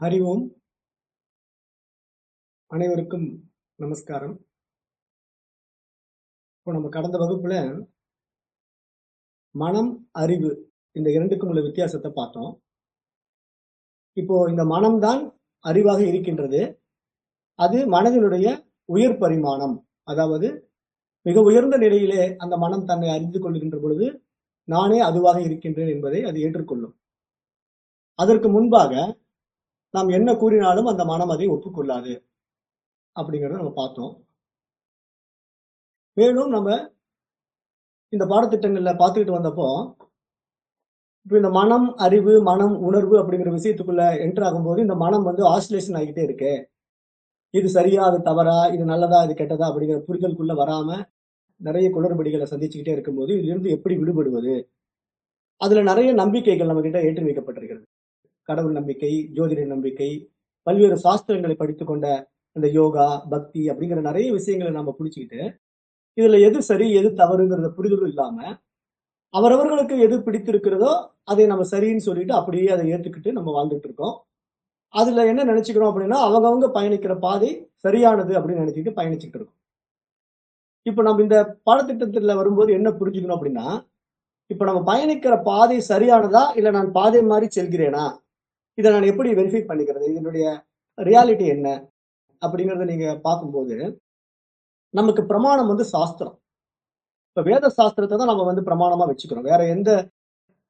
ஹரி ஓம் அனைவருக்கும் நமஸ்காரம். இப்போ நம்ம கடந்த வகுப்புல மனம் அறிவு இந்த இரண்டுக்கும் உள்ள வித்தியாசத்தை பார்த்தோம். இப்போ இந்த மனம்தான் அறிவாக இருக்கின்றது. அது மனதினுடைய உயர் பரிமாணம். அதாவது மிக உயர்ந்த நிலையிலே அந்த மனம் தன்னை அறிந்து கொள்கின்ற பொழுது நானே அதுவாக இருக்கின்றேன் என்பதை அது ஏற்றுக்கொள்ளும். அதற்கு முன்பாக நாம் என்ன கூறினாலும் அந்த மனம் அதை ஒப்புக்கொள்ளாது. அப்படிங்கிறத நம்ம பார்த்தோம். மேலும் நம்ம இந்த பாடத்திட்டங்களில் பார்த்துக்கிட்டு வந்தப்போ இப்போ இந்த மனம் அறிவு மனம் உணர்வு அப்படிங்கிற விஷயத்துக்குள்ள என்டர் ஆகும்போது இந்த மனம் வந்து ஆசிலேஷன் ஆகிட்டே இருக்கு. இது சரியா அது தவறா இது நல்லதா இது கெட்டதா அப்படிங்கிற புரிதலுக்குள்ள வராம நிறைய குளறுபடிகளை சந்திச்சுக்கிட்டே இருக்கும்போது இதிலிருந்து எப்படி விடுபடுவது? அதுல நிறைய நம்பிக்கைகள் நம்ம கிட்ட ஏற்றி வைக்கப்பட்டிருக்கிறது. கடவுள் நம்பிக்கை ஜோதிட நம்பிக்கை பல்வேறு சாஸ்திரங்களை படித்துக்கொண்ட அந்த இந்த யோகா பக்தி அப்படிங்கிற நிறைய விஷயங்களை நம்ம புடிச்சுக்கிட்டு இதுல எது சரி எது தவறுங்கிறத புரிதலும் இல்லாம அவரவர்களுக்கு எது பிடித்திருக்கிறதோ அதை நம்ம சரின்னு சொல்லிட்டு அப்படியே அதை ஏற்றுக்கிட்டு நம்ம வாழ்ந்துட்டு இருக்கோம். அதுல என்ன நினைச்சுக்கிறோம் அப்படின்னா அவங்கவங்க பயணிக்கிற பாதை சரியானது அப்படின்னு நினைச்சிட்டு பயணிச்சுட்டு இருக்கோம். இப்போ நம்ம இந்த பாடத்திட்டத்துல வரும்போது என்ன புரிஞ்சுக்கணும் அப்படின்னா இப்ப நம்ம பயணிக்கிற பாதை சரியானதா இல்ல நான் பாதை மாதிரி செல்கிறேனா? இதை நான் எப்படி வெரிஃபை பண்ணிக்கிறது? இதனுடைய ரியாலிட்டி என்ன? அப்படிங்கிறத நீங்க பார்க்கும்போது நமக்கு பிரமாணம் வந்து சாஸ்திரம். இப்போ வேத சாஸ்திரத்தை தான் நம்ம வந்து பிரமாணமா வச்சுக்கிறோம். வேற எந்த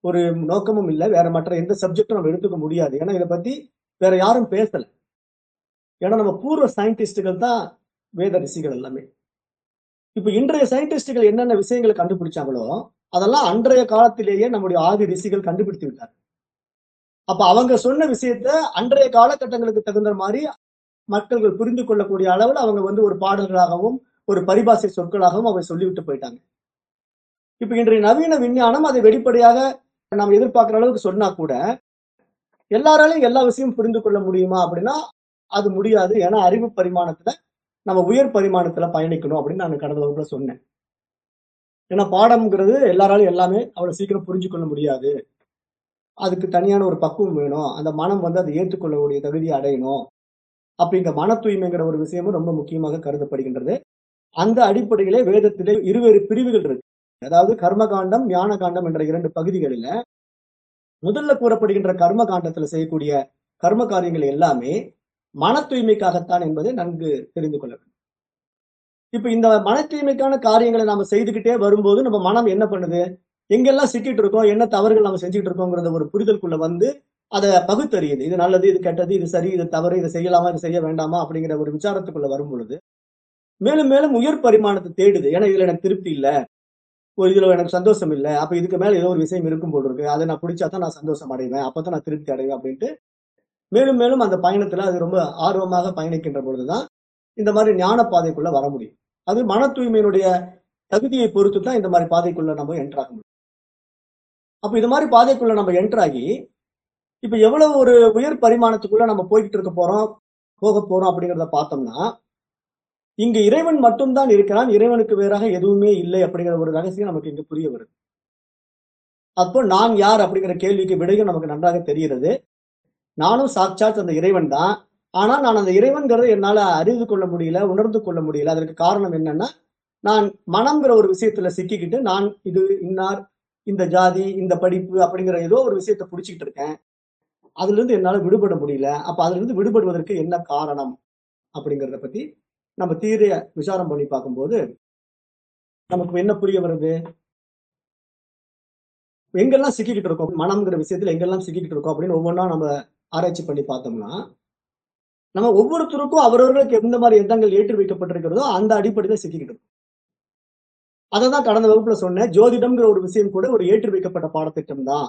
ஒரு நோக்கமும் இல்லை. வேற மற்ற எந்த சப்ஜெக்டும் நம்ம எடுத்துக்க முடியாது. ஏன்னா இதை பத்தி வேற யாரும் பேசலை. ஏன்னா நம்ம பூர்வ சயின்டிஸ்டுகள் தான் வேத ரிஷிகள் எல்லாமே. இப்போ இன்றைய சயின்டிஸ்டுகள் என்னென்ன விஷயங்களை கண்டுபிடிச்சாங்களோ அதெல்லாம் அன்றைய காலத்திலேயே நம்முடைய ஆதி ரிஷிகள் கண்டுபிடித்து விட்டார் அப்ப அவங்க சொன்ன விஷயத்த அன்றைய காலகட்டங்களுக்கு தகுந்த மாதிரி மக்கள்கள் புரிந்து கொள்ளக்கூடிய அளவில் அவங்க வந்து ஒரு பாடல்களாகவும் ஒரு பரிபாசை சொற்களாகவும் அவங்க சொல்லிவிட்டு போயிட்டாங்க. இப்ப இன்றைய நவீன விஞ்ஞானம் அதை வெளிப்படையாக நாம் எதிர்பார்க்கிற அளவுக்கு சொன்னா கூட எல்லாராலையும் எல்லா விஷயமும் புரிந்து கொள்ள முடியுமா அப்படின்னா அது முடியாது. ஏன்னா அறிவு பரிமாணத்துல நம்ம உயர் பரிமாணத்துல பயணிக்கணும் அப்படின்னு நான் கடந்த வகுப்புல சொன்னேன். ஏன்னா பாடம்ங்கிறது எல்லாராலும் எல்லாமே அவ்வளவு சீக்கிரம் புரிஞ்சு கொள்ள முடியாது. அதுக்கு தனியான ஒரு பக்குவம் வேணும். அந்த மனம் வந்து அதை ஏற்றுக்கொள்ளக்கூடிய தகுதியை அடையணும். அப்ப இந்த மன தூய்மைங்கிற ஒரு விஷயமும் ரொம்ப முக்கியமாக கருதப்படுகின்றது. அந்த அடிப்படையிலே வேதத்திலே இருவேறு பிரிவுகள் இருக்கு. அதாவது கர்மகாண்டம் ஞான காண்டம் என்ற இரண்டு பகுதிகளில முதல்ல கூறப்படுகின்ற கர்ம காண்டத்துல செய்யக்கூடிய கர்ம காரியங்கள் எல்லாமே மன தூய்மைக்காகத்தான் என்பதை நன்கு தெரிந்து கொள்ள வேண்டும். இப்ப இந்த மன தூய்மைக்கான காரியங்களை நாம செய்துகிட்டே வரும்போது நம்ம மனம் என்ன பண்ணுது? எங்கெல்லாம் சிக்கிட்டு இருக்கோம் என்ன தவறுகள் நம்ம செஞ்சுட்டு இருக்கோங்கிறத ஒரு புரிதலுக்குள்ள வந்து அதை பகுத்தறியுது. இது நல்லது இது கெட்டது இது சரி இது தவறு இதை செய்யலாமா இது செய்ய வேண்டாமா அப்படிங்கிற ஒரு விசாரத்துக்குள்ள வரும் பொழுது மேலும் மேலும் உயர் பரிமாணத்தை தேடுது. ஏன்னா இதுல எனக்கு திருப்தி இல்லை. ஒரு இதுல எனக்கு சந்தோஷம் இல்லை. அப்ப இதுக்கு மேல ஏதோ ஒரு விஷயம் இருக்கும் போல் இருக்கு. அதை நான் பிடிச்சா தான் நான் சந்தோஷம் அடைவேன். அப்பதான் நான் திருப்தி அடைவேன் அப்படின்ட்டு மேலும் மேலும் அந்த பயணத்துல அது ரொம்ப ஆர்வமாக பயணிக்கின்ற பொழுதுதான் இந்த மாதிரி ஞான பாதைக்குள்ள வர முடியும். அது மன தூய்மையினுடைய தகுதியை பொறுத்து தான் இந்த மாதிரி பாதைக்குள்ள நம்ம என்ட்ராக முடியும். அப்போ இது மாதிரி பாதைக்குள்ள நம்ம என்ட்ராகி இப்போ எவ்வளவு ஒரு உயர் பரிமாணத்துக்குள்ள நம்ம போய்கிட்டு இருக்க போறோம் போக போறோம் அப்படிங்கிறத பார்த்தோம்னா இங்க இறைவன் மட்டும்தான் இருக்கிறான் இறைவனுக்கு வேறாக எதுவுமே இல்லை அப்படிங்கிற ஒரு ரகசியம் நமக்கு இங்கு புரிய வருது. அப்போ நான் யார் அப்படிங்கிற கேள்விக்கு விடையும் நமக்கு நன்றாக தெரிகிறது. நானும் சாட்சாத் அந்த இறைவன் தான். ஆனா நான் அந்த இறைவன்கிறத என்னால அறிந்து கொள்ள முடியல உணர்ந்து கொள்ள முடியல. அதற்கு காரணம் என்னன்னா நான் மனம்ங்கிற ஒரு விஷயத்துல சிக்கிக்கிட்டு நான் இது இன்னார் இந்த ஜாதி இந்த படிப்பு அப்படிங்கிற ஏதோ ஒரு விஷயத்த பிடிச்சிக்கிட்டு இருக்கேன். அதுலேருந்து என்னால் விடுபட முடியல. அப்போ அதுலேருந்து விடுபடுவதற்கு என்ன காரணம் அப்படிங்கிறத பத்தி நம்ம தீர விசாரம் பண்ணி பார்க்கும்போது நமக்கு என்ன புரிய வருது? எங்கெல்லாம் சிக்கிக்கிட்டு இருக்கோம்? மனம்ங்கிற விஷயத்துல எங்கெல்லாம் சிக்கிக்கிட்டு இருக்கோம் அப்படின்னு ஒவ்வொன்றா நம்ம ஆராய்ச்சி பண்ணி பார்த்தோம்னா நம்ம ஒவ்வொருத்தருக்கும் அவரவர்களுக்கு எந்த மாதிரி எண்ணங்கள் ஏற்றி வைக்கப்பட்டிருக்கிறதோ அந்த அடிப்படையில் சிக்கிக்கிட்டு இருக்கும். அதை தான் கடந்த வகுப்புல சொன்னேன். ஜோதிடம்ங்கிற ஒரு விஷயம் கூட ஒரு ஏற்றி வைக்கப்பட்ட பாடத்திட்டம் தான்.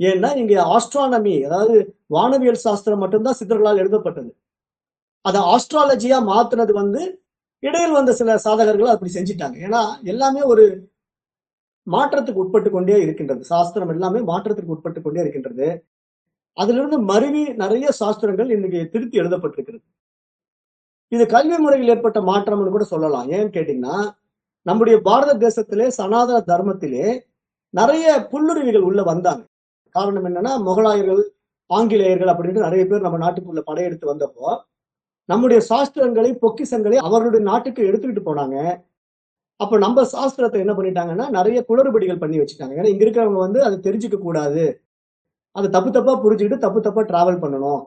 ஏன்னா இங்க ஆஸ்ட்ரானமி அதாவது வானவியல் சாஸ்திரம் மட்டும்தான் சித்தர்களால் எழுதப்பட்டது. அதை ஆஸ்ட்ராலஜியா மாத்துனது வந்து இடையில் வந்த சில சாதகர்கள் அப்படி செஞ்சிட்டாங்க. ஏன்னா எல்லாமே ஒரு மாற்றத்துக்கு உட்பட்டு கொண்டே இருக்கின்றது. சாஸ்திரம் எல்லாமே மாற்றத்துக்கு உட்பட்டு கொண்டே இருக்கின்றது. அதிலிருந்து மருவி நிறைய சாஸ்திரங்கள் இன்னைக்கு திருத்தி எழுதப்பட்டிருக்கிறது. இது கல்வி முறையில் ஏற்பட்ட மாற்றம்னு கூட சொல்லலாம். ஏன்னு கேட்டீங்கன்னா நம்முடைய பாரத தேசத்திலே சனாதன தர்மத்திலே நிறைய புல்லுருவிகள் உள்ள வந்தாங்க. காரணம் என்னன்னா முகலாயர்கள் ஆங்கிலேயர்கள் அப்படின்ட்டு நிறைய பேர் நம்ம நாட்டுக்குள்ள படையெடுத்து வந்தப்போ நம்முடைய சாஸ்திரங்களை பொக்கிசங்களை அவர்களுடைய நாட்டுக்கு எடுத்துக்கிட்டு போனாங்க. அப்ப நம்ம சாஸ்திரத்தை என்ன பண்ணிட்டாங்கன்னா நிறைய குளறுபடிகள் பண்ணி வச்சுட்டாங்க. ஏன்னா இங்க இருக்கிறவங்க வந்து அதை தெரிஞ்சுக்க கூடாது. அதை தப்பு தப்பா புரிஞ்சுக்கிட்டு தப்பு தப்பா டிராவல் பண்ணணும்.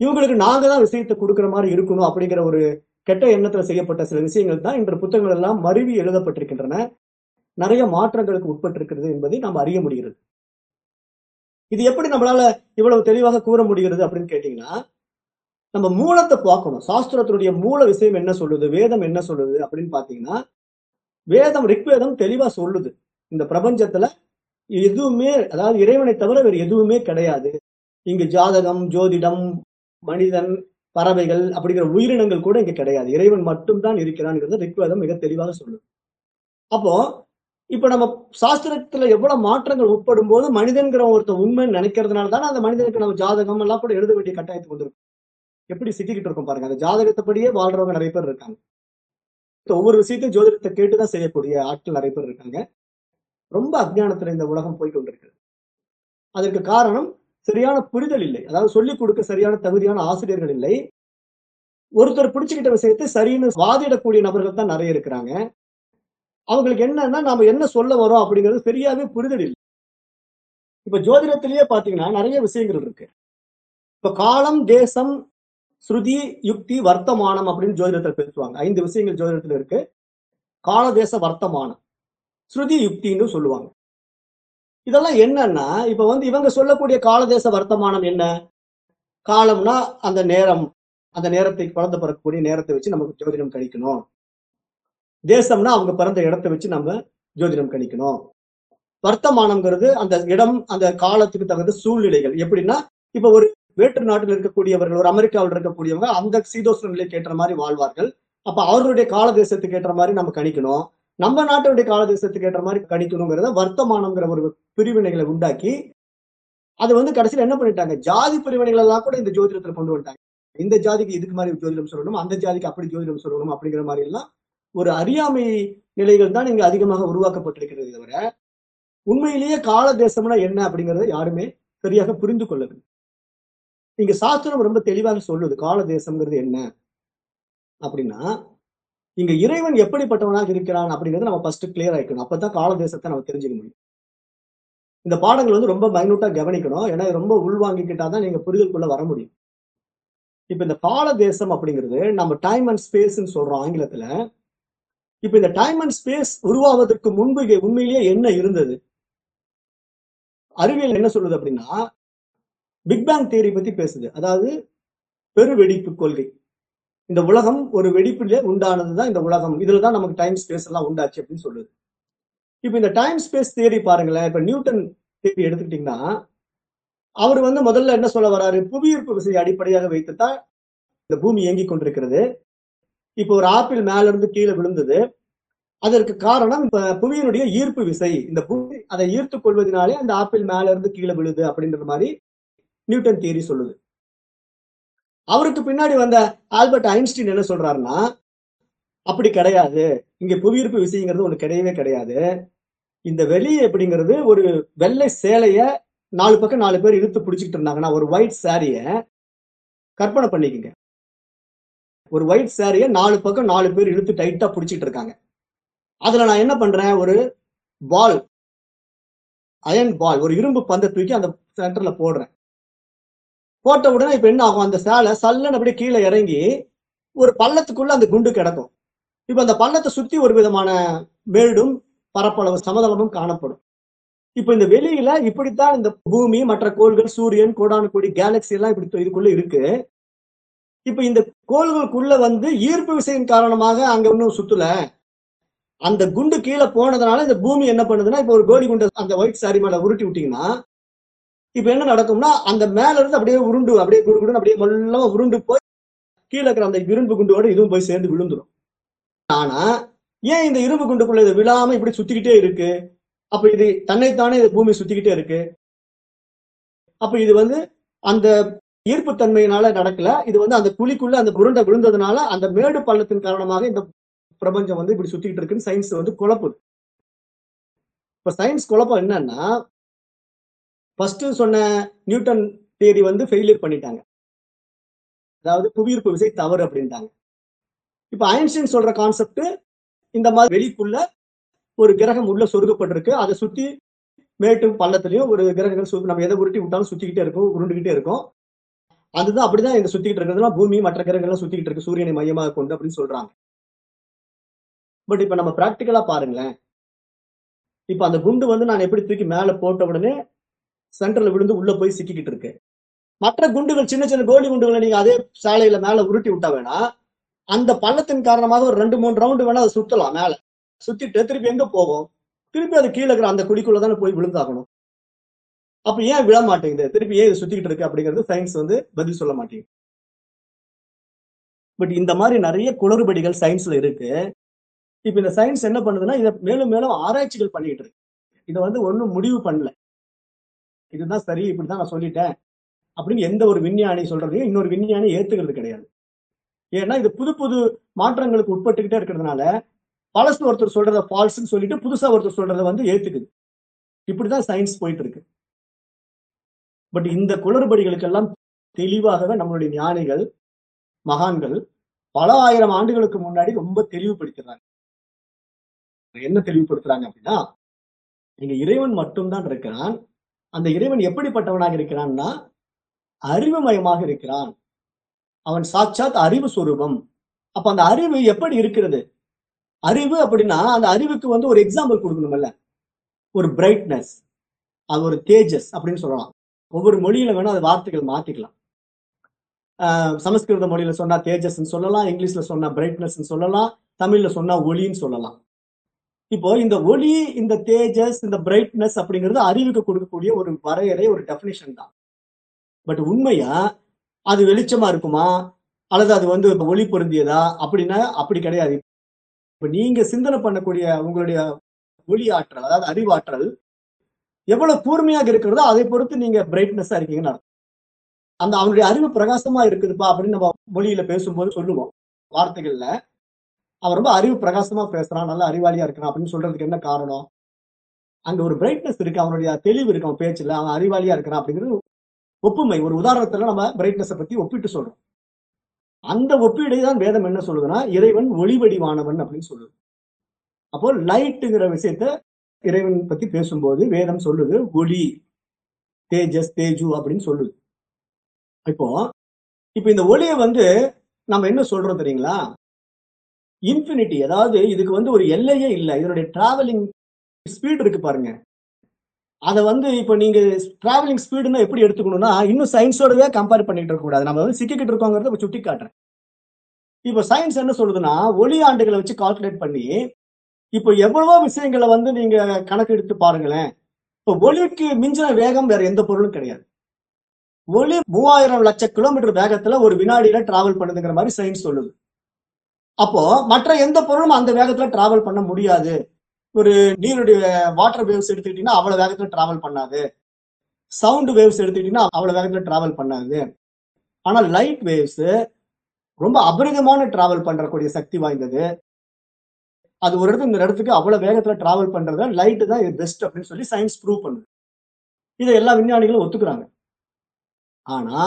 இவங்களுக்கு நாங்க தான் விஷயத்தை கொடுக்குற மாதிரி இருக்கணும் அப்படிங்கிற ஒரு கெட்ட எண்ணத்துல செய்யப்பட்ட சில விஷயங்கள் தான் இன்று புத்தகங்கள் எல்லாம் மருவி எழுதப்பட்டிருக்கின்றன. நிறைய மாற்றங்களுக்கு உட்பட்டிருக்கிறது என்பதை நாம் அறிய முடிகிறது. இது எப்படி நம்மளால இவ்வளவு தெளிவாக கூற முடிகிறது அப்படின்னு கேட்டீங்கன்னா நம்ம மூலத்தை பார்க்கணும். சாஸ்திரத்தினுடைய மூல விஷயம் என்ன சொல்லுது? வேதம் என்ன சொல்லுது? அப்படின்னு பாத்தீங்கன்னா வேதம் ரிக்வேதம் தெளிவா சொல்லுது. இந்த பிரபஞ்சத்துல எதுவுமே அதாவது இறைவனை தவிர வேறு எதுவுமே கிடையாது. இங்கு ஜாதகம் ஜோதிடம் மனிதன் பறவைகள் அப்படிங்கிற உயிரினங்கள் கூட இங்க கிடையாது. இறைவன் மட்டும்தான் இருக்கிறான்ங்கிறது ரிக்வேதம் மிக தெளிவாக சொல்லுது. அப்போ இப்ப நம்ம சாஸ்திரத்துல எவ்வளவு மாற்றங்கள் உட்படும் போது மனிதன்கிற ஒருத்தன் உண்மைன்னு நினைக்கிறதுனால தானே அந்த மனிதனுக்கு நம்ம ஜாதகம் எல்லாம் கூட எழுத வேண்டிய கட்டாயத்துக்கு வந்திருக்கும் எப்படி சிக்கிக்கிட்டு இருக்கும் பாருங்க. அந்த ஜாதகத்தைப்படியே வாழ்றவங்க நிறைய பேர் இருக்காங்க. ஒவ்வொரு விஷயத்தையும் ஜோதிடத்தை கேட்டுதான் செய்யக்கூடிய ஆட்கள் நிறைய பேர் இருக்காங்க. ரொம்ப அஜ்ஞானத்துல இந்த உலகம் போய் கொண்டிருக்கிறது அதற்கு காரணம் சரியான புரிதல் இல்லை. அதாவது சொல்லிக் கொடுக்க சரியான தகுதியான ஆசிரியர்கள் இல்லை. ஒருத்தர் பிடிச்சுக்கிட்ட விஷயத்தை சரின்னு வாதிடக்கூடிய நபர்கள் தான் நிறைய இருக்கிறாங்க. அவங்களுக்கு என்னன்னா நாம என்ன சொல்ல வரோம் அப்படிங்கிறது சரியாவே புரிதல் இல்லை. இப்ப ஜோதிடத்திலேயே பாத்தீங்கன்னா நிறைய விஷயங்கள் இருக்கு. இப்ப காலம் தேசம் ஸ்ருதி யுக்தி வர்த்தமானம் அப்படின்னு ஜோதிடத்தில் பேசுவாங்க. ஐந்து விஷயங்கள் ஜோதிடத்துல இருக்கு. காலதேச வர்த்தமானம். ஸ்ருதி யுக்தின்னு சொல்லுவாங்க. இதெல்லாம் என்னன்னா இப்ப வந்து இவங்க சொல்லக்கூடிய காலதேச வர்த்தமானம் என்ன? காலம்னா அந்த நேரம் அந்த நேரத்தை குழந்தை பிறக்கக்கூடிய நேரத்தை வச்சு நமக்கு ஜோதிடம் கணிக்கணும். தேசம்னா அவங்க பிறந்த இடத்தை வச்சு நம்ம ஜோதிடம் கணிக்கணும். வர்த்தமானம்ங்கிறது அந்த இடம் அந்த காலத்துக்கு தகுந்த சூழ்நிலைகள். எப்படின்னா இப்ப ஒரு வேற்று நாட்டில் இருக்கக்கூடியவர்கள் ஒரு அமெரிக்காவில் இருக்கக்கூடியவங்க அந்த சீதோஷ்ண நிலைக்கு ஏற்ற மாதிரி வாழ்வார்கள். அப்ப அவர்களுடைய கால தேசத்துக்கு ஏற்ற மாதிரி நம்ம கணிக்கணும். நம்ம நாட்டுடைய காலதேசத்துக்கு ஏற்ற மாதிரி கணிக்கணுங்கிறத வர்த்தமானம்ங்கிற ஒரு பிரிவினைகளை உண்டாக்கி அது வந்து கடைசியில் என்ன பண்ணிட்டாங்க? ஜாதி பிரிவினைகள் எல்லாம் கூட இந்த ஜோதிடத்துல கொண்டு வந்துட்டாங்க. இந்த ஜாதிக்கு இதுக்கு மாதிரி ஜோதிடம் சொல்லணும் அந்த ஜாதிக்கு அப்படி ஜோதிடம் சொல்லணும் அப்படிங்கிற மாதிரி எல்லாம் ஒரு அறியாமை நிலைகள் தான் இங்க அதிகமாக உருவாக்கப்பட்டிருக்கிறது தவிர உண்மையிலேயே கால தேசம்னா என்ன அப்படிங்கறத யாருமே சரியாக புரிந்து கொள்ளவில்லை. இங்க சாஸ்திரம் ரொம்ப தெளிவாக சொல்லுது கால தேசம்ங்கிறது என்ன அப்படின்னா இங்க இறைவன் எப்படிப்பட்டவனாக இருக்கிறான் அப்படிங்கிறது நம்ம ஃபர்ஸ்ட் கிளியர் ஆயிக்கணும். அப்பதான் கால தேசத்தை நம்ம தெரிஞ்சுக்க முடியும். இந்த பாடங்கள் வந்து ரொம்ப மைனூட்டா கவனிக்கணும். ஏன்னா ரொம்ப உள்வாங்கிக்கிட்டாதான் நீங்க புரிதலுக்குள்ள வர முடியும். இப்ப இந்த கால தேசம் அப்படிங்கிறது நம்ம டைம் அண்ட் ஸ்பேஸ்ன்னு சொல்றோம் ஆங்கிலத்துல. இப்ப இந்த டைம் அண்ட் ஸ்பேஸ் உருவாவதற்கு முன்பு உண்மையிலேயே என்ன இருந்தது? அறிவியல் என்ன சொல்லுது அப்படின்னா பிக் பேங் தியரி பத்தி பேசுது. அதாவது பெரு வெடிப்பு கொள்கை. இந்த உலகம் ஒரு வெடிப்புல உண்டானதுதான் இந்த உலகம். இதுல தான் நமக்கு டைம் ஸ்பேஸ் எல்லாம் உண்டாச்சு அப்படின்னு சொல்லுது இப்ப இந்த டைம் ஸ்பேஸ் தியரி பாருங்களேன். இப்ப நியூட்டன் தியரி எடுத்துக்கிட்டீங்கன்னா அவர் வந்து முதல்ல என்ன சொல்ல வராரு? புவியீர்ப்பு விசையை அடிப்படையாக வைத்துத்தான் இந்த பூமி இயங்கி கொண்டிருக்கிறது. இப்போ ஒரு ஆப்பிள் மேல இருந்து கீழே விழுந்தது. அதற்கு காரணம் இப்ப புவியினுடைய ஈர்ப்பு விசை. இந்த பூமி அதை ஈர்த்து கொள்வதனாலே அந்த ஆப்பிள் மேல இருந்து கீழே விழுது அப்படின்ற மாதிரி நியூட்டன் தியரி சொல்லுது. அவருக்கு பின்னாடி வந்த ஆல்பர்ட் ஐன்ஸ்டீன் என்ன சொல்றாருன்னா அப்படி கிடையாது. இங்க புவியீர்ப்பு விசைங்கிறது ஒண்ணு கிடையவே கிடையாது. இந்த வெளியே அப்படிங்கிறது ஒரு வெள்ளை சேலைய நாலு பக்கம் நாலு பேர் இழுத்து பிடிச்சிக்கிட்டு இருந்தாங்கன்னா ஒரு ஒயிட் சாரிய கற்பனை பண்ணிக்கங்க. ஒரு ஒயிட் சாரிய நாலு பக்கம் நாலு பேர் இழுத்து டைட்டா பிடிச்சிட்டு இருக்காங்க. அதுல நான் என்ன பண்றேன்? ஒரு பால் அயன் பால் ஒரு இரும்பு பந்தை தூக்கி அந்த சென்டர்ல போடுறேன். போட்ட உடனே இப்ப என்ன ஆகும்? அந்த சேலை சல்லன்னு அப்படியே கீழே இறங்கி ஒரு பள்ளத்துக்குள்ள அந்த குண்டு கிடக்கும். இப்ப அந்த பள்ளத்தை சுத்தி ஒரு விதமான மேடும் பரப்பளவு சமதளமும் காணப்படும். இப்ப இந்த வெளியில இப்படித்தான் இந்த பூமி மற்ற கோள்கள் சூரியன் கோடானு கோடி கேலக்சி எல்லாம் இப்படி இதுக்குள்ள இருக்கு. இப்ப இந்த கோள்களுக்குள்ள வந்து ஈர்ப்பு விசையின் காரணமாக அங்க இன்னும் சுத்தல. அந்த குண்டு கீழே போனதுனால இந்த பூமி என்ன பண்ணுதுன்னா இப்ப ஒரு கோடி குண்டை அந்த ஒயிட் சாரி மேல உருட்டி விட்டீங்கன்னா இப்ப என்ன நடக்கும்னா அந்த மேல இருந்து அப்படியே உருண்டு அப்படியே குடு குடுன்னு அப்படியே மெல்லமா உருண்டு போய் கீழே இருக்கிற அந்த இரும்பு குண்டோட இதுவும் போய் சேர்ந்து விழுந்துடும் ஆனா ஏன் இந்த இரும்பு குண்டுக்குள்ள இது விழாம இப்படி சுத்திக்கிட்டே இருக்கு? அப்ப இது தன்னைத்தானே இது பூமி சுத்திக்கிட்டே இருக்கு. அப்ப இது வந்து அந்த ஈர்ப்பு தன்மையினால நடக்கல. இது வந்து அந்த குழிக்குள்ள அந்த உருண்டை விழுந்ததுனால அந்த மேடு பள்ளத்தின் காரணமாக இந்த பிரபஞ்சம் வந்து இப்படி சுத்திக்கிட்டு இருக்குன்னு சயின்ஸ் வந்து குழப்புது. இப்ப சயின்ஸ் குழப்பம் என்னன்னா ஃபர்ஸ்ட் சொன்ன நியூட்டன் தியரி வந்து ஃபெயிலியர் பண்ணிட்டாங்க. அதாவது புவியீர்ப்பு விசை தவறு அப்படின்ட்டாங்க. இப்போ ஐன்ஸ்டைன் சொல்ற கான்செப்ட் இந்த மாதிரி வெளிக்குள்ள ஒரு கிரகம் உள்ள சொருகப்பட்டிருக்கு. அதை சுத்தி மேட்டும் பள்ளத்திலையும் ஒரு கிரகங்கள் சு- நம்ம எதை உருட்டி விட்டாலும் சுத்திக்கிட்டே இருக்கும் உருண்டுகிட்டே இருக்கும். அதுதான் அப்படிதான் இந்த சுத்திக்கிட்டு இருக்கிறதுலாம் பூமி மற்ற கிரகங்கள்லாம் சுத்திக்கிட்டு இருக்கு சூரியனை மையமாக கொண்டு அப்படின்னு சொல்றாங்க. பட் இப்ப நம்ம பிராக்டிக்கலா பாருங்களேன். இப்ப அந்த குண்டு வந்து நான் எப்படி தூக்கி மேல போட்ட உடனே சென்டர்ல விழுந்து உள்ள போய் சிக்கிக்கிட்டு இருக்கு. மற்ற குண்டுகள் சின்ன சின்ன கோலி குண்டுகளை நீங்க அதே சாலையில மேல உருட்டி விட்டா வேணா அந்த பள்ளத்தின் காரணமாக ஒரு ரெண்டு மூணு ரவுண்டு வேணா அதை சுத்தலாம் மேல. சுத்திட்டு திருப்பி எங்க போகும்? திருப்பி அது கீழே இருக்கிற அந்த குழிக்குள்ள தானே போய் விழுந்தாகணும். அப்ப ஏன் விழ மாட்டேங்குது? திருப்பி ஏன் இது சுத்திக்கிட்டு இருக்கு அப்படிங்கிறது சயின்ஸ் வந்து பதில் சொல்ல மாட்டேங்குது. பட் இந்த மாதிரி நிறைய குளறுபடிகள் சயின்ஸ்ல இருக்கு. இப்ப இந்த சயின்ஸ் என்ன பண்ணுதுன்னா இதை மேலும் மேலும் ஆராய்ச்சிகள் பண்ணிக்கிட்டு இருக்கு. இதை வந்து ஒன்றும் முடிவு பண்ணல. இதுதான் சரி இப்படிதான் நான் சொல்லிட்டேன். அப்படின்னு எந்த ஒரு விஞ்ஞானி சொல்றதையும் இன்னொரு விஞ்ஞானி ஏத்துக்கிறது கிடையாது. ஏன்னா இது புது புது மாற்றங்களுக்கு உட்பட்டுக்கிட்டே இருக்கிறதுனால பழசு ஒருத்தர் சொல்றத ஃபால்ஸ்ன்னு சொல்லிட்டு புதுசா ஒருத்தர் சொல்றத வந்து ஏத்துக்குது. இப்படிதான் சயின்ஸ் போயிட்டு இருக்கு பட் இந்த குளறுபடிகளுக்கெல்லாம் தெளிவாகவே நம்மளுடைய ஞானிகள் மகான்கள் பல ஆயிரம் ஆண்டுகளுக்கு முன்னாடி ரொம்ப தெளிவுபடுத்துறாங்க என்ன தெளிவுபடுத்துறாங்க அப்படின்னா இங்க இறைவன் மட்டும்தான் இருக்கிறான் அந்த இறைவன் எப்படிப்பட்டவனாக இருக்கிறான்னா அறிவுமயமாக இருக்கிறான். அவன் சாட்சாத் அறிவு சுரூபம். அப்ப அந்த அறிவு எப்படி இருக்கிறது? அறிவு அப்படின்னா அந்த அறிவுக்கு வந்து ஒரு எக்ஸாம்பிள் கொடுக்கணும்ல. ஒரு பிரைட்னஸ் அது ஒரு தேஜஸ் அப்படின்னு சொல்லலாம். ஒவ்வொரு மொழியில வேணும் அது வார்த்தைகள் மாத்திக்கலாம். ஆஹ் சமஸ்கிருத மொழியில சொன்னா தேஜஸ்ன்னு சொல்லலாம் இங்கிலீஷ்ல சொன்னா பிரைட்னஸ் சொல்லலாம் தமிழ்ல சொன்னா ஒளின்னு சொல்லலாம். இப்போ இந்த ஒளி இந்த தேஜஸ் இந்த பிரைட்னஸ் அப்படிங்கிறது அறிவுக்கு கொடுக்கக்கூடிய ஒரு வரையறை ஒரு டெஃபினிஷன் தான். பட் உண்மையா அது வெளிச்சமா இருக்குமா? அல்லது அது வந்து ஒளி பொருந்தியதா? அப்படின்னா அப்படி கிடையாது. இப்ப நீங்க சிந்தனை பண்ணக்கூடிய உங்களுடைய ஒளி ஆற்றல் அதாவது அறிவாற்றல் எவ்வளவு கூர்மையாக இருக்கிறதோ அதை பொறுத்து நீங்க பிரைட்னஸா இருக்கீங்கன்னு அர்த்தம். அந்த அவனுடைய அறிவு பிரகாசமா இருக்குதுப்பா அப்படின்னு நம்ம மொழியில பேசும்போது சொல்லுவோம். வார்த்தைகள்ல அவன் ரொம்ப அறிவு பிரகாசமா பேசுறான் நல்ல அறிவாளியா இருக்கிறான் அப்படின்னு சொல்றதுக்கு என்ன காரணம்? அங்க ஒரு பிரைட்னஸ் இருக்கு அவனுடைய தெளிவு இருக்கு அவன் பேச்சுல அவன் அறிவாளியா இருக்கிறான் அப்படிங்கிறது ஒப்புமை. ஒரு உதாரணத்துல நம்ம பிரைட்னஸை பத்தி ஒப்பிட்டு சொல்றோம். அந்த ஒப்பீடை தான் வேதம் என்ன சொல்லுதுன்னா இறைவன் ஒளிவடிவானவன் அப்படின்னு சொல்லுது. அப்போ லைட்டுங்கிற விஷயத்த இறைவன் பத்தி பேசும்போது வேதம் சொல்லுது ஒளி தேஜஸ் தேஜு அப்படின்னு சொல்லுது. இப்போ இப்போ இந்த ஒளியை வந்து நம்ம என்ன சொல்றோம் தெரியுங்களா? இன்ஃபினிட்டி அதாவது இதுக்கு வந்து ஒரு எல்லையே இல்லை. இதனுடைய டிராவலிங் ஸ்பீடு இருக்கு பாருங்க. அதை வந்து இப்போ நீங்க டிராவலிங் ஸ்பீடுன்னு எப்படி எடுத்துக்கணும்னா இன்னும் சயின்ஸோடவே கம்பேர் பண்ணிட்டு இருக்க கூடாது. நம்ம வந்து சிக்கிக்கிட்டு இருக்கோங்கிறத சுட்டி காட்டுறேன் இப்போ சயின்ஸ் என்ன சொல்லுதுன்னா ஒளி ஆண்டுகளை வச்சு கால்குலேட் பண்ணி இப்போ எவ்வளவோ விஷயங்களை வந்து நீங்க கணக்கு எடுத்து பாருங்களேன். இப்போ ஒளிக்கு மிஞ்சின வேகம் வேற எந்த பொருளும் கிடையாது. ஒளி மூவாயிரம் லட்சம் கிலோமீட்டர் வேகத்துல ஒரு வினாடியில டிராவல் பண்ணுதுங்கிற மாதிரி சயின்ஸ் சொல்லுது. அப்போ மற்ற எந்த பொருளும் அந்த வேகத்துல டிராவல் பண்ண முடியாது. ஒரு நீருடைய வாட்டர் வேவ்ஸ் எடுத்துக்கிட்டீங்கன்னா அவ்வளவு வேகத்துல டிராவல் பண்ணாது. சவுண்ட் வேவ்ஸ் எடுத்துக்கிட்டீங்கன்னா அவ்வளவு வேகத்துல டிராவல் பண்ணாது. ஆனா லைட் வேவ்ஸ் ரொம்ப அபரிதமான டிராவல் பண்றக்கூடிய சக்தி வாய்ந்தது. அது ஒரு இடத்துல இந்த இடத்துக்கு அவ்வளவு வேகத்துல டிராவல் பண்றத லைட் தான் இது பெஸ்ட் அப்படின்னு சொல்லி சயின்ஸ் ப்ரூவ் பண்ணுது. இதை எல்லா விஞ்ஞானிகளும் ஒத்துக்கிறாங்க. ஆனா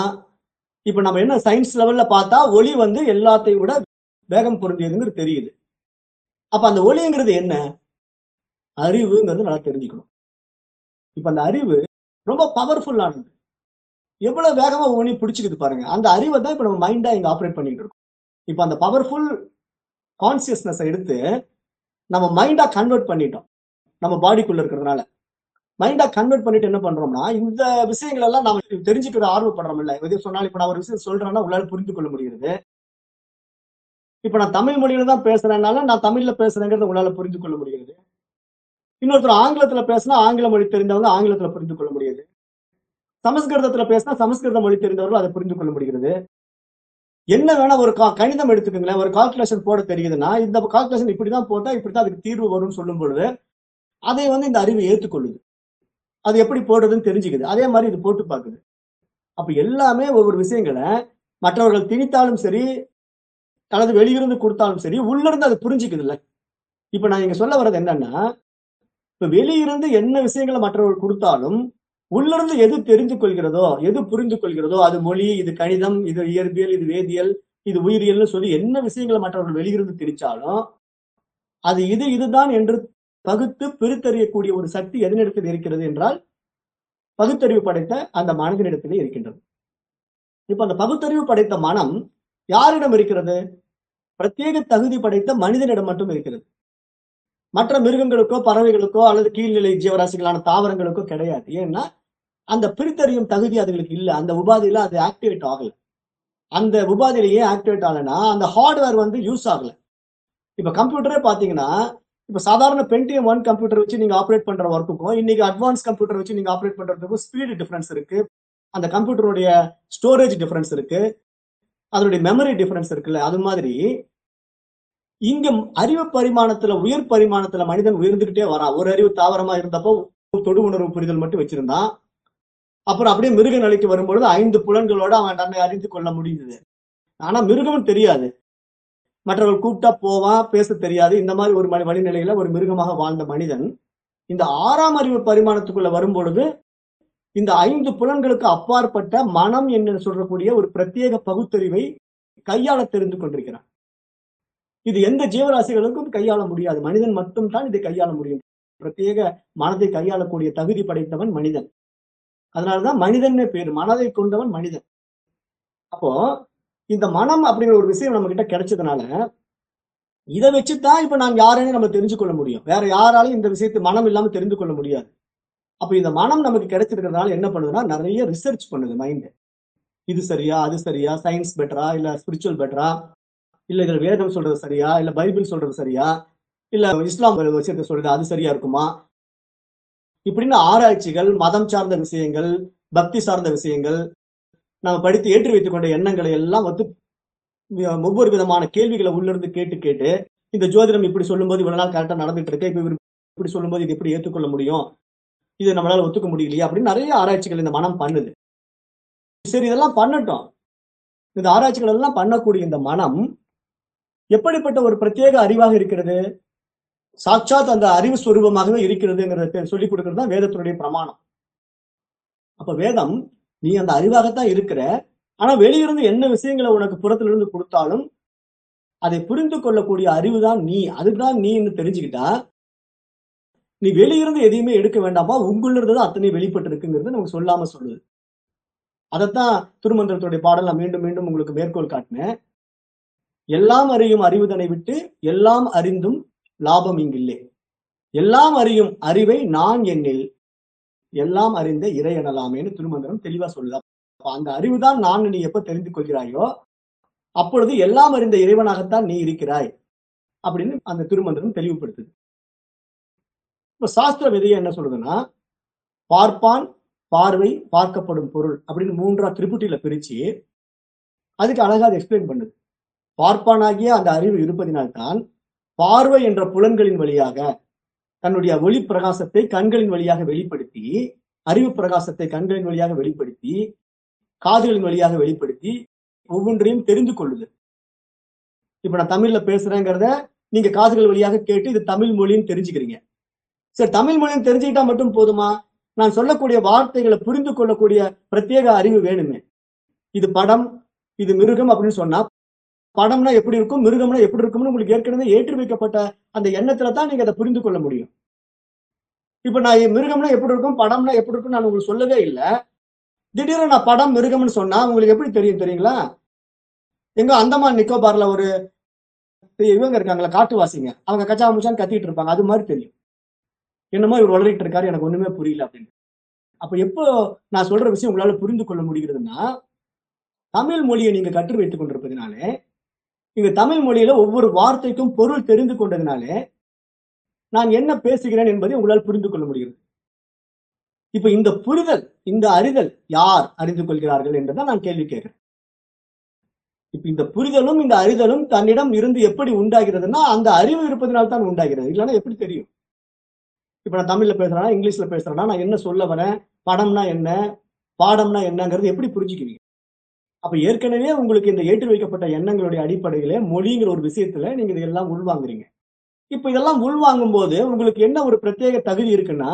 இப்ப நம்ம என்ன சயின்ஸ் லெவல்ல பார்த்தா ஒளி வந்து எல்லாத்தையும் விட வேகம் பொருந்தியதுங்கிறது தெரியுது. அப்ப அந்த ஒளிங்கிறது என்ன? அறிவுங்கிறது நல்லா தெரிஞ்சுக்கணும். இப்ப அந்த அறிவு ரொம்ப பவர்ஃபுல்லானது எவ்வளவு வேகமா ஒவ்வொன்றி பிடிச்சிக்குது பாருங்க. அந்த அறிவை தான் இப்ப நம்ம மைண்டா இங்க ஆப்ரேட் பண்ணிட்டு இருக்கோம். இப்ப அந்த பவர்ஃபுல் கான்சியஸ்னஸ் எடுத்து நம்ம மைண்டா கன்வெர்ட் பண்ணிட்டோம். நம்ம பாடிக்குள்ள இருக்கிறதுனால. மைண்டா கன்வெர்ட் பண்ணிட்டு என்ன பண்றோம்னா இந்த விஷயங்கள் எல்லாம் நம்ம தெரிஞ்சுக்கிற ஆர்வப்படுறோம் இல்ல. எதையும் சொன்னாலும் இப்ப நான் ஒரு விஷயம் சொல்றேன்னா உங்களால புரிந்து கொள்ள முடியுது இப்ப நான் தமிழ் மொழியில தான் பேசுறேன்னால நான் தமிழ்ல பேசுறேங்கிறத உங்களால புரிந்து கொள்ள முடிகிறது இன்னொருத்தர் ஆங்கிலத்துல பேசினா ஆங்கில மொழி தெரிந்தவங்க ஆங்கிலத்துல புரிந்து கொள்ள முடியுது. சமஸ்கிருதத்துல பேசினா சமஸ்கிருத மொழி தெரிந்தவர்கள் அதை புரிந்து கொள்ள முடிகிறது. என்ன வேணா ஒரு கா- கணிதம் எடுத்துக்கோங்களேன். ஒரு கால்குலேஷன் போட தெரியுதுன்னா இந்த கால்குலேஷன் இப்படிதான் போட்டா இப்படிதான் அதுக்கு தீர்வு வரும்னு சொல்லும் பொழுது அதை வந்து இந்த அறிவு ஏற்றுக்கொள்ளுது. அது எப்படி போடுறதுன்னு தெரிஞ்சுக்குது. அதே மாதிரி இது போட்டு பார்க்குது. அப்ப எல்லாமே ஒவ்வொரு விஷயங்களை மற்றவர்கள் திணித்தாலும் சரி அல்லது வெளியிருந்து கொடுத்தாலும் சரி உள்ளிருந்து அது புரிஞ்சுக்குது இல்ல இப்ப நான் இங்க சொல்ல வர்றது என்னன்னா இப்ப வெளியிருந்து என்ன விஷயங்களை மற்றவர்கள் கொடுத்தாலும் உள்ளிருந்து எது தெரிந்து கொள்கிறதோ எது புரிந்து கொள்கிறதோ அது மொழி இது கணிதம் இது இயற்பியல் இது வேதியியல் இது உயிரியல்னு சொல்லி என்ன விஷயங்களை மற்றவர்கள் வெளியிருந்து திணிச்சாலும் அது இது இதுதான் என்று பகுத்து பிரித்தறியக்கூடிய ஒரு சக்தி எதனிடத்தில் இருக்கிறது என்றால் பகுத்தறிவு படைத்த அந்த மனதினிடத்திலே இருக்கின்றது. இப்ப அந்த பகுத்தறிவு படைத்த மனம் யாரிடம் இருக்கிறது? பிரத்யேக தகுதி படைத்த மனிதனிடம் மட்டும் இருக்கிறது. மற்ற மிருகங்களுக்கோ பறவைகளுக்கோ அல்லது கீழ்நிலை ஜீவராசிகளான தாவரங்களுக்கோ கிடையாது. ஏன்னா அந்த பிரித்தறியும் தகுதி அதுகளுக்கு இல்லை. அந்த உபாதியில அது ஆக்டிவேட் ஆகல. அந்த உபாதியிலேயே ஆக்டிவேட் ஆகலைன்னா அந்த ஹார்ட்வேர் வந்து யூஸ் ஆகல. இப்ப கம்ப்யூட்டரே பாத்தீங்கன்னா இப்ப சாதாரண பென்டிஎம் ஒன் கம்ப்யூட்டர் வச்சு நீங்க ஆப்ரேட் பண்ற ஒர்க்குக்கும் இன்னைக்கு அட்வான்ஸ் கம்ப்யூட்டர் வச்சு நீங்க ஆப்ரேட் பண்றதுக்கும் ஸ்பீடு டிஃபரன்ஸ் இருக்கு. அந்த கம்ப்யூட்டருடைய ஸ்டோரேஜ் டிஃபரன்ஸ் இருக்கு. அதனுடைய மெமரி டிஃபரன்ஸ் இருக்குல்ல அது மாதிரி இங்க அறிவு பரிமாணத்துல உயர் பரிமாணத்துல மனிதன் உயர்ந்துகிட்டே வரான். ஒரு அறிவு தாவரமா இருந்தப்போ தொடு உணர்வு புரிதல் மட்டும் வச்சிருந்தான் அப்புறம் அப்படியே மிருக நிலைக்கு வரும்பொழுது ஐந்து புலன்களோட அவன் தன்னை அறிந்து கொள்ள முடிந்தது. ஆனா மிருகம் தெரியாது. மற்றவர்கள் கூப்பிட்டா போவான் பேச தெரியாது. இந்த மாதிரி ஒரு மனி- வழிநிலையில ஒரு மிருகமாக வாழ்ந்த மனிதன் இந்த ஆறாம் அறிவு பரிமாணத்துக்குள்ள வரும்பொழுது இந்த ஐந்து புலன்களுக்கு அப்பாற்பட்ட மனம் என்று சொல்லக்கூடிய ஒரு பிரத்யேக பகுத்தறிவை கையாள தெரிந்து கொண்டிருக்கிறான் இது எந்த ஜீவராசிகளுக்கும் கையாள முடியாது. மனிதன் மட்டும் தான் இதை கையாள முடியும். பிரத்யேக மனதை கையாளக்கூடிய தகுதி படைத்தவன் மனிதன். அதனாலதான் மனிதன் பேரு. மனதை கொண்டவன் மனிதன். அப்போ இந்த மனம் அப்படிங்கிற ஒரு விஷயம் நம்ம கிட்ட கிடைச்சதுனால இதை வச்சுதான் இப்ப நாம் யாருன்னு நம்ம தெரிஞ்சு கொள்ள முடியும். வேற யாராலையும் இந்த விஷயத்தை மனம் இல்லாம தெரிந்து கொள்ள முடியாது. அப்போ இந்த மனம் நமக்கு கிடைச்சிருக்கிறதுனால என்ன பண்ணுதுன்னா நிறைய ரிசர்ச் பண்ணுது மைண்டு இது சரியா அது சரியா சயின்ஸ் பெட்டரா இல்லை ஸ்பிரிச்சுவல் பெட்டரா இல்லை இதில் வேதம் சொல்றது சரியா இல்லை பைபிள் சொல்றது சரியா? இல்லை இஸ்லாம் விஷயத்தை சொல்றது அது சரியா இருக்குமா? இப்படின்னு ஆராய்ச்சிகள் மதம் சார்ந்த விஷயங்கள் பக்தி சார்ந்த விஷயங்கள் நம்ம படித்து ஏற்றி வைத்துக் கொண்ட எண்ணங்களை எல்லாம் வந்து ஒவ்வொரு விதமான கேள்விகளை உள்ளிருந்து கேட்டு கேட்டு இந்த ஜோதிடம் இப்படி சொல்லும்போது இவ்வளவு நாள் கரெக்டாக நடந்துட்டு இருக்கு இப்போ இப்படி சொல்லும்போது இது எப்படி ஏற்றுக்கொள்ள முடியும்? இது நம்மளால ஒத்துக்க முடியலையா அப்படின்னு நிறைய ஆராய்ச்சிகள் இந்த மனம் பண்ணுது. சரி இதெல்லாம் பண்ணட்டும். இந்த ஆராய்ச்சிகள் எல்லாம் பண்ணக்கூடிய இந்த மனம் எப்படிப்பட்ட ஒரு பிரத்யேக அறிவாக இருக்கிறது? சாட்சாத் அந்த அறிவு ஸ்வரூபமாகவே இருக்கிறதுங்கிறத சொல்லிக் கொடுக்கிறது தான் வேதத்தினுடைய பிரமாணம். அப்ப வேதம் நீ அந்த அறிவாகத்தான் இருக்கிற ஆனா வெளியிருந்து என்ன விஷயங்களை உனக்கு புறத்திலிருந்து கொடுத்தாலும் அதை புரிந்து கொள்ளக்கூடிய அறிவு தான் நீ. அதுதான் நீன்னு தெரிஞ்சுக்கிட்டா நீ வெளியிருந்து எதையுமே எடுக்க வேண்டாமா? உங்களுள்ள இருந்து அத்தனை வெளிப்பட்டு இருக்குங்கிறது நமக்கு சொல்லாம சொல்லுது. அதைத்தான் திருமந்திரத்துடைய பாடல் நான் மீண்டும் மீண்டும் உங்களுக்கு மேற்கோள் காட்டினேன். எல்லாம் அறியும் அறிவுதனை விட்டு எல்லாம் அறிந்தும் லாபம் இங்கில்லை. எல்லாம் அறியும் அறிவை நான் என்னில். எல்லாம் அறிந்த இறை எனலாமேன்னு திருமந்திரம் தெளிவா சொல்லலாம் அந்த அறிவு தான் நான் நீ எப்ப தெரிந்து கொள்கிறாயோ அப்பொழுது எல்லாம் அறிந்த இறைவனாகத்தான் நீ இருக்கிறாய் அப்படின்னு அந்த திருமந்திரம் தெளிவுபடுத்துது. இப்ப சாஸ்திர விதையை என்ன சொல்லுதுன்னா பார்ப்பான் பார்வை பார்க்கப்படும் பொருள் அப்படின்னு மூன்றா திரிபுட்டியில பிரிச்சு அதுக்கு அழகா அதை எக்ஸ்பிளைன் பண்ணுது. பார்ப்பானாகிய அந்த அறிவு இருப்பதினால்தான் பார்வை என்ற புலன்களின் வழியாக தன்னுடைய ஒளி பிரகாசத்தை கண்களின் வழியாக வெளிப்படுத்தி அறிவு பிரகாசத்தை கண்களின் வழியாக வெளிப்படுத்தி காதுகளின் வழியாக வெளிப்படுத்தி ஒவ்வொன்றையும் தெரிந்து கொள்ளுது. இப்ப நான் தமிழ்ல பேசுறேங்கிறத நீங்க காதுகள் வழியாக கேட்டு இது தமிழ் மொழின்னு தெரிஞ்சுக்கிறீங்க. சரி தமிழ் மொழின்னு தெரிஞ்சுக்கிட்டா மட்டும் போதுமா? நான் சொல்லக்கூடிய வார்த்தைகளை புரிந்து கொள்ளக்கூடிய பிரத்யேக அறிவு வேணுமே. இது படம் இது மிருகம் அப்படின்னு சொன்னா படம்னா எப்படி இருக்கும் மிருகம்னா எப்படி இருக்கும்னு உங்களுக்கு ஏற்கனவே ஏற்றி வைக்கப்பட்ட அந்த எண்ணத்துல தான் நீங்க அதை புரிந்து கொள்ள முடியும். இப்ப நான் மிருகம்னா எப்படி இருக்கும் படம்னா எப்படி இருக்கும் நான் உங்களுக்கு சொல்லவே இல்லை. திடீர்னு நான் படம் மிருகம்னு சொன்னா உங்களுக்கு எப்படி தெரியும் தெரியுங்களா? எங்க அந்தமான் நிக்கோபார்ல ஒரு இவங்க இருக்காங்களா காட்டுவாசிங்க. அவங்க கச்சா முச்சான்னு கத்திட்டு இருப்பாங்க அது மாதிரி தெரியும். என்னமோ இவர் வளரிட்டு இருக்காரு எனக்கு ஒண்ணுமே புரியல அப்படின்னு. அப்ப எப்போ நான் சொல்ற விஷயம் உங்களால புரிந்து கொள்ள முடிகிறதுன்னா தமிழ் மொழியை நீங்க கற்று வைத்துக் கொண்டிருப்பதனாலே நீங்க தமிழ் மொழியில ஒவ்வொரு வார்த்தைக்கும் பொருள் தெரிந்து கொண்டதுனாலே நான் என்ன பேசுகிறேன் என்பதை உங்களால் புரிந்து கொள்ள முடிகிறது. இப்ப இந்த புரிதல் இந்த அறிதல் யார் அறிந்து கொள்கிறார்கள் என்றுதான் நான் கேள்வி கேட்கிறேன். இப்ப இந்த புரிதலும் இந்த அறிதலும் தன்னிடம் இருந்து எப்படி உண்டாகிறதுன்னா அந்த அறிவு இருப்பதனால் தான் உண்டாகிறது. இல்லைன்னா எப்படி தெரியும்? இப்ப நான் தமிழ்ல பேசுறேன்னா இங்கிலீஷ்ல பேசுறேன்னா நான் என்ன சொல்ல வரேன் படம்னா என்ன பாடம்னா என்னங்கிறது எப்படி புரிஞ்சுக்குவீங்க? அப்ப ஏற்கனவே உங்களுக்கு இந்த ஏற்றி வைக்கப்பட்ட எண்ணங்களுடைய அடிப்படையிலே மொழிங்கிற ஒரு விஷயத்துல நீங்க இதெல்லாம் உள்வாங்குறீங்க. இப்ப இதெல்லாம் உள்வாங்கும் போது உங்களுக்கு என்ன ஒரு பிரத்யேக தகுதி இருக்குன்னா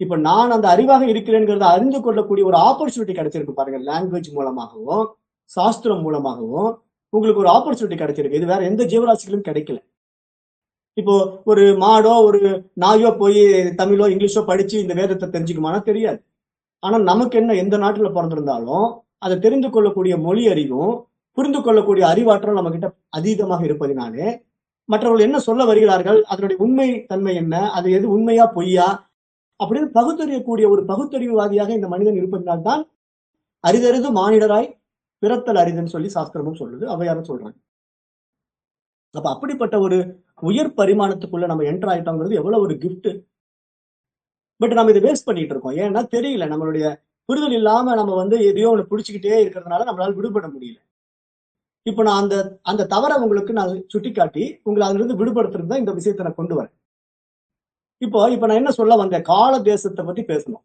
இப்ப நான் அந்த அறிவாக இருக்கிறேங்கிறத அறிந்து கொள்ளக்கூடிய ஒரு ஆப்பர்ச்சுனிட்டி கிடைச்சிருக்கு பாருங்க லாங்குவேஜ் மூலமாகவும் சாஸ்திரம் மூலமாகவும் உங்களுக்கு ஒரு ஆப்பர்ச்சுனிட்டி கிடைச்சிருக்கு. இது வேற எந்த ஜீவராசிகளும் கிடைக்கல. இப்போ ஒரு மாடோ ஒரு நாயோ போய் தமிழோ இங்கிலீஷோ படிச்சு இந்த வேதத்தை தெரிஞ்சுக்குமானா தெரியாது. ஆனா நமக்கு என்ன எந்த நாட்டுல பிறந்திருந்தாலும் அதை தெரிந்து கொள்ளக்கூடிய மொழி அறிவும் புரிந்து கொள்ளக்கூடிய அறிவாற்றல் நம்ம கிட்ட அதீதமாக இருப்பதினாலே மற்றவர்கள் என்ன சொல்ல வருகிறார்கள் அதனுடைய உண்மை தன்மை என்ன அது எது உண்மையா பொய்யா அப்படின்னு பகுத்தறியக்கூடிய ஒரு பகுத்தறிவுவாதியாக இந்த மனிதன் இருப்பதனால்தான் அரிதறிது மானிடராய் பிறத்தல் அரிதுன்னு சொல்லி சாஸ்திரமும் சொல்லுது அவையாரும் சொல்றாங்க. அப்ப அப்படிப்பட்ட ஒரு உயர் பரிமாணத்துக்குள்ள நம்ம என்டர் ஆயிட்டோங்கிறது எவ்வளவு ஒரு கிஃப்ட் பட் நம்ம இதை வேஸ்ட் பண்ணிட்டு இருக்கோம். ஏன்னா தெரியல நம்மளுடைய புரிதல் இல்லாம நம்ம வந்து எதையோ ஒன்று பிடிச்சிக்கிட்டே இருக்கிறதுனால நம்மளால விடுபட முடியல. இப்போ நான் அந்த அந்த தவறை உங்களுக்கு நான் சுட்டி காட்டி உங்களை அதுல இருந்து விடுபடுத்துறது தான் இந்த விஷயத்தை நான் கொண்டு வரேன். இப்போ இப்போ நான் என்ன சொல்ல வந்தேன்? கால தேசத்தை பத்தி பேசணும்.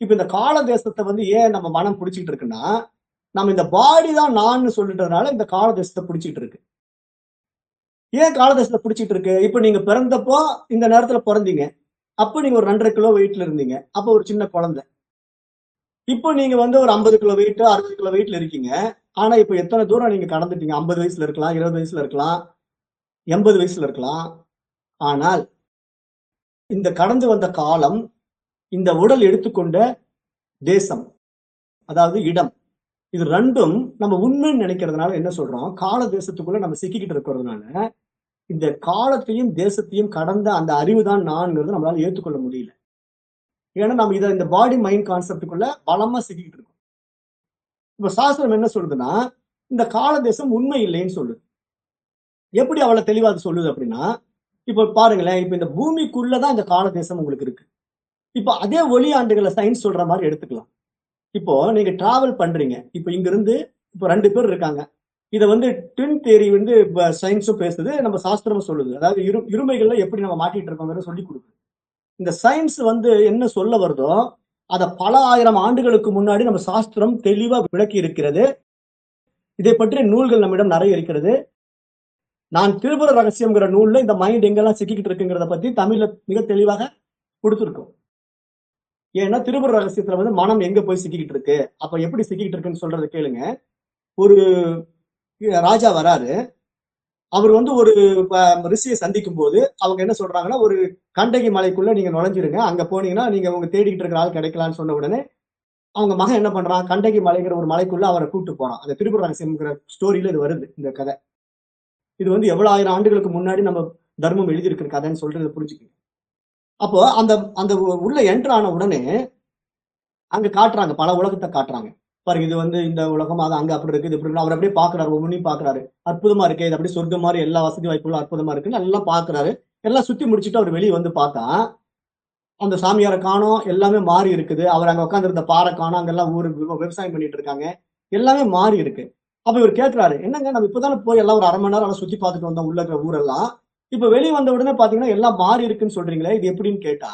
இப்போ இந்த கால தேசத்தை வந்து ஏன் நம்ம மனம் பிடிச்சிட்டு இருக்குன்னா நம்ம இந்த பாடி தான் நான் சொல்லிட்டதுனால இந்த கால தேசத்தை பிடிச்சிட்டு இருக்கு. ஏன் கால பிடிச்சிட்டு இருக்கு? இப்போ நீங்க பிறந்தப்போ இந்த நேரத்துல பிறந்தீங்க. அப்போ நீங்க ஒரு ரெண்டரை கிலோ வெயிட்ல இருந்தீங்க. அப்போ ஒரு சின்ன குழந்தை. இப்போ நீங்க வந்து ஒரு ஐம்பது கிலோ வெயிட் அறுபது கிலோ வெயிட்ல இருக்கீங்க. ஆனா இப்போ எத்தனை தூரம் நீங்க கடந்துட்டீங்க? ஐம்பது வயசுல இருக்கலாம் இருபது வயசுல இருக்கலாம் எண்பது வயசுல இருக்கலாம். ஆனால் இந்த கடந்து வந்த காலம் இந்த உடல் எடுத்துக்கொண்ட தேசம் அதாவது இடம் இது ரெண்டும் நம்ம உண்மைன்னு நினைக்கிறதுனால என்ன சொல்றோம்? கால தேசத்துக்குள்ள நம்ம சிக்கிக்கிட்டு இருக்கிறதுனால இந்த காலத்தையும் தேசத்தையும் கடந்த அந்த அறிவு தான் நான்ங்கிறது நம்மளால ஏற்றுக்கொள்ள முடியல. ஏன்னா நம்ம இதை இந்த பாடி மைண்ட் கான்செப்டுக்குள்ள பலமா சிக்கிக்கிட்டு இருக்கோம். இப்ப சாஸ்திரம் என்ன சொல்லுதுன்னா இந்த கால தேசம் உண்மை இல்லைன்னு சொல்லுது. எப்படி அவளை தெளிவா அது சொல்லுது அப்படின்னா இப்ப பாருங்களேன் இப்ப இந்த பூமிக்குள்ளதான் இந்த கால தேசம் உங்களுக்கு இருக்கு. இப்போ அதே ஒளி ஆண்டுகளை சயின்ஸ் சொல்ற மாதிரி எடுத்துக்கலாம். இப்போ நீங்க டிராவல் பண்றீங்க. இப்போ இங்க இருந்து இப்போ ரெண்டு பேர் இருக்காங்க. இதை வந்து ட்வின் தேரி வந்து சயின்ஸும் பேசுது நம்ம சாஸ்திரமும் சொல்லுது. அதாவது இரு இருமைகள்ல எப்படி நம்ம மாட்டிட்டு இருக்கோங்கிறத சொல்லி கொடுக்குது. இந்த சயின்ஸ் வந்து என்ன சொல்ல வருதோ அதை பல ஆயிரம் ஆண்டுகளுக்கு முன்னாடி நம்ம சாஸ்திரம் தெளிவா விளக்கி இருக்கிறது. இதை பற்றிய நூல்கள் நம்மிடம் நிறைய இருக்கிறது. நான் திருபுர ரகசியம்ங்கிற நூல்ல இந்த மைண்ட் எங்கெல்லாம் சிக்கிக்கிட்டு இருக்குங்கிறத பத்தி தமிழ்ல மிக தெளிவாக கொடுத்துருக்கோம். ஏன்னா திருபுர ரகசியத்துல வந்து மனம் எங்க போய் சிக்கிக்கிட்டு இருக்கு? அப்ப எப்படி சிக்கிக்கிட்டு இருக்குன்னு சொல்றத கேளுங்க. ஒரு ராஜா வராரு. அவர் வந்து ஒரு ரிஷியை சந்திக்கும் போது அவங்க என்ன சொல்றாங்கன்னா ஒரு கண்டகி மலைக்குள்ள நீங்க நுழைஞ்சிருங்க. அங்க போனீங்கன்னா நீங்க உங்க தேடிக்கிட்டு இருக்கிற ஆள் கிடைக்கலான்னு சொன்ன உடனே அவங்க மகன் என்ன பண்றான்? கண்டகி மலைங்கிற ஒரு மலைக்குள்ள அவரை கூட்டு போறான். அந்த திருப்பூர் ரகசியம்ங்கிற ஸ்டோரியில இது வருது இந்த கதை. இது வந்து எவ்வளவு ஆயிரம் ஆண்டுகளுக்கு முன்னாடி நம்ம தர்மம் எழுதியிருக்கிற கதைன்னு சொல்றது புரிஞ்சுக்கணும் அப்போ அந்த அந்த உள்ள என்ட்ரு ஆன உடனே அங்க காட்டுறாங்க பல உலகத்தை காட்டுறாங்க. பாருங்க இது வந்து இந்த உலகம் அது அங்க அப்படி இருக்கு இது இப்படி இருக்கு. அவர் அப்படியே பாக்குறாரு ஒவ்வொன்றையும் பாக்குறாரு அற்புதமா இருக்கு இது அப்படியே சொர்க்கம் மாதிரி எல்லா வசதி வாய்ப்புகளும் அற்புதமா இருக்குன்னு எல்லாம் பாக்குறாரு எல்லாம் சுத்தி முடிச்சுட்டு அவர் வெளியே வந்து பார்த்தா அந்த சாமியாரை காணோம் எல்லாமே மாறி இருக்குது. அவர் அங்க உட்காந்துருந்த பாறை காணோம் அங்கெல்லாம் ஊரு விவ- விவசாயம் பண்ணிட்டு இருக்காங்க. எல்லாமே மாறி இருக்கு. அப்ப இவர் கேட்கிறாரு என்னங்க நம்ம இப்பதானே போய் எல்லாம் ஒரு அரை மணி நேரம் சுத்தி பார்த்துட்டு வந்தோம் உள்ள இருக்கிற ஊரெல்லாம். இப்ப வெளியே வந்த உடனே பாத்தீங்கன்னா எல்லாம் மாறி இருக்குன்னு சொல்றீங்களே இது எப்படின்னு கேட்டா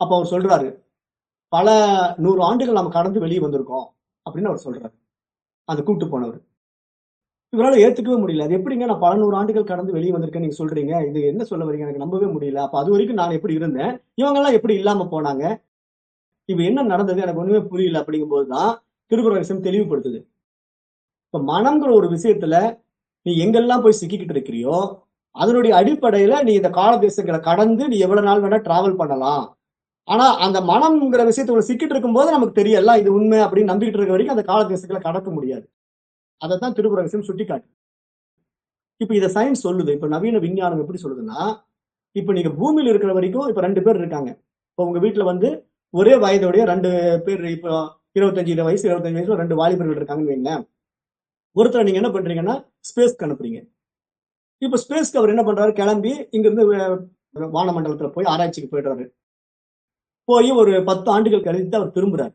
அப்ப அவர் சொல்றாரு பல நூறு ஆண்டுகள் நம்ம கடந்து வெளியே வந்திருக்கோம் அப்படின்னு அவர் சொல்றாரு. அந்த கூப்பிட்டு போனவர். இவரால ஏத்துக்கவே முடியல. அது எப்படிங்க நான் பல நூறு ஆண்டுகள் கடந்து வெளியே வந்திருக்கேன் நீங்க சொல்றீங்க? இது என்ன சொல்ல வரீங்க? எனக்கு நம்பவே முடியல. அப்ப அது வரைக்கும் நான் எப்படி இருந்தேன்? இவங்க எல்லாம் எப்படி இல்லாம போனாங்க? இப்ப என்ன நடந்தது? எனக்கு ஒண்ணுமே புரியல. அப்படிங்கும்போது தான் திருக்குறள் விஷயம் தெளிவுபடுத்துது. இப்ப மனம்ங்கிற ஒரு விஷயத்துல நீ எங்கெல்லாம் போய் சிக்கிக்கிட்டு இருக்கிறியோ அதனுடைய அடிப்படையில நீ இந்த கால தேசங்களை கடந்து நீ எவ்வளவு நாள் வேணா டிராவல் பண்ணலாம். ஆனா அந்த மனம்ங்கிற விஷயத்துல சிக்கிட்டு இருக்கும்போது நமக்கு தெரியல இது உண்மை அப்படின்னு நம்பிக்கிட்டு இருக்க வரைக்கும் அந்த கால தேசங்களை கடக்க முடியாது. அதைத்தான் திருப்புற விஷயம் சுட்டி காட்டு இப்ப இதை சயின்ஸ் சொல்லுது. இப்ப நவீன விஞ்ஞானம் எப்படி சொல்லுதுன்னா இப்ப நீங்க பூமியில இருக்கிற வரைக்கும் இப்ப ரெண்டு பேர் இருக்காங்க. இப்ப உங்க வீட்டுல வந்து ஒரே வயதோடைய ரெண்டு பேர் இப்போ இருபத்தஞ்சு வயசு இருபத்தஞ்சு வயசுல ரெண்டு வாலிபர்கள் இருக்காங்கன்னு வைங்களேன். ஒருத்தர் நீங்க என்ன பண்றீங்கன்னா ஸ்பேஸ்க்கு அனுப்புறீங்க. இப்ப ஸ்பேஸ்க்கு அவர் என்ன பண்றாரு? கிளம்பி இங்கிருந்து வானமண்டலத்துல போய் ஆராய்ச்சிக்கு போயிடுறாரு. போய் ஒரு பத்து ஆண்டுகள் கழித்து அவர் திரும்புறாரு.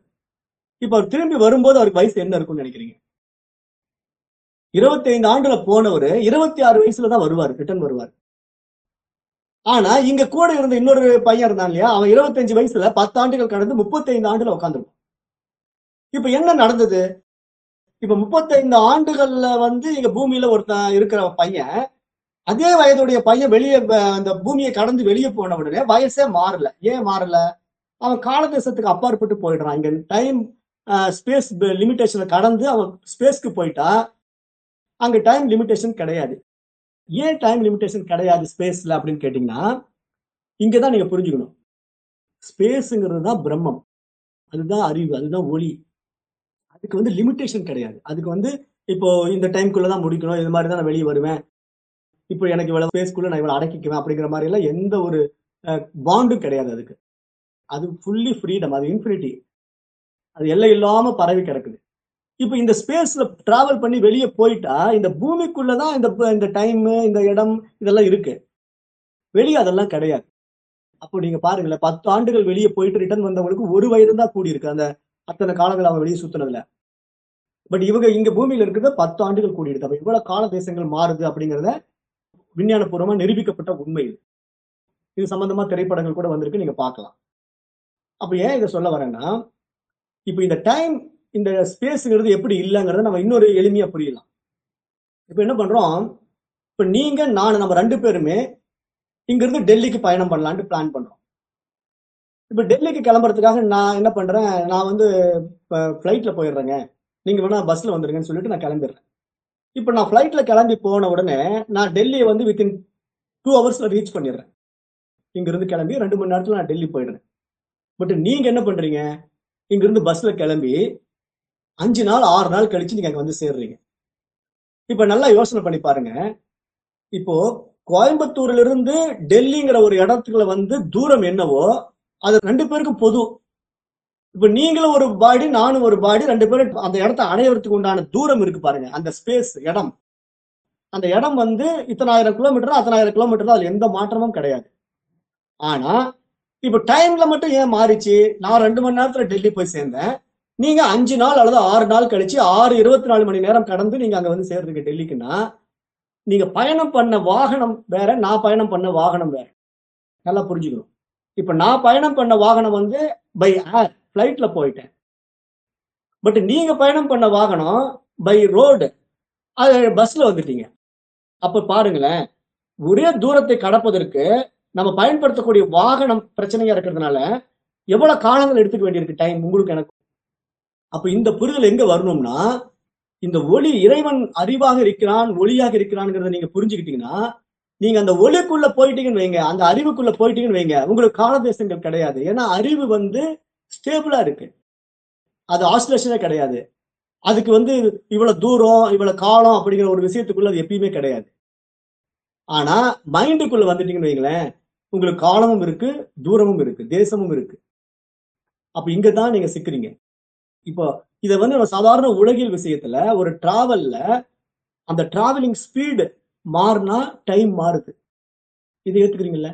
இப்ப அவர் திரும்பி வரும்போது அவருக்கு வயசு என்ன இருக்கும்னு நினைக்கிறீங்க? இருபத்தி ஐந்து ஆண்டுல போனவர் இருபத்தி ஆறு வயசுல தான் வருவார் ரிட்டர்ன் வருவார். ஆனா இங்க கூட இருந்த இன்னொரு பையன் இருந்தான் இல்லையா? அவன் இருபத்தஞ்சு வயசுல பத்து ஆண்டுகள் கடந்து முப்பத்தி ஐந்து ஆண்டுல உட்காந்துருப்பான் இப்ப என்ன நடந்தது? இப்ப முப்பத்தைந்து ஆண்டுகள்ல வந்து இங்க பூமியில ஒருத்தன் இருக்கிற பையன் அதே வயதுடைய பையன் வெளியே அந்த பூமியை கடந்து வெளியே போன உடனே வயசே மாறல. ஏன் மாறல? அவன் காலதேசத்துக்கு அப்பாற்பட்டு போயிடுறான். இங்க டைம் ஸ்பேஸ் லிமிடேஷனை கடந்து அவன் ஸ்பேஸ்க்கு போயிட்டா அங்க டைம் லிமிடேஷன் கிடையாது. ஏன் டைம் லிமிடேஷன் கிடையாது ஸ்பேஸ்ல அப்படின்னு கேட்டீங்கன்னா இங்கதான் நீங்க புரிஞ்சுக்கணும். ஸ்பேஸுங்கிறது தான் பிரம்மம். அதுதான் அறிவு அதுதான் ஒளி. அதுக்கு வந்து லிமிடேஷன் கிடையாது. அதுக்கு வந்து இப்போ இந்த டைம்குள்ள தான் முடிக்கணும் இது மாதிரி தான் நான் வெளியே வருவேன். இப்போ எனக்கு இவ்வளவு ஸ்பேஸ்க்குள்ள நான் இவ்வளவு அடக்கிக்குவேன் அப்படிங்கிற மாதிரி எல்லாம் எந்த ஒரு பாண்டும் கிடையாது அதுக்கு. அது ஃபுல்லி ஃப்ரீடம் அது இன்ஃபினிட்டி அது எல்லை இல்லாம பரவி கிடக்குது. இப்போ இந்த ஸ்பேஸ்ல டிராவல் பண்ணி வெளியே போயிட்டா இந்த பூமிக்குள்ளதான் இந்த இந்த டைம் இந்த இடம் இதெல்லாம் இருக்கு. வெளியே அதெல்லாம் கிடையாது. அப்போ நீங்க பாருங்களேன் பத்து ஆண்டுகள் வெளியே போயிட்டு ரிட்டர்ன் வந்தவங்களுக்கு ஒரு வயது தான் கூடி இருக்கு அந்த அத்தனை காலங்கள் அவங்க வெளியே சுத்தினதுல. பட் இவங்க இங்க பூமியில இருக்கிறத பத்து ஆண்டுகள் கூடி அப்ப இவ்வளவு கால தேசங்கள் மாறுது அப்படிங்கிறத விஞ்ஞானபூர்வமா நிரூபிக்கப்பட்ட உண்மை இது. இது சம்பந்தமா திரைப்படங்கள் கூட வந்திருக்கு நீங்க பார்க்கலாம். அப்ப ஏன் இதை சொல்ல வரேன்னா இப்போ இந்த டைம் இந்த ஸ்பேஸ்ங்கிறது எப்படி இல்லைங்கிறத நம்ம இன்னொரு எளிமையா புரியலாம். இப்போ என்ன பண்றோம்? இப்போ நீங்க நான் நம்ம ரெண்டு பேருமே இங்கிருந்து டெல்லிக்கு பயணம் பண்ணலான்ட்டு பிளான் பண்றோம். இப்போ டெல்லிக்கு கிளம்புறதுக்காக நான் என்ன பண்றேன்? நான் வந்து இப்போ ஃப்ளைட்ல போயிடுறேங்க. நீங்க வேணா பஸ்ல வந்துருங்கன்னு சொல்லிட்டு நான் கிளம்பிடுறேன். இப்போ நான் ஃப்ளைட்ல கிளம்பி போன உடனே நான் டெல்லியை வந்து வித்தின் டூ ஹவர்ஸ்ல ரீச் பண்ணிடுறேன். இங்கிருந்து கிளம்பி ரெண்டு மணி நேரத்துல நான் டெல்லி போயிடுறேன். பட் நீங்க என்ன பண்றீங்க? இங்கிருந்து பஸ்ல கிளம்பி அஞ்சு நாள் ஆறு நாள் கழிச்சு நீங்க அங்க வந்து சேர்றீங்க. இப்ப நல்லா யோசனை பண்ணி பாருங்க. இப்போ கோயம்புத்தூர்ல இருந்து டெல்லிங்கிற ஒரு இடத்துக்குள்ள வந்து தூரம் என்னவோ அது ரெண்டு பேருக்கும் பொது. இப்ப நீங்களும் ஒரு பாடி நானும் ஒரு பாடி ரெண்டு பேரும் அந்த இடத்த அடையறதுக்கு உண்டான தூரம் இருக்கு பாருங்க. அந்த ஸ்பேஸ் இடம். அந்த இடம் வந்து இத்தனாயிரம் கிலோமீட்டர் அத்தனாயிரம் கிலோமீட்டர் அதுல எந்த மாற்றமும் கிடையாது. ஆனா இப்ப டைம்ல மட்டும் ஏன் மாறிச்சு? நான் ரெண்டு மணி நேரத்துல டெல்லி போய் சேர்ந்தேன். நீங்க அஞ்சு நாள் அல்லது ஆறு நாள் கழிச்சு ஆறு இருபத்தி நாலு மணி நேரம் கடந்து நீங்க அங்க வந்து சேர்றதுக்கு டெல்லிக்குன்னா நீங்க பயணம் பண்ண வாகனம் வேற நான் பயணம் பண்ண வாகனம் வேற. நல்லா புரிஞ்சுக்கணும். இப்ப நான் பயணம் பண்ண வாகனம் வந்து பை ஏர் ஃபிளைட்ல போயிட்டேன். பட் நீங்க பயணம் பண்ண வாகனம் பை ரோடு அது பஸ்ல வந்துட்டீங்க. அப்ப பாருங்களேன் ஒரே தூரத்தை கடப்பதற்கு நம்ம பயன்படுத்தக்கூடிய வாகனம் பிரச்சனையா இருக்கிறதுனால எவ்வளவு காலங்கள் எடுத்துக்க வேண்டியிருக்கு டைம் உங்களுக்கு எனக்கு? அப்ப இந்த புரிதல் எங்க வரணும்னா இந்த ஒளி இறைவன் அறிவாக இருக்கிறான் ஒளியாக இருக்கிறான்ங்கிறத நீங்க புரிஞ்சுக்கிட்டீங்கன்னா நீங்க அந்த ஒளிக்குள்ள போயிட்டீங்கன்னு வைங்க அந்த அறிவுக்குள்ள போயிட்டீங்கன்னு வைங்க உங்களுக்கு காலதேசங்கள் கிடையாது. ஏன்னா அறிவு வந்து ஸ்டேபிளா இருக்கு. அது ஆசிலேஷனே கிடையாது. அதுக்கு வந்து இவ்வளவு தூரம் இவ்வளவு காலம் அப்படிங்கிற ஒரு விஷயத்துக்குள்ள அது எப்பயுமே கிடையாது. ஆனா மைண்டுக்குள்ள வந்துட்டீங்கன்னு வைங்களேன் உங்களுக்கு காலமும் இருக்கு தூரமும் இருக்கு தேசமும் இருக்கு. அப்ப இங்க தான் நீங்க சிக்கிறீங்க. இப்போ இதை வந்து நம்ம சாதாரண உலகில் விஷயத்துல ஒரு டிராவல்ல அந்த டிராவலிங் ஸ்பீடு மாறினா டைம் மாறுது. இது ஏத்துக்கிறீங்கல்ல?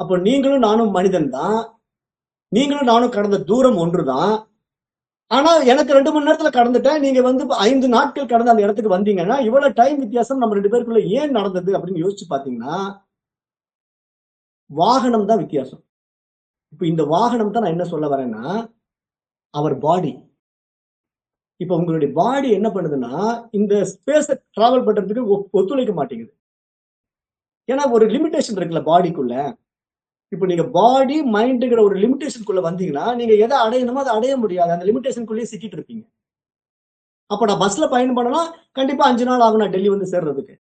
அப்போ நீங்களும் நானும் மனிதன் தான் நீங்களும் நானும் கடந்த தூரம் ஒன்றுதான். ஆனா எனக்கு ரெண்டு மணி நேரத்துல கடந்துட்டேன். நீங்க வந்து ஐந்து நாட்கள் கடந்து அந்த இடத்துக்கு வந்தீங்கன்னா இவ்வளவு டைம் வித்தியாசம் நம்ம ரெண்டு பேருக்குள்ள ஏன் நடந்தது அப்படின்னு யோசிச்சு பாத்தீங்கன்னா வாகனம் தான் வித்தியாசம். இப்ப இந்த வாகனம் தான் நான் என்ன சொல்ல வரேன்னா அவர் பாடி இப்ப உங்களுடைய பாடி என்ன பண்ணுதுன்னா இந்த ஸ்பேஸ டிராவல் பண்றதுக்கு ஒ- ஒத்துழைக்க மாட்டேங்குது. ஏன்னா ஒரு லிமிடேஷன் இருக்குல்ல பாடிக்குள்ள இப்போ நீங்க பாடி மைண்டுங்கிற ஒரு லிமிடேஷனுக்குள்ள வந்தீங்கன்னா நீங்க எதை அடையணுமோ அதை அடைய முடியாது. அந்த லிமிடேஷனுக்குள்ளேயே சிக்கிட்டு இருப்பீங்க. அப்ப நான் பஸ்ல பயணம் பண்ணனா கண்டிப்பா அஞ்சு நாள் ஆகும் நான் டெல்லி வந்து சேர்றதுக்கு.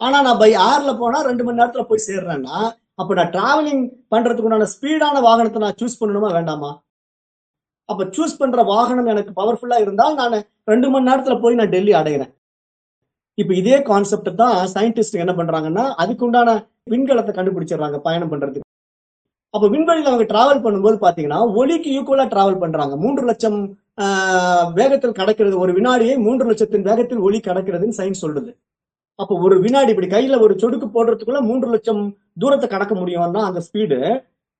ஆனா நான் பை ஆறுல போனா ரெண்டு மணி நேரத்துல போய் சேர்றேன்னா அப்ப நான் டிராவலிங் பண்றதுக்கு உண்டான ஸ்பீடான வாகனத்தை நான் சூஸ் பண்ணணுமா வேண்டாமா? அப்ப சூஸ் பண்ற வாகனம் எனக்கு பவர்ஃபுல்லா இருந்தால் நான் ரெண்டு மணி நேரத்துல போய் நான் டெல்லி அடைகிறேன் இப்ப இதே கான்செப்ட் தான் சயின்டிஸ்ட் என்ன பண்றாங்கன்னா அதுக்கு உண்டான விண்கலத்தை கண்டுபிடிச்சிடுறாங்க பயணம் பண்றதுக்கு. அப்ப விண்வெளியில அவங்க டிராவல் பண்ணும்போது பாத்தீங்கன்னா ஒலிக்கு ஈக்குவலா டிராவல் பண்றாங்க. மூன்று லட்சம் ஆஹ், வேகத்தில் கடக்கிறது. ஒரு வினாடியை மூன்று லட்சத்தின் வேகத்தில் ஒலி கடக்கிறதுன்னு சயின்ஸ் சொல்லுது. அப்போ ஒரு வினாடி இப்படி கையில ஒரு சொடுக்கு போடுறதுக்குள்ள மூன்று லட்சம் தூரத்தை கடக்க முடியும்னா அந்த ஸ்பீடு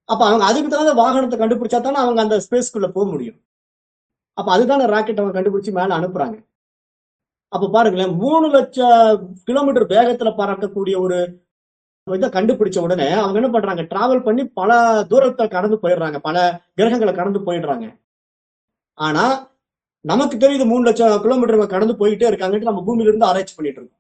அப்ப அவங்க அதுக்கு தகுந்த வாகனத்தை கண்டுபிடிச்சா தானே அவங்க அந்த ஸ்பேஸ்க்குள்ள போக முடியும். அப்ப அதுதானே ராக்கெட் அவங்க கண்டுபிடிச்சு மேல அனுப்புறாங்க. அப்ப பாருங்களேன் மூணு லட்சம் கிலோமீட்டர் வேகத்துல பறக்கக்கூடிய ஒரு இதை கண்டுபிடிச்ச உடனே அவங்க என்ன பண்றாங்க? டிராவல் பண்ணி பல தூரத்தை கடந்து போயிடுறாங்க. பல கிரகங்களை கடந்து போயிடுறாங்க. ஆனா நமக்கு தெரியுது மூணு லட்சம் கிலோமீட்டர் கடந்து போயிட்டே இருக்காங்கன்ட்டு நம்ம பூமியில இருந்து ஆராய்ச்சி பண்ணிட்டு இருக்கோம்.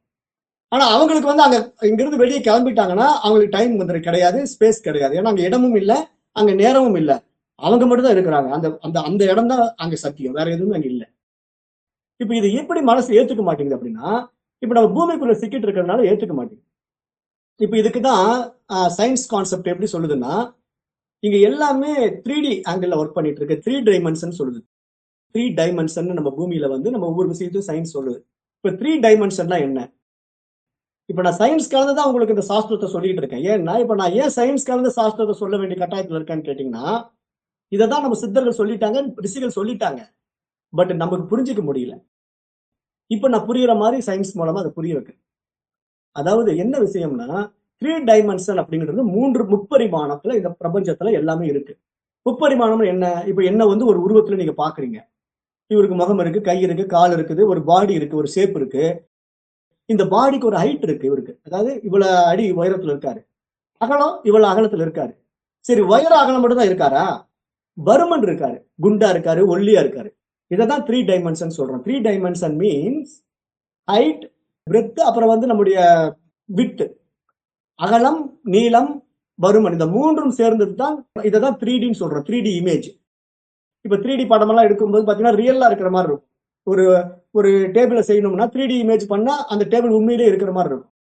ஆனா அவங்களுக்கு வந்து அங்க இங்கிருந்து வெளியே கிளம்பிட்டாங்கன்னா அவங்களுக்கு டைம் வந்து கிடையாது ஸ்பேஸ் கிடையாது. ஏன்னா அங்க இடமும் இல்லை அங்க நேரமும் இல்லை. அவங்க மட்டும் தான் இருக்கிறாங்க. அந்த அந்த அந்த இடம் தான் அங்க சத்தியம். வேற எதுவுமே அங்க இல்லை. இப்ப இது எப்படி மனசு ஏத்துக்க மாட்டேங்குது அப்படின்னா இப்ப நம்ம பூமிக்குள்ள சிக்கிட்டு இருக்கிறதுனால ஏத்துக்க மாட்டேங்குது. இப்ப இதுக்கு தான் சயின்ஸ் கான்செப்ட் எப்படி சொல்லுதுன்னா இங்க எல்லாமே த்ரீ டி ஆங்கிள் ஒர்க் பண்ணிட்டு இருக்கு த்ரீ டைமென்ஷன் சொல்லுது. த்ரீ டைமென்ஷன் நம்ம பூமியில வந்து நம்ம ஒவ்வொரு விஷயத்தையும் சயின்ஸ் சொல்லுது. இப்ப த்ரீ டைமென்ஷன்னா என்ன? இப்ப நான் சயின்ஸ் கலந்து தான் உங்களுக்கு இந்த சாஸ்திரத்தை சொல்லிட்டு இருக்கேன். ஏன்னா இப்ப நான் ஏன் சயின்ஸ் கலந்து சாஸ்திரத்தை சொல்ல வேண்டிய கட்டாயத்தில் இருக்கேன்னு கேட்டீங்கன்னா இதை தான் நம்ம சித்தர்கள் சொல்லிட்டாங்க ரிஷிகள் சொல்லிட்டாங்க. பட் நமக்கு புரிஞ்சிக்க முடியல. இப்ப நான் புரியுற மாதிரி சயின்ஸ் மூலமா அதை புரிய வைக்கிறேன். அதாவது என்ன விஷயம்னா த்ரீ டைமென்ஷன் அப்படிங்கிறது மூன்று முப்பரிமாணத்துல இந்த பிரபஞ்சத்துல எல்லாமே இருக்கு. முப்பரிமாணம் என்ன? இப்ப என்ன வந்து ஒரு உருவத்துல நீங்க பாக்குறீங்க. இவருக்கு முகம் இருக்கு கை இருக்கு கால் இருக்குது ஒரு பாடி இருக்கு ஒரு ஷேப் இருக்கு. இந்த பாடிக்கு ஒரு ஹைட் இருக்கு இவருக்கு. அதாவது இவ்வளவு அடி உயரத்துல இருக்காரு. அகலம் இவ்வளவு அகலத்துல இருக்காரு. சரி உயர அகலம் மட்டும் தான் இருக்காரா? பருமன் இருக்காரு. குண்டா இருக்காரு ஒல்லியா இருக்காரு. இதைதான் த்ரீ டைமென்ஷன் சொல்றோம். Three dimension means height breadth அப்புறம் வந்து நம்முடைய விட்டு அகலம் நீளம் பருமன் இந்த மூன்றும் சேர்ந்தது தான் இதை தான் த்ரீ டின்னு சொல்றோம். த்ரீ டி இமேஜ் இப்போ த்ரீ டி படமெல்லாம் எடுக்கும்போது பார்த்தீங்கன்னா ரியலாக இருக்கிற மாதிரி இருக்கும். ஒரு ஒரு டேபிளை செய்யணும்னா த்ரீ டி இமேஜ் பண்ணால் அந்த டேபிள் உண்மையிலே இருக்கிற மாதிரி இருக்கும்.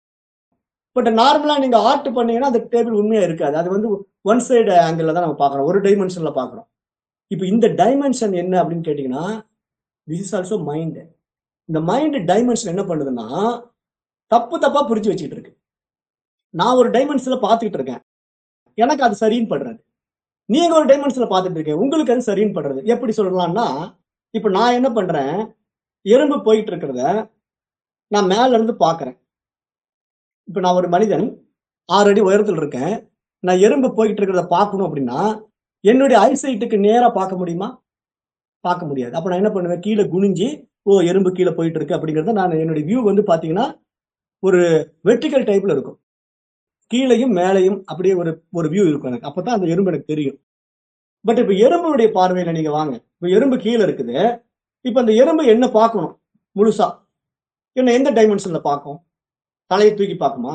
பட் நார்மலாக நீங்கள் ஆர்ட் பண்ணீங்கன்னா அந்த டேபிள் உண்மையாக இருக்காது. அது வந்து ஒன் சைடு ஆங்கிளில் தான் நம்ம பார்க்குறோம். ஒரு டைமென்ஷனில் பார்க்குறோம். இப்போ இந்த டைமென்ஷன் என்ன அப்படின்னு கேட்டிங்கன்னா திஸ் இஸ் ஆல்சோ மைண்டு இந்த மைண்ட் டைமென்ஷன் என்ன பண்ணுதுன்னா தப்பு தப்பா புரிஞ்சு வச்சுக்கிட்டு இருக்கு நான் ஒரு டைமென்ஷன்ல பாத்துக்கிட்டு இருக்கேன். எனக்கு அது சரின்னு படுறது. நீங்க ஒரு டைமென்ஷன்ல பாத்துட்டு இருக்கீங்க. உங்களுக்கு அது சரின்னு படுறது. எப்படி சொல்லலாம்னா இப்ப நான் என்ன பண்றேன்? எறும்பு போயிட்டு இருக்கிறத நான் மேல இருந்து பாக்குறேன் இப்ப நான் ஒரு மனிதன் ஆறு அடி உயரத்தில் இருக்கேன். நான் எறும்பு போயிட்டு இருக்கிறத பார்க்கணும் அப்படின்னா என்னுடைய ஐசைட்டுக்கு நேரா பார்க்க முடியுமா? பார்க்க முடியாது. அப்ப நான் என்ன பண்ணுவேன்? கீழே குனிஞ்சு ஓ எறும்பு கீழே போயிட்டு இருக்கு அப்படிங்கிறத நான் என்னுடைய வியூ வந்து பாத்தீங்கன்னா ஒரு வெர்டிக்கல் டைப்ல இருக்கும். கீழையும் மேலையும் அப்படியே ஒரு ஒரு வியூ இருக்கும் எனக்கு. அப்பதான் அந்த எறும்பு எனக்கு தெரியும். பட் இப்ப எறும்புடைய பார்வையில நீங்க வாங்க. இப்ப எறும்பு கீழே இருக்குது. இப்ப அந்த எறும்பு என்ன பார்க்கணும்? முழுசா. என்ன எந்த டைமென்ஷன்ல பார்க்கும்? தலையை தூக்கி பார்க்குமா?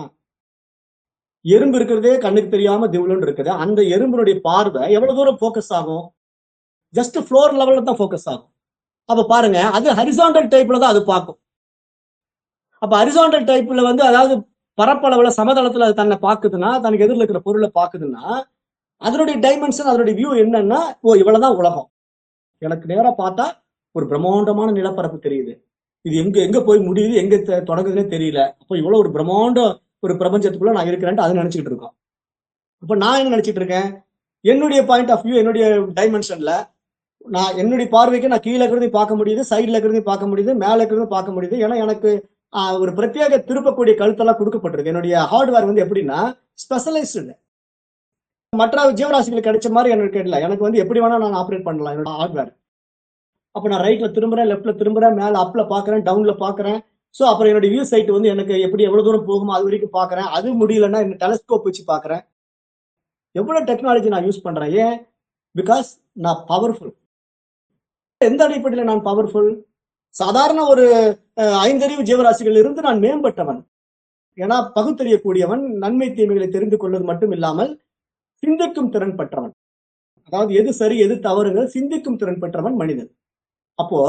எறும்பு இருக்கிறதே கண்ணுக்கு தெரியாம திவுலன்னு இருக்குது. அந்த எறும்பினுடைய பார்வை எவ்வளவு தூரம் ஃபோக்கஸ் ஆகும்? ஜஸ்ட் ஃப்ளோர் லெவலில் தான் ஃபோக்கஸ் ஆகும். அப்ப பாருங்க அது ஹரிசாண்டல் டைப்ல தான் அது பார்க்கும். அப்ப ஹரிசாண்டல் டைப்ல வந்து அதாவது பரப்பளவுல சமதளத்துல அது தன்னை பாக்குதுன்னா தனக்கு எதிரில் இருக்கிற பொருளை பாக்குதுன்னா அதனுடைய டைமென்ஷன் அதனுடைய வியூ என்னன்னா ஓ இவ்வளவுதான் உலகம். எனக்கு நேரா பார்த்தா ஒரு பிரம்மாண்டமான நிலப்பரப்பு தெரியுது. இது எங்க எங்க போய் முடியுது எங்க தொடங்குதுன்னே தெரியல. அப்போ இவ்வளவு ஒரு பிரம்மாண்ட ஒரு பிரபஞ்சத்துக்குள்ள நான் இருக்கிறேன்ட்டு அதை நினைச்சுக்கிட்டு இருக்கோம். அப்ப நான் என்ன நினைச்சிட்டு இருக்கேன்? என்னுடைய பாயிண்ட் ஆஃப் வியூ என்னுடைய டைமென்ஷன்ல நான் என்னுடைய பார்வைக்கு நான் கீழே இருக்கிறதையும் பார்க்க முடியுது சைடில் இருக்கிறதையும் பார்க்க முடியுது மேல இருக்கிறதையும் பார்க்க முடியுது. ஏன்னா எனக்கு ஒரு பிரத்யேக திருப்பக்கூடிய கழுத்தெல்லாம் கொடுக்கப்பட்டிருக்கு. என்னுடைய ஹார்ட்வேர் வந்து எப்படின்னா ஸ்பெஷலைஸ்டு மற்ற ஜீவராசிகளுக்கு கிடைச்ச மாதிரி எனக்கு கேட்கல எனக்கு வந்து எப்படி வேணா நான் ஆப்ரேட் பண்ணலாம் என்னோட ஹார்ட்வேர் அப்ப நான் ரைட்ல திரும்புறேன் லெஃப்ட்ல திரும்புறேன் மேல அப்ல பாக்குறேன் டவுன்ல பாக்குறேன் சோ அப்புறம் என்னோட வியூ சைட் வந்து எனக்கு எப்படி எவ்வளவு தூரம் போகுமோ அது வரைக்கும் பாக்குறேன் அது முடியலன்னா என்ன டெலஸ்கோப் வச்சு பாக்குறேன் எவ்வளவு டெக்னாலஜி நான் யூஸ் பண்றேன்? ஏன்? பிகாஸ் நான் பவர்ஃபுல் எந்த அடிப்படையில் நான் பவர்ஃபுல் சாதாரண ஒரு ஐந்தறிவு ஜீவராசிகள் இருந்து நான் மேம்பட்டவன். ஏன்னா பகுத்தறியக்கூடியவன் நன்மை தீமைகளை தெரிந்து கொள்வது மட்டும் இல்லாமல் சிந்திக்கும் திறன் பெற்றவன். அதாவது எது சரி எது தவறுங்க சிந்திக்கும் திறன் பெற்றவன் மனிதன். அப்போ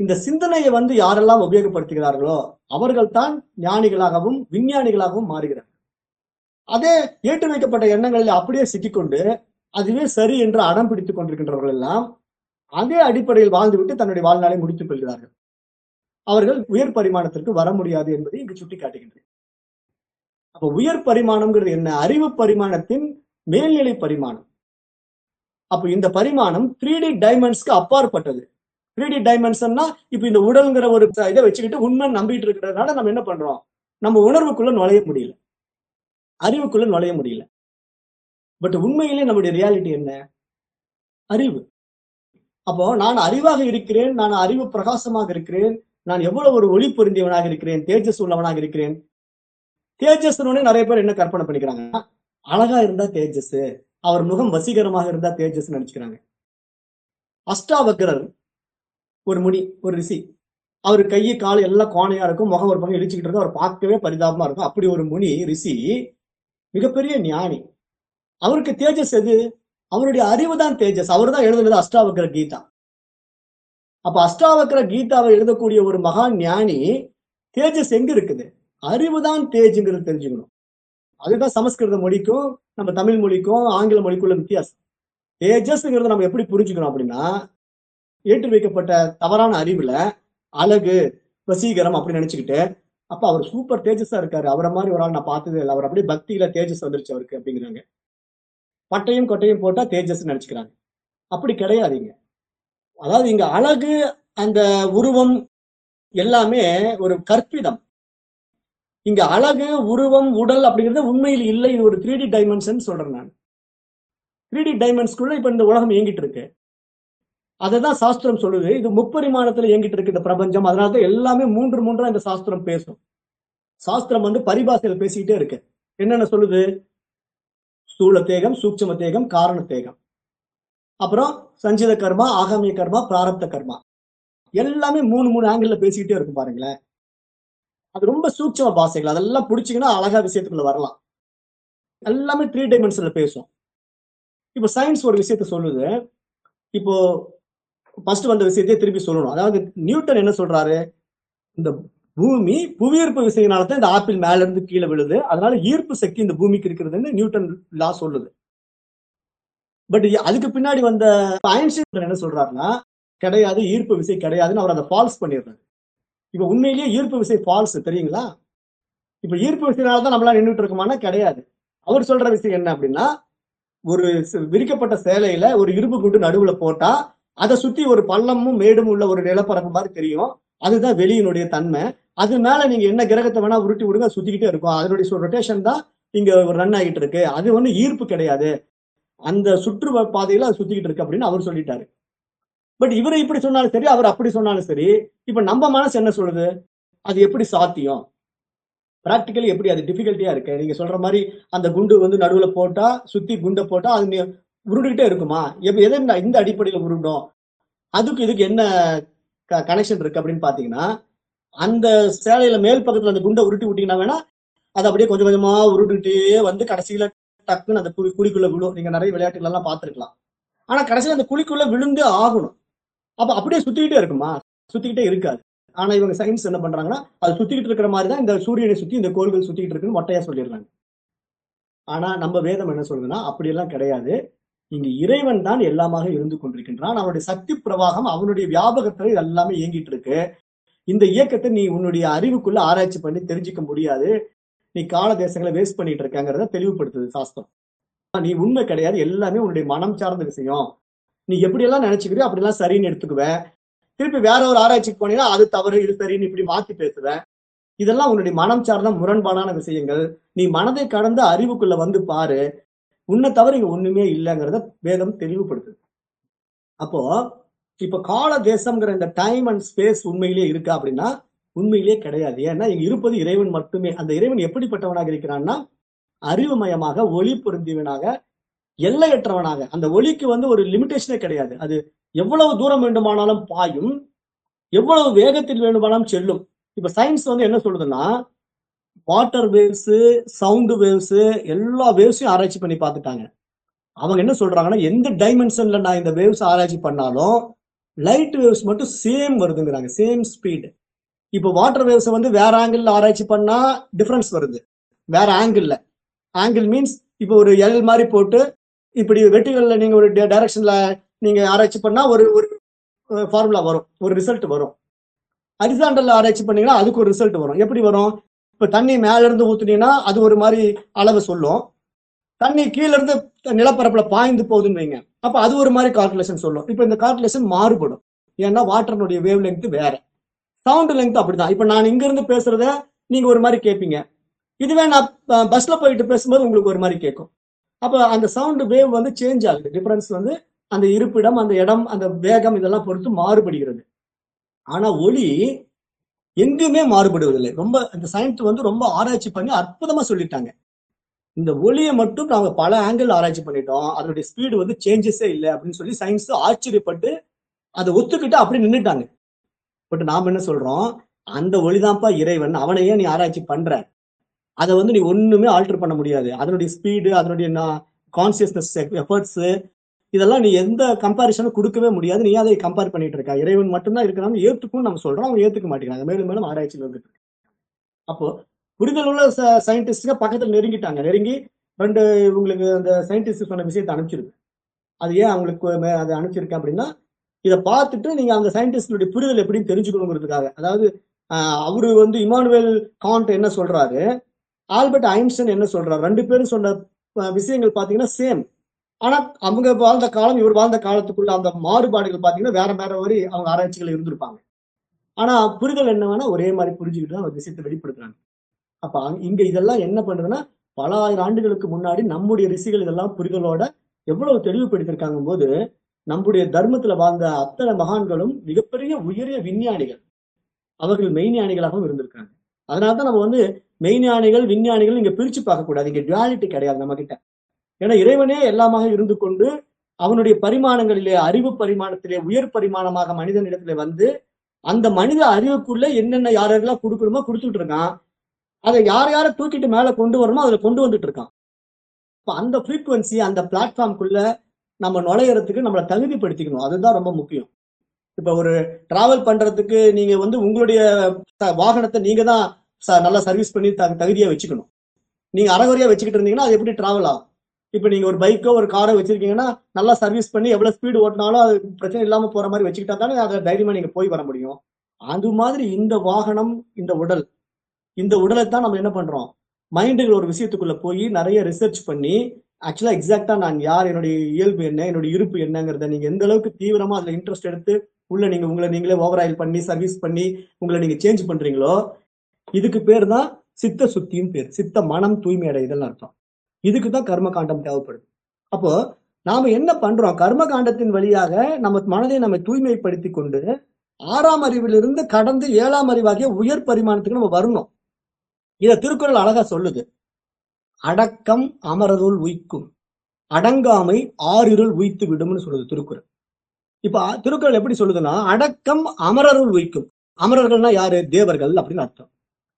இந்த சிந்தனையை வந்து யாரெல்லாம் உபயோகப்படுத்துகிறார்களோ அவர்கள் தான் ஞானிகளாகவும் விஞ்ஞானிகளாகவும் மாறுகிறார்கள். அதே ஏற்று வைக்கப்பட்ட எண்ணங்களில் அப்படியே சிக்கிக்கொண்டு அதுவே சரி என்று அடம் பிடித்துக் கொண்டிருக்கின்றவர்கள் எல்லாம் அதே அடிப்படையில் வாழ்ந்துவிட்டு தன்னுடைய வாழ்நாளை முடித்துக் கொள்கிறார்கள். அவர்கள் உயர் பரிமாணத்திற்கு வர முடியாது என்பதை இங்கு சுட்டி காட்டுகின்றேன் அப்ப உயர் பரிமாணம்ங்கிறது என்ன? அறிவு பரிமாணத்தின் மேல்நிலை பரிமாணம். அப்போ இந்த பரிமாணம் த்ரீ டி டைமண்ட்ஸ்க்கு அப்பாற்பட்டது. த்ரீ டி டைமென்ஷன்னா இப்ப இந்த உடல்ங்கிற ஒரு இதை வச்சுக்கிட்டு உண்மை நம்பிட்டு இருக்கிறதுனால நம்ம என்ன பண்றோம்? நம்ம உணர்வுக்குள்ள நுழைய முடியல. அறிவுக்குள்ள நுழைய முடியல. பட் உண்மையிலே நம்முடைய ரியாலிட்டி என்ன? அறிவு. அப்போ நான் அறிவாக இருக்கிறேன் நான் அறிவு பிரகாசமாக இருக்கிறேன் நான் எவ்வளவு ஒரு ஒளி பொருந்தியவனாக இருக்கிறேன் தேஜஸ் உள்ளவனாக இருக்கிறேன். தேஜஸ் நிறைய பேர் என்ன கற்பனை பண்ணிக்கிறாங்க? அழகா இருந்தா தேஜஸ் அவர் முகம் வசீகரமாக இருந்தா தேஜஸ் நினைச்சுக்கிறாங்க அஷ்டாவக்கரர் ஒரு முனி ஒரு ரிஷி அவர் கையை கால் எல்லாம் கோணையா இருக்கும் முகம் ஒரு பக்கம் இடிச்சுக்கிட்டு இருக்கும் அவர் பார்க்கவே பரிதாபமா இருக்கும். அப்படி ஒரு முனி ரிஷி மிகப்பெரிய ஞானி. அவருக்கு தேஜஸ் எது? அவருடைய அறிவு தான் தேஜஸ். அவர் தான் எழுதுனது அஷ்டாவக்கர கீதா. அப்ப அஷ்டாவக்கர கீதாவை எழுதக்கூடிய ஒரு மகா ஞானி தேஜஸ் எங்க இருக்குது? அறிவு தான் தேஜ்ங்கிறது தெரிஞ்சுக்கணும். அதுதான் சமஸ்கிருத மொழிக்கும் நம்ம தமிழ் மொழிக்கும் ஆங்கில மொழிக்குள்ள வித்தியாசம். தேஜஸ்ங்கிறத நம்ம எப்படி புரிஞ்சுக்கணும் அப்படின்னா ஏற்றி வைக்கப்பட்ட தவறான அறிவுல அழகு வசீகரம் அப்படி நினைச்சுக்கிட்டு அப்ப அவர் சூப்பர் தேஜஸா இருக்காரு. அவரை மாதிரி ஒரு ஆள் நான் பார்த்ததே இல்லை. அவர் அப்படியே பக்தியில தேஜஸ் வந்துருச்சு அவருக்கு அப்படிங்கிறாங்க. பட்டையும் கொட்டையும் போட்டா தேஜஸ் நினைச்சுக்கிறாங்க. அப்படி கிடையாதுங்க. அதாவது இங்க அழகு அந்த உருவம் எல்லாமே ஒரு கற்பிதம். இங்க அழகு உருவம் உடல் அப்படிங்கிறது உண்மையில் இல்லை இது ஒரு த்ரீ டி டைமென்ஷன் சொல்றேன் நான். த்ரீ டி டைமென்ஷனுக்குள்ள இப்ப இந்த உலகம் இயங்கிட்டு இருக்கு. அததான் சாஸ்திரம் சொல்லுது. இது முப்பரிமாணத்துல இயங்கிட்டு இருக்கு இந்த பிரபஞ்சம். அதனால தான் எல்லாமே மூன்று மூன்றா இந்த சாஸ்திரம் பேசும். சாஸ்திரம் வந்து பரிபாஷையில பேசிக்கிட்டே இருக்கு. என்னென்ன சொல்லுது? ஸ்தூல தேகம் சூட்சம தேகம் காரண தேகம் அப்புறம் சஞ்சித கர்மா ஆகாமிய கர்மா பிராரப்த கர்மா. எல்லாமே மூணு மூணு ஆங்கிள் பேசிக்கிட்டே இருக்கும் பாருங்களேன். அது ரொம்ப சூட்சம பாசைகள் அதெல்லாம் பிடிச்சிங்கன்னா அழகா விஷயத்துக்குள்ள வரலாம். எல்லாமே த்ரீ டைமென்ஷன்ல பேசும். இப்போ சயின்ஸ் ஒரு விஷயத்த சொல்லுது. இப்போ ஃபர்ஸ்ட் வந்த விஷயத்தையே திருப்பி சொல்லணும். அதாவது நியூட்டன் என்ன சொல்றாரு? இந்த பூமி புவியீர்ப்பு விசையினால தான் இந்த ஆப்பிள் மேல இருந்து கீழே விழுது. அதனால ஈர்ப்பு சக்தி இந்த பூமிக்கு இருக்கிறதுன்னு நியூட்டன் லா சொல்லுது. பட் அதுக்கு பின்னாடி வந்த ஐன்ஸ்டீன் என்ன சொல்றாருன்னா கிடையாது ஈர்ப்பு விசை கிடையாதுன்னு அவர் அதை ஃபால்ஸ் பண்ணிடுறாரு. இப்ப உண்மையிலேயே ஈர்ப்பு விசை ஃபால்ஸ் தெரியுங்களா? இப்ப ஈர்ப்பு விசையினால தான் நம்மளால நின்றுட்டு இருக்கோமானா கிடையாது. அவர் சொல்ற விஷயம் என்ன அப்படின்னா ஒரு விரிக்கப்பட்ட சேலையில ஒரு இரும்பு குண்டு நடுவுல போட்டா அதை சுத்தி ஒரு பள்ளமும் மேடும் உள்ள ஒரு நிலப்பரப்பு மாதிரி தெரியும். அதுதான் வெளியினுடைய தன்மை. அது மேல நீங்க என்ன கிரகத்தை வேணா உருட்டி விடுங்க சுத்திக்கிட்டே இருக்கும். அதனுடைய ரொட்டேஷன் தான் இங்க ஒரு ரன் ஆகிட்டு இருக்கு. அது ஒண்ணு ஈர்ப்பு கிடையாது. அந்த சுற்று பாதையில அது சுத்திக்கிட்டு இருக்கு அப்படின்னு அவர் சொல்லிட்டாரு. பட் இவர் இப்படி சொன்னாலும் சரி அவர் அப்படி சொன்னாலும் சரி இப்ப நம்ம மனசு என்ன சொல்லுது? அது எப்படி சாத்தியம்? பிராக்டிக்கலி எப்படி? அது டிஃபிகல்ட்டியா இருக்கு. நீங்க சொல்ற மாதிரி அந்த குண்டு வந்து நடுவுல போட்டா சுத்தி குண்டை போட்டா அது உருண்டுகிட்டே இருக்குமா? எப்ப எதை இந்த- இந்த அடிப்படையில உருண்டும்? அதுக்கு இதுக்கு என்ன கனெக்ஷன் இருக்கு அப்படின்னு பாத்தீங்கன்னா அந்த சேலையில மேல் பக்கத்துல அந்த குண்டை உருட்டி விட்டீங்கன்னா வேணா அது அப்படியே கொஞ்சம் கொஞ்சமா உருண்டுகிட்டே வந்து கடைசியில டக்குன்னு அந்த குழி குழிக்குள்ள விழும். நீங்க நிறைய விளையாட்டுகள் எல்லாம் பார்த்துருக்கலாம். ஆனா கடைசியில அந்த குழிக்குள்ள விழுந்தே ஆகணும். அப்ப அப்படியே சுத்திக்கிட்டே இருக்குமா? சுத்திக்கிட்டே இருக்காது. ஆனா இவங்க சயின்ஸ் என்ன பண்றாங்கன்னா அது சுத்திக்கிட்டு இருக்கிற மாதிரி தான் இந்த சூரியனை சுத்தி இந்த கோள்கள் சுத்திக்கிட்டு இருக்குன்னு மொட்டையா சொல்லிடுறாங்க. ஆனா நம்ம வேதம் என்ன சொல்லுதுன்னா அப்படியெல்லாம் கிடையாது. இங்க இறைவன் தான் எல்லாமாக இருந்து கொண்டிருக்கின்றான். அவனுடைய சக்தி பிரவாகம் அவனுடைய வியாபகத்துல இது எல்லாமே இயங்கிட்டு இருக்கு. இந்த இயக்கத்தை நீ உன்னுடைய அறிவுக்குள்ள ஆராய்ச்சி பண்ணி தெரிஞ்சுக்க முடியாது. நீ கால தேசங்களை வேஸ்ட் பண்ணிட்டு இருக்காங்கிறத தெளிவுபடுத்துது சாஸ்திரம். நீ உண்மை கிடையாது. எல்லாமே உன்னுடைய மனம் சார்ந்த விஷயம். நீ எப்படியெல்லாம் நினைச்சுக்கிறியோ அப்படிலாம் சரின்னு எடுத்துக்குவேன் திருப்பி வேற ஒரு ஆராய்ச்சிக்கு போனீங்கன்னா அது தவறு இது சரின்னு இப்படி மாத்தி பேசுவேன் இதெல்லாம் உன்னுடைய மனம் சார்ந்த முரண்பாடான விஷயங்கள். நீ மனதை கடந்த அறிவுக்குள்ள வந்து பாரு. உன்னை தவிர இங்க ஒண்ணுமே இல்லைங்கிறத வேதம் தெளிவுபடுத்துது. அப்போ இப்ப கால தேசம்ங்கிற இந்த டைம் அண்ட் ஸ்பேஸ் உண்மையிலேயே இருக்கா அப்படின்னா உண்மையிலேயே கிடையாது. ஏன்னா இங்க இருப்பது இறைவன் மட்டுமே. அந்த இறைவன் எப்படிப்பட்டவனாக இருக்கிறான்னா அறிவுமயமாக ஒளி பொருந்தியவனாக எல்லையற்றவனாக. அந்த ஒளிக்கு வந்து ஒரு லிமிடேஷனே கிடையாது. அது எவ்வளவு தூரம் வேண்டுமானாலும் பாயும் எவ்வளவு வேகத்தில் வேண்டுமானாலும் செல்லும். இப்ப சயின்ஸ் வந்து என்ன சொல்லுதுன்னா வாட்டர் வேவ்ஸ் சவுண்டு வேவ்ஸ் எல்லா வேவ்ஸையும் ஆராய்ச்சி பண்ணி பார்த்துட்டாங்க. அவங்க என்ன சொல்றாங்கன்னா எந்த டைமென்ஷன்ல நான் இந்த வேவ்ஸ் ஆராய்ச்சி பண்ணாலும் லைட் வேவ்ஸ் மட்டும் சேம் வருதுங்கிறாங்க சேம் ஸ்பீடு இப்போ வாட்டர் வேவ்ஸ் வந்து வேற ஆங்கிள் ஆராய்ச்சி பண்ணா டிஃபரன்ஸ் வருது. வேற ஆங்கிள் ஆங்கிள் மீன்ஸ் இப்போ ஒரு எல் மாதிரி போட்டு இப்படி வெட்டிகள்ல நீங்க ஒரு டைரக்ஷன்ல நீங்க ஆராய்ச்சி பண்ணா ஒரு ஒரு ஃபார்முலா வரும். ஒரு ரிசல்ட் வரும். ஹரிசாண்டல் ஆராய்ச்சி பண்ணீங்கன்னா அதுக்கு ஒரு ரிசல்ட் வரும். எப்படி வரும்? இப்ப தண்ணி மேல இருந்து ஊத்துனீங்கன்னா அது ஒரு மாதிரி அளவு சொல்லும். தண்ணி கீழே இருந்து நிலப்பரப்புல பாய்ந்து போகுதுன்னு வைங்க. அப்ப அது ஒரு மாதிரி கால்குலேஷன் சொல்லும். இப்ப இந்த கால்குலேஷன் மாறுபடும். ஏன்னா வாட்டர்னுடைய வேவ் லெங்க் வேற. சவுண்ட் லெங்க் அப்படிதான். இப்ப நான் இங்க இருந்து பேசுறத நீங்க ஒரு மாதிரி கேட்பீங்க இதுவே நான் பஸ்ல போயிட்டு பேசும்போது உங்களுக்கு ஒரு மாதிரி கேட்கும் அப்ப அந்த சவுண்ட் வேவ் வந்து சேஞ்ச் ஆகுது. டிஃபரன்ஸ் வந்து அந்த இருப்பிடம் அந்த இடம் அந்த வேகம் இதெல்லாம் பொறுத்து மாறுபடுகிறது. ஆனா ஒளி எங்குமே மாறுபடுவதில்லை. ரொம்ப இந்த சயின்ஸ் வந்து ரொம்ப ஆராய்ச்சி பண்ணி அற்புதமா சொல்லிட்டாங்க. இந்த ஒளியை மட்டும் நாங்க பல ஆங்கிள் ஆராய்ச்சி பண்ணிட்டோம். அதனுடைய ஸ்பீடு வந்து சேஞ்சஸே இல்லை அப்படின்னு சொல்லி சயின்ஸ் ஆச்சரியப்பட்டு அதை ஒத்துக்கிட்டு அப்படி நின்றுட்டாங்க பட் நாம என்ன சொல்றோம்? அந்த ஒளிதான்ப்பா இறைவன். அவனையே நீ ஆராய்ச்சி பண்ற? அதை வந்து நீ ஒண்ணுமே ஆல்டர் பண்ண முடியாது. அதனுடைய ஸ்பீடு அதனுடைய கான்சியஸ்னஸ் எஃபர்ட்ஸ் இதெல்லாம் நீ எந்த கம்பாரிசனும் கொடுக்கவே முடியாது. நீ அதை கம்பேர் பண்ணிட்டு இருக்கா? இறைவன் மட்டும்தான் இருக்கிறான்னு ஏத்துக்கும் நம்ம சொல்றோம். அவங்க ஏத்துக்க மாட்டேங்கிறாங்க மேலும் மேலும் ஆராய்ச்சியில் வந்துட்டு இருக்கு. அப்போ புரிதல் உள்ள சயின்டிஸ்ட்ங்க பக்கத்துல நெருங்கிட்டாங்க. நெருங்கி ரெண்டு இவங்களுக்கு அந்த சயின்டிஸ்ட் சொன்ன விஷயத்தை அனுப்பிச்சிருக்கு. அது ஏன் அவங்களுக்கு அதை அனுப்பிச்சிருக்கேன் அப்படின்னா இதை பார்த்துட்டு நீங்க அந்த சயின்டிஸ்டுடைய புரிதல் எப்படின்னு தெரிஞ்சுக்கணுங்கிறதுக்காக. அதாவது ஆஹ், அவரு வந்து இமானுவேல் காண்ட் என்ன சொல்றாரு? ஆல்பர்ட் ஐன்ஸ்டன் என்ன சொல்றாரு? ரெண்டு பேரும் சொன்ன விஷயங்கள் பாத்தீங்கன்னா சேம் ஆனா அவங்க வாழ்ந்த காலம் இவர் வாழ்ந்த காலத்துக்குள்ள அந்த மாறுபாடுகள் பாத்தீங்கன்னா வேற வேற வரி அவங்க ஆராய்ச்சிகள் இருந்திருப்பாங்க. ஆனா புரிதல் என்ன ஒரே மாதிரி புரிஞ்சுக்கிட்டு தான் ஒரு விஷயத்தை வெளிப்படுத்துறாங்க. அப்ப இங்க இதெல்லாம் என்ன பண்ணுதுன்னா பல ஆயிரம் ஆண்டுகளுக்கு முன்னாடி நம்முடைய ரிஷிகள் இதெல்லாம் புரிதலோட எவ்வளவு தெளிவுபடுத்திருக்காங்க போது நம்முடைய தர்மத்துல வாழ்ந்த அத்தனை மகான்களும் மிகப்பெரிய உயரிய விஞ்ஞானிகள். அவர்கள் மெய்ஞானிகளாகவும் இருந்திருக்காங்க. அதனாலதான் நம்ம வந்து மெய்ஞானிகள் விஞ்ஞானிகள் இங்க பிரிச்சு பார்க்க கூடாது இங்க டுவாலிட்டி கிடையாது நம்ம கிட்ட ஏன்னா இறைவனே எல்லாமாக இருந்து கொண்டு அவனுடைய பரிமாணங்களிலே அறிவு பரிமாணத்திலே உயர் பரிமாணமாக மனிதனிடத்துல வந்து அந்த மனித அறிவுக்குள்ள என்னென்ன யாரெல்லாம் கொடுக்கணுமோ கொடுத்துட்டு இருக்கான். அதை யார் யாரை தூக்கிட்டு மேலே கொண்டு வரணுமோ அதில் கொண்டு வந்துட்டு இருக்கான். இப்போ அந்த ஃப்ரீக்குவன்சி அந்த பிளாட்ஃபார்ம்குள்ள நம்ம நுழையிறதுக்கு நம்மளை தகுதிப்படுத்திக்கணும். அதுதான் ரொம்ப முக்கியம். இப்போ ஒரு டிராவல் பண்றதுக்கு நீங்க வந்து உங்களுடைய வாகனத்தை நீங்க தான் ச- நல்லா சர்வீஸ் பண்ணி த- தகுதியாக வச்சுக்கணும். நீங்க அறகுறையாக வச்சுக்கிட்டு இருந்தீங்கன்னா அது எப்படி டிராவல் ஆகும்? இப்போ நீங்க ஒரு பைக்கோ ஒரு காரோ வச்சிருக்கீங்கன்னா நல்லா சர்வீஸ் பண்ணி எவ்வளவு ஸ்பீடு ஓட்டினாலும் அது பிரச்சனை இல்லாம போற மாதிரி வச்சுக்கிட்டா தானே அதை தைரியமா நீங்க போய் வர முடியும். அது மாதிரி இந்த வாகனம் இந்த உடல் இந்த உடலை தான் நம்ம என்ன பண்றோம்? மைண்டுகள் ஒரு விஷயத்துக்குள்ள போய் நிறைய ரிசர்ச் பண்ணி ஆக்சுவலா எக்ஸாக்டா நான் யார் என்னுடைய இயல்பு என்ன என்னுடைய இருப்பு என்னங்கிறத நீங்க எந்த அளவுக்கு தீவிரமா அதுல இன்ட்ரெஸ்ட் எடுத்து உள்ள நீங்க உங்களை நீங்களே ஓவர் ஆயில் பண்ணி சர்வீஸ் பண்ணி உங்களை நீங்க சேஞ்ச் பண்றீங்களோ இதுக்கு பேர் தான் சித்த சுத்தின்னு பேர். சித்த மனம் தூய்மை அடையுதல் அர்த்தம். இதுக்கு தான் கர்ம காண்டம் தேவைப்படுது. அப்போ நாம என்ன பண்றோம்? கர்ம காண்டத்தின் வழியாக நம்ம மனதை நம்ம தூய்மைப்படுத்தி கொண்டு ஆறாம் அறிவிலிருந்து கடந்து ஏழாம் அறிவாகிய உயர் பரிமாணத்துக்கு நம்ம வரணும். இத திருக்குறள் அழகா சொல்லுது. அடக்கம் அமரருள் உய்க்கும். அடங்காமை ஆறிருள் உய்த்து விடும்னு சொல்லுது திருக்குறள். இப்ப திருக்குறள் எப்படி சொல்லுதுன்னா அடக்கம் அமரருள் உய்க்கும். அமரர்கள்னா யாரு? தேவர்கள் அப்படின்னு அர்த்தம்.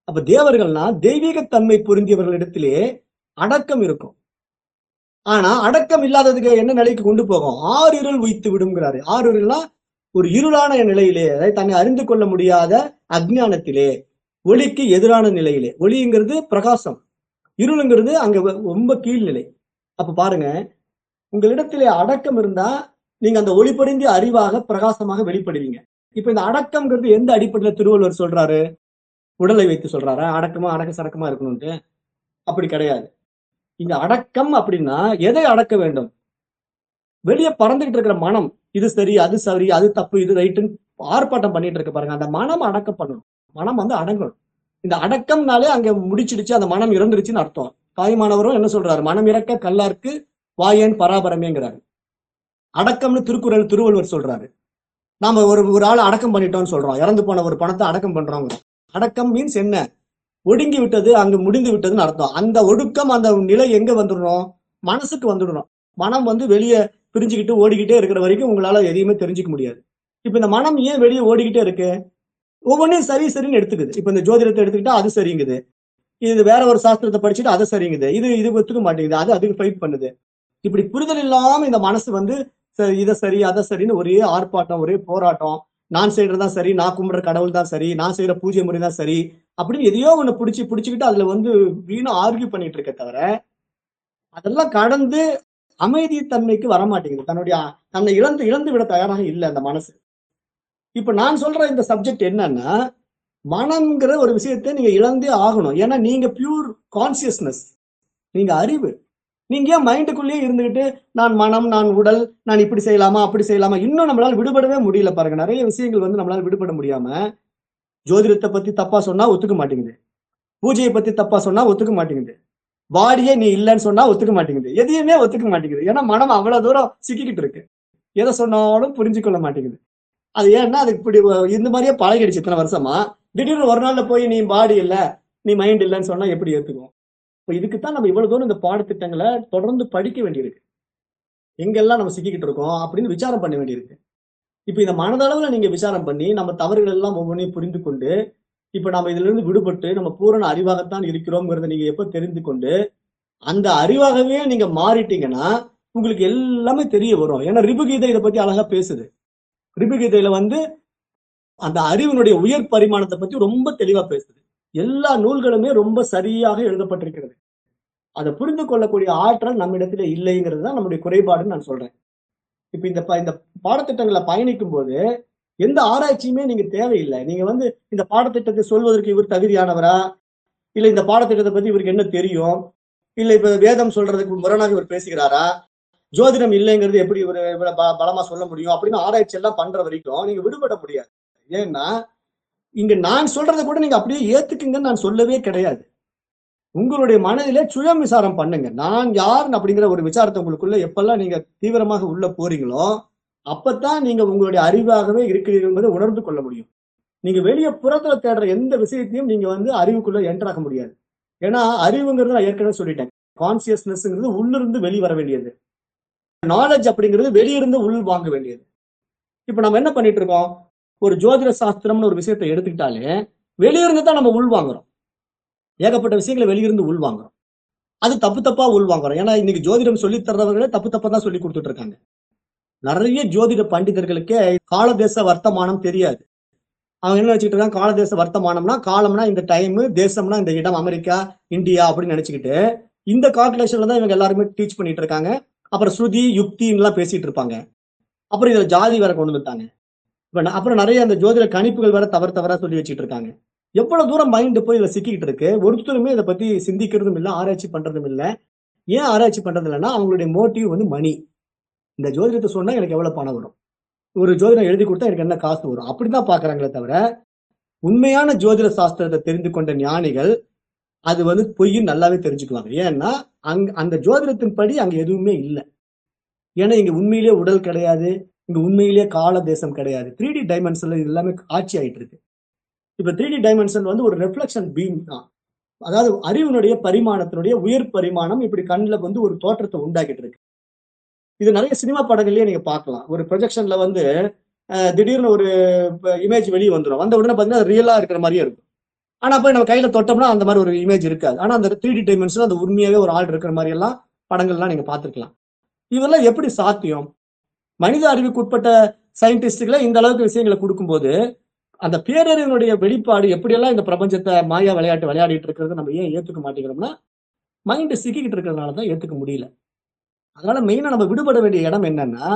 அப்ப தேவர்கள்னா தெய்வீகத்தன்மை பொருந்தியவர்களிடத்திலே அடக்கம் இருக்கும். ஆனா அடக்கம் இல்லாததுக்கு என்ன நிலைக்கு கொண்டு போகும்? ஆறு இருள் உய்த்து விடுங்கிறாரு ஆறு இருள்னா ஒரு இருளான நிலையிலே அதாவது தன்னை அறிந்து கொள்ள முடியாத அஜ்ஞானத்திலே ஒளிக்கு எதிரான நிலையிலே. ஒளிங்கிறது பிரகாசம். இருளுங்கிறது அங்க ரொம்ப கீழ்நிலை. அப்ப பாருங்க உங்களிடத்திலே அடக்கம் இருந்தா நீங்க அந்த ஒளி அறிவாக பிரகாசமாக வெளிப்படுவீங்க. இப்ப இந்த அடக்கம்ங்கிறது எந்த அடிப்படையில திருவள்ளுவர் சொல்றாரு? உடலை வைத்து சொல்றாரு? அடக்கமா அடக்க சடக்கமா இருக்கணும்ட்டு? அப்படி கிடையாது. இங்க அடக்கம் அப்படின்னா எதை அடக்க வேண்டும்? வெளியே பறந்துகிட்டு இருக்கிற மனம். இது சரி அது சரி அது தப்பு இது ரைட்டுன்னு ஆர்ப்பாட்டம் பண்ணிட்டு இருக்க பாருங்க. அந்த மனம் அடக்கம் பண்ணணும். மனம் வந்து அடங்கணும். இந்த அடக்கம்னாலே அங்க முடிச்சிடுச்சு அந்த மனம் இறந்துருச்சுன்னு அர்த்தம். தாய்மானவரும் என்ன சொல்றாரு? மனம் இறக்க கல்லார்க்கு வாயன் பராபரமேங்கிறாரு. அடக்கம்னு திருக்குறள் திருவள்ளுவர் சொல்றாரு. நாம ஒரு ஒரு ஆள் அடக்கம் பண்ணிட்டோம்னு சொல்றோம். இறந்து போன ஒரு பணத்தை அடக்கம் பண்றோங்க அடக்கம் மீன்ஸ் என்ன? ஒடுங்கி விட்டது அங்கு முடிந்து விட்டதுன்னு அர்த்தம். அந்த ஒடுக்கம் அந்த நிலை எங்க வந்துடணும்? மனசுக்கு வந்துடணும். மனம் வந்து வெளியே பிரிஞ்சுக்கிட்டு ஓடிக்கிட்டே இருக்கிற வரைக்கும் உங்களால எதையுமே தெரிஞ்சுக்க முடியாது. இப்ப இந்த மனம் ஏன் வெளியே ஓடிக்கிட்டே இருக்கு? ஒவ்வொன்றையும் சரி சரின்னு எடுத்துக்குது. இப்ப இந்த ஜோதிடத்தை எடுத்துக்கிட்டா அது சரிங்குது. இது வேற ஒரு சாஸ்திரத்தை படிச்சுட்டு அதை சரிங்குது. இது இது ஒத்துக்க மாட்டேங்குது. அது அதுக்கு ஃபைட் பண்ணுது. இப்படி புரிதல் இல்லாம இந்த மனசு வந்து இதை சரி அதை சரின்னு ஒரே ஆர்ப்பாட்டம் ஒரே போராட்டம். நான் செய்யறதான் சரி நான் கும்பிடுற கடவுள் தான் சரி நான் செய்யற பூஜை முறை தான் சரி அப்படின்னு எதையோ ஒண்ணு பிடிச்சி பிடிச்சிக்கிட்டு அதுல வந்து வீணா ஆர்கியூ பண்ணிட்டு இருக்க தவிர அதெல்லாம் கடந்து அமைதி தன்மைக்கு வரமாட்டேங்குது. தன்னுடைய தன்னை இழந்து இழந்து விட தயாராக இல்லை அந்த மனசு. இப்ப நான் சொல்ற இந்த சப்ஜெக்ட் என்னன்னா மனம்ங்கிற ஒரு விஷயத்தை நீங்க இழந்தே ஆகணும். ஏன்னா நீங்க பியூர் கான்சியஸ்னஸ் நீங்க அறிவு. நீங்க ஏன் மைண்டுக்குள்ளேயே இருந்துகிட்டு நான் மனம் நான் உடல் நான் இப்படி செய்யலாமா அப்படி செய்யலாமா இன்னும் நம்மளால விடுபடவே முடியல பாருங்க. நிறைய விஷயங்கள் வந்து நம்மளால விடுபட முடியாம ஜோதிடத்தை பத்தி தப்பா சொன்னா ஒத்துக்க மாட்டேங்குது. பூஜையை பத்தி தப்பா சொன்னா ஒத்துக்க மாட்டேங்குது. பாடியே நீ இல்லைன்னு சொன்னா ஒத்துக்க மாட்டேங்குது. எதையுமே ஒத்துக்க மாட்டேங்குது. ஏன்னா மனம் அவ்வளவு தூரம் சிக்கிக்கிட்டு இருக்கு. எதை சொன்னாலும் புரிஞ்சு கொள்ள மாட்டேங்குது. அது ஏன்னா அது இப்படி இந்த மாதிரியே பழகிடுச்சு இத்தனை வருஷமா. திடீர்னு ஒரு நாள்ல போய் நீ பாடி இல்ல நீ மைண்ட் இல்லைன்னு சொன்னா எப்படி ஏத்துக்கும்? இப்போ இதுக்குத்தான் நம்ம இவ்வளவு தூரம் இந்த பாடத்திட்டங்களை தொடர்ந்து படிக்க வேண்டியிருக்கு. எங்கெல்லாம் நம்ம சிக்கிக்கிட்டு இருக்கோம் அப்படின்னு விசாரம் பண்ண வேண்டியிருக்கு. இப்போ இந்த மனதளவுல நீங்க விசாரம் பண்ணி நம்ம தவறுகள் எல்லாம் ஒவ்வொன்றையும் புரிந்து கொண்டு இப்ப நம்ம இதுல இருந்து விடுபட்டு நம்ம பூரண அறிவாகத்தான் இருக்கிறோம்ங்கிறத நீங்க எப்ப தெரிந்து கொண்டு அந்த அறிவாகவே நீங்க மாறிட்டீங்கன்னா உங்களுக்கு எல்லாமே தெரிய வரும். ஏன்னா ரிபுகீதை இதை பத்தி அழகா பேசுது. ரிபுகீதையில வந்து அந்த அறிவினுடைய உயர் பரிமாணத்தை பத்தி ரொம்ப தெளிவா பேசுது. எல்லா நூல்களுமே ரொம்ப சரியாக எழுதப்பட்டிருக்கிறது. அதை புரிந்து கொள்ளக்கூடிய ஆற்றல் நம்மிடத்துல இல்லைங்கிறது தான் நம்முடைய குறைபாடுன்னு நான் சொல்றேன். இப்ப இந்த ப- இந்த பாடத்திட்டங்களை பயணிக்கும் போது எந்த ஆராய்ச்சியுமே நீங்க தேவையில்லை. நீங்க வந்து இந்த பாடத்திட்டத்தை சொல்வதற்கு இவர் தகுதியானவரா? இல்ல இந்த பாடத்திட்டத்தை பத்தி இவருக்கு என்ன தெரியும்? இல்ல இப்ப வேதம் சொல்றதுக்கு முரணாக இவர் பேசுகிறாரா? ஜோதிடம் இல்லைங்கிறது எப்படி ஒரு ப- பலமா சொல்ல முடியும்? அப்படின்னு ஆராய்ச்சி எல்லாம் பண்ற வரைக்கும் நீங்க விடுபட முடியாது. ஏன்னா இங்க நான் சொல்றதை கூட நீங்க அப்படியே ஏத்துக்குங்கன்னு நான் சொல்லவே கிடையாது. உங்களுடைய மனதில சுயம் விசாரம் பண்ணுங்க. நான் யார் அப்படிங்கிற ஒரு விசாரத்தை உங்களுக்குள்ள எப்பெல்லாம் நீங்க தீவிரமாக உள்ள போறீங்களோ அப்பத்தான் நீங்க உங்களுடைய அறிவாகவே இருக்கிறீர்கள் என்பதை உணர்ந்து கொள்ள முடியும். நீங்க வெளியே புறத்துல தேடுற எந்த விஷயத்தையும் நீங்க வந்து அறிவுக்குள்ள என்டராக முடியாது. ஏன்னா அறிவுங்கிறது நான் ஏற்கனவே சொல்லிட்டேன். கான்சியஸ்னஸ்ங்கிறது உள்ளிருந்து வெளிவர வேண்டியது. நாலேஜ் அப்படிங்கிறது வெளியிருந்து உள் வாங்க வேண்டியது. இப்ப நம்ம என்ன பண்ணிட்டு இருக்கோம்? ஒரு ஜோதிட சாஸ்திரம்னு ஒரு விஷயத்தை எடுத்துக்கிட்டாலே வெளியிருந்து தான் நம்ம உள் வாங்குறோம். ஏகப்பட்ட விஷயங்களை வெளியிருந்து உள் வாங்குறோம். அது தப்பு தப்பா உள் வாங்குறோம். ஏன்னா இன்னைக்கு ஜோதிடம் சொல்லி தர்றவங்களே தப்பு தப்பா தான் சொல்லி கொடுத்துட்டு இருக்காங்க நிறைய ஜோதிட பண்டிதர்களுக்கே காலதேச வர்த்தமானம் தெரியாது. அவங்க என்ன நினைச்சிட்டு இருக்காங்க? காலதேச வர்த்தமானம்னா காலம்னா இந்த டைம் தேசம்னா இந்த இடம் அமெரிக்கா இந்தியா அப்படின்னு நினைச்சுக்கிட்டு இந்த கால்குலேஷன்ல தான் இவங்க எல்லாருமே டீச் பண்ணிட்டு இருக்காங்க. அப்புறம் ஸ்ருதி யுக்தின்னுலாம் பேசிட்டு இருப்பாங்க அப்புறம் இதுல ஜாதி வேற கொண்டு வந்துட்டாங்க. இப்ப அப்புறம் நிறைய அந்த ஜோதிட கணிப்புகள் வேற தவறு தவறா சொல்லி வச்சுட்டு இருக்காங்க எவ்வளவு தூரம் மைண்ட் போய் இதுல சிக்கிட்டு இருக்கு? ஒருத்தருமே இதை பத்தி சிந்திக்கிறதும் இல்லை ஆராய்ச்சி பண்றதும் இல்லை. ஏன் ஆராய்ச்சி பண்றது இல்லைன்னா அவங்களுடைய மோட்டிவ் வந்து மணி இந்த ஜோதிடத்தை சொன்னா எனக்கு எவ்வளவு பணம் வரும்? ஒரு ஜோதிடம் எழுதி கொடுத்தா எனக்கு என்ன காசு வரும்? அப்படிதான் பாக்குறாங்களே தவிர உண்மையான ஜோதிட சாஸ்திரத்தை தெரிந்து கொண்ட ஞானிகள் அது வந்து பொய்யும் நல்லாவே தெரிஞ்சுக்குவாங்க ஏன்னா அங் அந்த ஜோதிடத்தின் படி அங்க எதுவுமே இல்லை. ஏன்னா இங்க உண்மையிலேயே உடல் கிடையாது. இங்க உண்மையிலேயே கால தேசம் கிடையாது. த்ரீ டி டைமென்ஷன்ல இது எல்லாமே ஆட்சி ஆயிட்டு இருக்கு இப்ப த்ரீ டி டைமென்ஷன் வந்து ஒரு ரெஃப்ளெக்ஷன் பீம் தான். அதாவது அறிவினுடைய பரிமாணத்தினுடைய உயர் பரிமாணம் இப்படி கண்ணில் வந்து ஒரு தோற்றத்தை உண்டாக்கிட்டு இருக்கு இது நிறைய சினிமா படங்கள்லயே நீங்க பார்க்கலாம். ஒரு ப்ரொஜெக்ஷன்ல வந்து திடீர்னு ஒரு இமேஜ் வெளியே வந்துடும் வந்த உடனே பார்த்தீங்கன்னா ரியலா இருக்கிற மாதிரியே இருக்கும். ஆனா போய் நம்ம கையில தொட்டோம்னா அந்த மாதிரி ஒரு இமேஜ் இருக்காது. ஆனா அந்த த்ரீ டி டைமென்ஷன் அந்த உண்மையாவே ஒரு ஆள் இருக்கிற மாதிரி எல்லாம் படங்கள்லாம் நீங்க பார்த்திருக்கலாம். இதெல்லாம் எப்படி சாத்தியம்? மனித அறிவுக்கு உட்பட்ட சயின்டிஸ்டுகளை இந்த அளவுக்கு விஷயங்களை கொடுக்கும்போது அந்த பேரறிவினுடைய வெளிப்பாடு எப்படியெல்லாம் இந்த பிரபஞ்சத்தை மாயா விளையாட்டு விளையாடிட்டு இருக்கிறத நம்ம ஏன் ஏத்துக்க மாட்டேங்கிறோம்னா மைண்டு சிக்கிக்கிட்டு இருக்கிறதுனால தான் ஏத்துக்க முடியல. அதனால மெயினா நம்ம விடுபட வேண்டிய இடம் என்னன்னா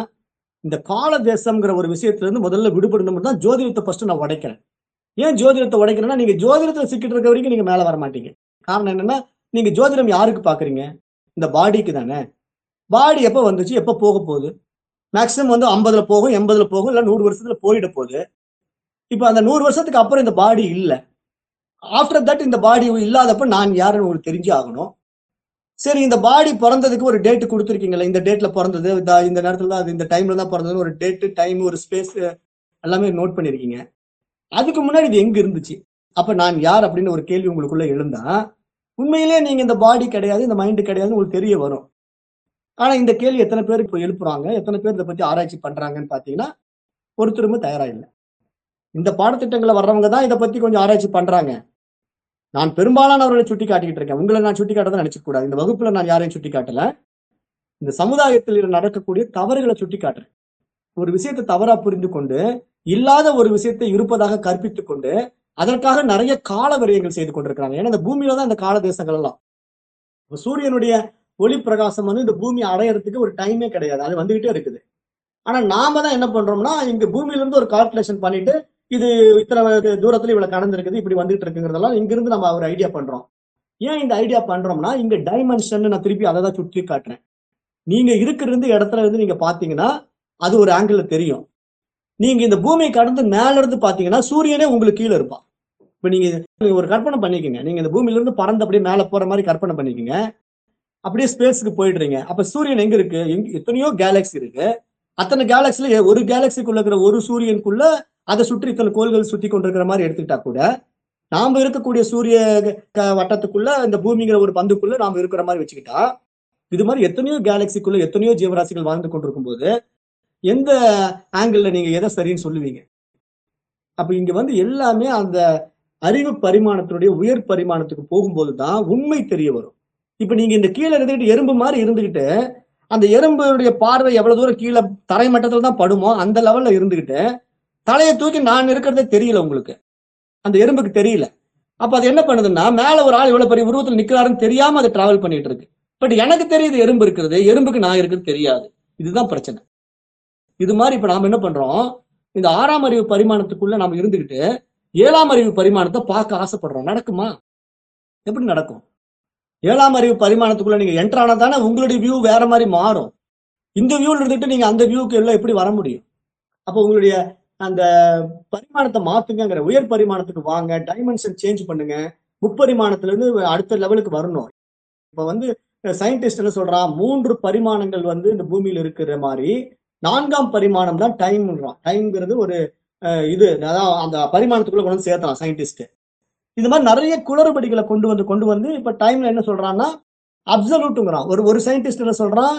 இந்த கால தேசம்ங்கிற ஒரு விஷயத்துல இருந்து முதல்ல விடுபடணும் தான் ஜோதிடத்தை ஃபர்ஸ்ட் நான் உடைக்கிறேன். ஏன் ஜோதிடத்தை உடைக்கிறேன்னா நீங்க ஜோதிடத்துல சிக்கிட்டு இருக்க வரைக்கும் நீங்க மேல வர மாட்டீங்க காரணம் என்னன்னா நீங்க ஜோதிடம் யாருக்கு பாக்குறீங்க? இந்த பாடிக்கு தானே. பாடி எப்போ வந்துச்சு? எப்போ போக போகுது? மேக்சிமம் வந்து ஐம்பதுல போகும் எண்பதுல போகும் இல்ல நூறு வருஷத்துல போயிட போகுது. இப்போ அந்த நூறு வருஷத்துக்கு அப்புறம் இந்த பாடி இல்லை. ஆஃப்டர் தட் இந்த பாடி இல்லாதப்ப நான் யாருன்னு உங்களுக்கு தெரிஞ்சு ஆகணும். சரி இந்த பாடி பிறந்ததுக்கு ஒரு டேட் கொடுத்துருக்கீங்களா இந்த டேட்ல பிறந்தது இந்த இந்த நேரத்துல தான் அது இந்த டைம்ல தான் பிறந்தது ஒரு டேட்டு டைம் ஒரு ஸ்பேஸ் எல்லாமே நோட் பண்ணிருக்கீங்க. அதுக்கு முன்னாடி இது எங்க இருந்துச்சு? அப்ப நான் யார் அப்படின்னு ஒரு கேள்வி உங்களுக்குள்ள எழுந்தா உண்மையிலே நீங்க இந்த பாடி கிடையாது இந்த மைண்டு கிடையாதுன்னு உங்களுக்கு தெரிய வரும். ஆனா இந்த கேள்வி எத்தனை பேர் இப்போ எழுப்புறாங்க எத்தனை பேர் இதை பத்தி ஆராய்ச்சி பண்றாங்கன்னு பாத்தீங்கன்னா ஒருத்தருமே தயாரா இல்லை. இந்த பாடத்திட்டங்களை வர்றவங்க தான் இதை பத்தி கொஞ்சம் ஆராய்ச்சி பண்றாங்க. நான் பெரும்பாலானவர்களை சுட்டி காட்டிக்கிட்டு இருக்கேன். உங்களை நான் சுட்டி காட்டதான் நினைச்சுக்க கூடாது இந்த வகுப்புல நான் யாரையும் சுட்டி காட்டல இந்த சமுதாயத்தில் நடக்கக்கூடிய தவறுகளை சுட்டி காட்டுறேன் ஒரு விஷயத்தை தவறா புரிந்து கொண்டு இல்லாத ஒரு விஷயத்தை இருப்பதாக கற்பித்துக் கொண்டு அதற்காக நிறைய கால விரயங்கள் செய்து கொண்டிருக்கிறாங்க. ஏன்னா இந்த பூமியில தான் இந்த கால தேசங்கள் எல்லாம். சூரியனுடைய ஒளி பிரகாசம் வந்து இந்த பூமி அடையறதுக்கு ஒரு டைமே கிடையாது. அது வந்துகிட்டே இருக்குது. ஆனா நாம தான் என்ன பண்றோம்னா இங்க பூமியில இருந்து ஒரு கால்குலேஷன் பண்ணிட்டு இது இத்தனை தூரத்துல இவ்வளவு கடந்திருக்குது இப்படி வந்துட்டு இருக்குங்கிறதெல்லாம் இங்கிருந்து நம்ம ஒரு ஐடியா பண்றோம். ஏன் இந்த ஐடியா பண்றோம்னா இங்க டைமென்ஷன் நான் திருப்பி அதை தான் சுற்றி காட்டுறேன் நீங்க இருக்கிற இடத்துல இருந்து நீங்க பாத்தீங்கன்னா அது ஒரு ஆங்கிள் தெரியும். நீங்க இந்த பூமியை கடந்து மேல இருந்து பாத்தீங்கன்னா சூரியனே உங்களுக்கு கீழே இருப்பான். இப்ப நீங்க ஒரு கற்பனை பண்ணிக்கோங்க. நீங்க இந்த பூமியில இருந்து பறந்து அப்படியே மேல போற மாதிரி கற்பனை பண்ணிக்கோங்க. அப்படியே ஸ்பேஸ்க்கு போயிடுறீங்க. அப்ப சூரியன் எங்க இருக்கு? எத்தனையோ கேலக்ஸி இருக்கு. அத்தனை கேலக்சில ஒரு கேலக்சிக்குள்ள இருக்கிற ஒரு சூரியனுக்குள்ள அதை சுற்றி இத்தனை கோள்கள் சுத்தி கொண்டிருக்கிற மாதிரி எடுத்துக்கிட்டா கூட நாம இருக்கக்கூடிய சூரிய க- வட்டத்துக்குள்ள இந்த பூமிங்கிற ஒரு பந்துக்குள்ள நாம இருக்கிற மாதிரி வச்சுக்கிட்டா இது மாதிரி எத்தனையோ கேலக்சிக்குள்ள எத்தனையோ ஜீவராசிகள் வாழ்ந்து கொண்டிருக்கும் போது எந்த ஆங்கிளில் நீங்கள் எதை சரின்னு சொல்லுவீங்க? அப்போ இங்கே வந்து எல்லாமே அந்த அறிவு பரிமாணத்தினுடைய உயர் பரிமாணத்துக்கு போகும்போது தான் உண்மை தெரிய வரும். இப்போ நீங்கள் இந்த கீழே இருந்துக்கிட்டு எறும்பு மாதிரி இருந்துக்கிட்டு அந்த எறும்புடைய பார்வை எவ்வளோ தூரம் கீழே தரை தான் படுமோ அந்த லெவலில் இருந்துக்கிட்டு தலையை தூக்கி நான் இருக்கிறதே தெரியல உங்களுக்கு. அந்த எறும்புக்கு தெரியல. அப்போ அது என்ன பண்ணுதுன்னா மேலே ஒரு ஆள் இவ்வளோ பெரிய உருவத்தில் நிற்கிறாருன்னு தெரியாமல் அதை டிராவல் பண்ணிட்டு இருக்கு. பட் எனக்கு தெரியுது எறும்பு இருக்கிறது எறும்புக்கு நான் இருக்கிறது தெரியாது. இதுதான் பிரச்சனை. இது மாதிரி இப்ப நாம என்ன பண்றோம்? இந்த ஆறாம் அறிவு பரிமாணத்துக்குள்ள நாம இருந்துகிட்டு ஏழாம் அறிவு பரிமாணத்தை பார்க்க ஆசைப்படுறோம். நடக்குமா? எப்படி நடக்கும்? ஏழாம் அறிவு பரிமாணத்துக்குள்ள நீங்க என்டர் ஆனா தானே உங்களுடைய வியூ வேற மாதிரி மாறும். இந்த வியூல இருந்துட்டு நீங்க அந்த வியூக்கு எல்லாம் எப்படி வர முடியும்? அப்போ உங்களுடைய அந்த பரிமாணத்தை மாத்துங்கிற உயர் பரிமாணத்துக்கு வாங்க டைமென்ஷன் சேஞ்ச் பண்ணுங்க. முப்பரிமாணத்துல இருந்து அடுத்த லெவலுக்கு வரணும். இப்ப வந்து சயின்டிஸ்ட் என்ன சொல்றான்? மூன்று பரிமாணங்கள் வந்து இந்த பூமியில இருக்கிற மாதிரி நான்காம் பரிமாணம் தான் டைம்ன்றான். டைம்ங்கிறது ஒரு இது. அதான் அந்த பரிமாணத்துக்குள்ள கொண்டு வந்து சேர்த்தலாம் சயின்டிஸ்ட் இது மாதிரி நிறைய குளறுபடிகளை கொண்டு வந்து கொண்டு வந்து இப்ப டைம்ல என்ன சொல்றான்னா அப்சல்யூட்டுங்கிறான் ஒரு ஒரு சயின்டிஸ்ட் என்ன சொல்றான்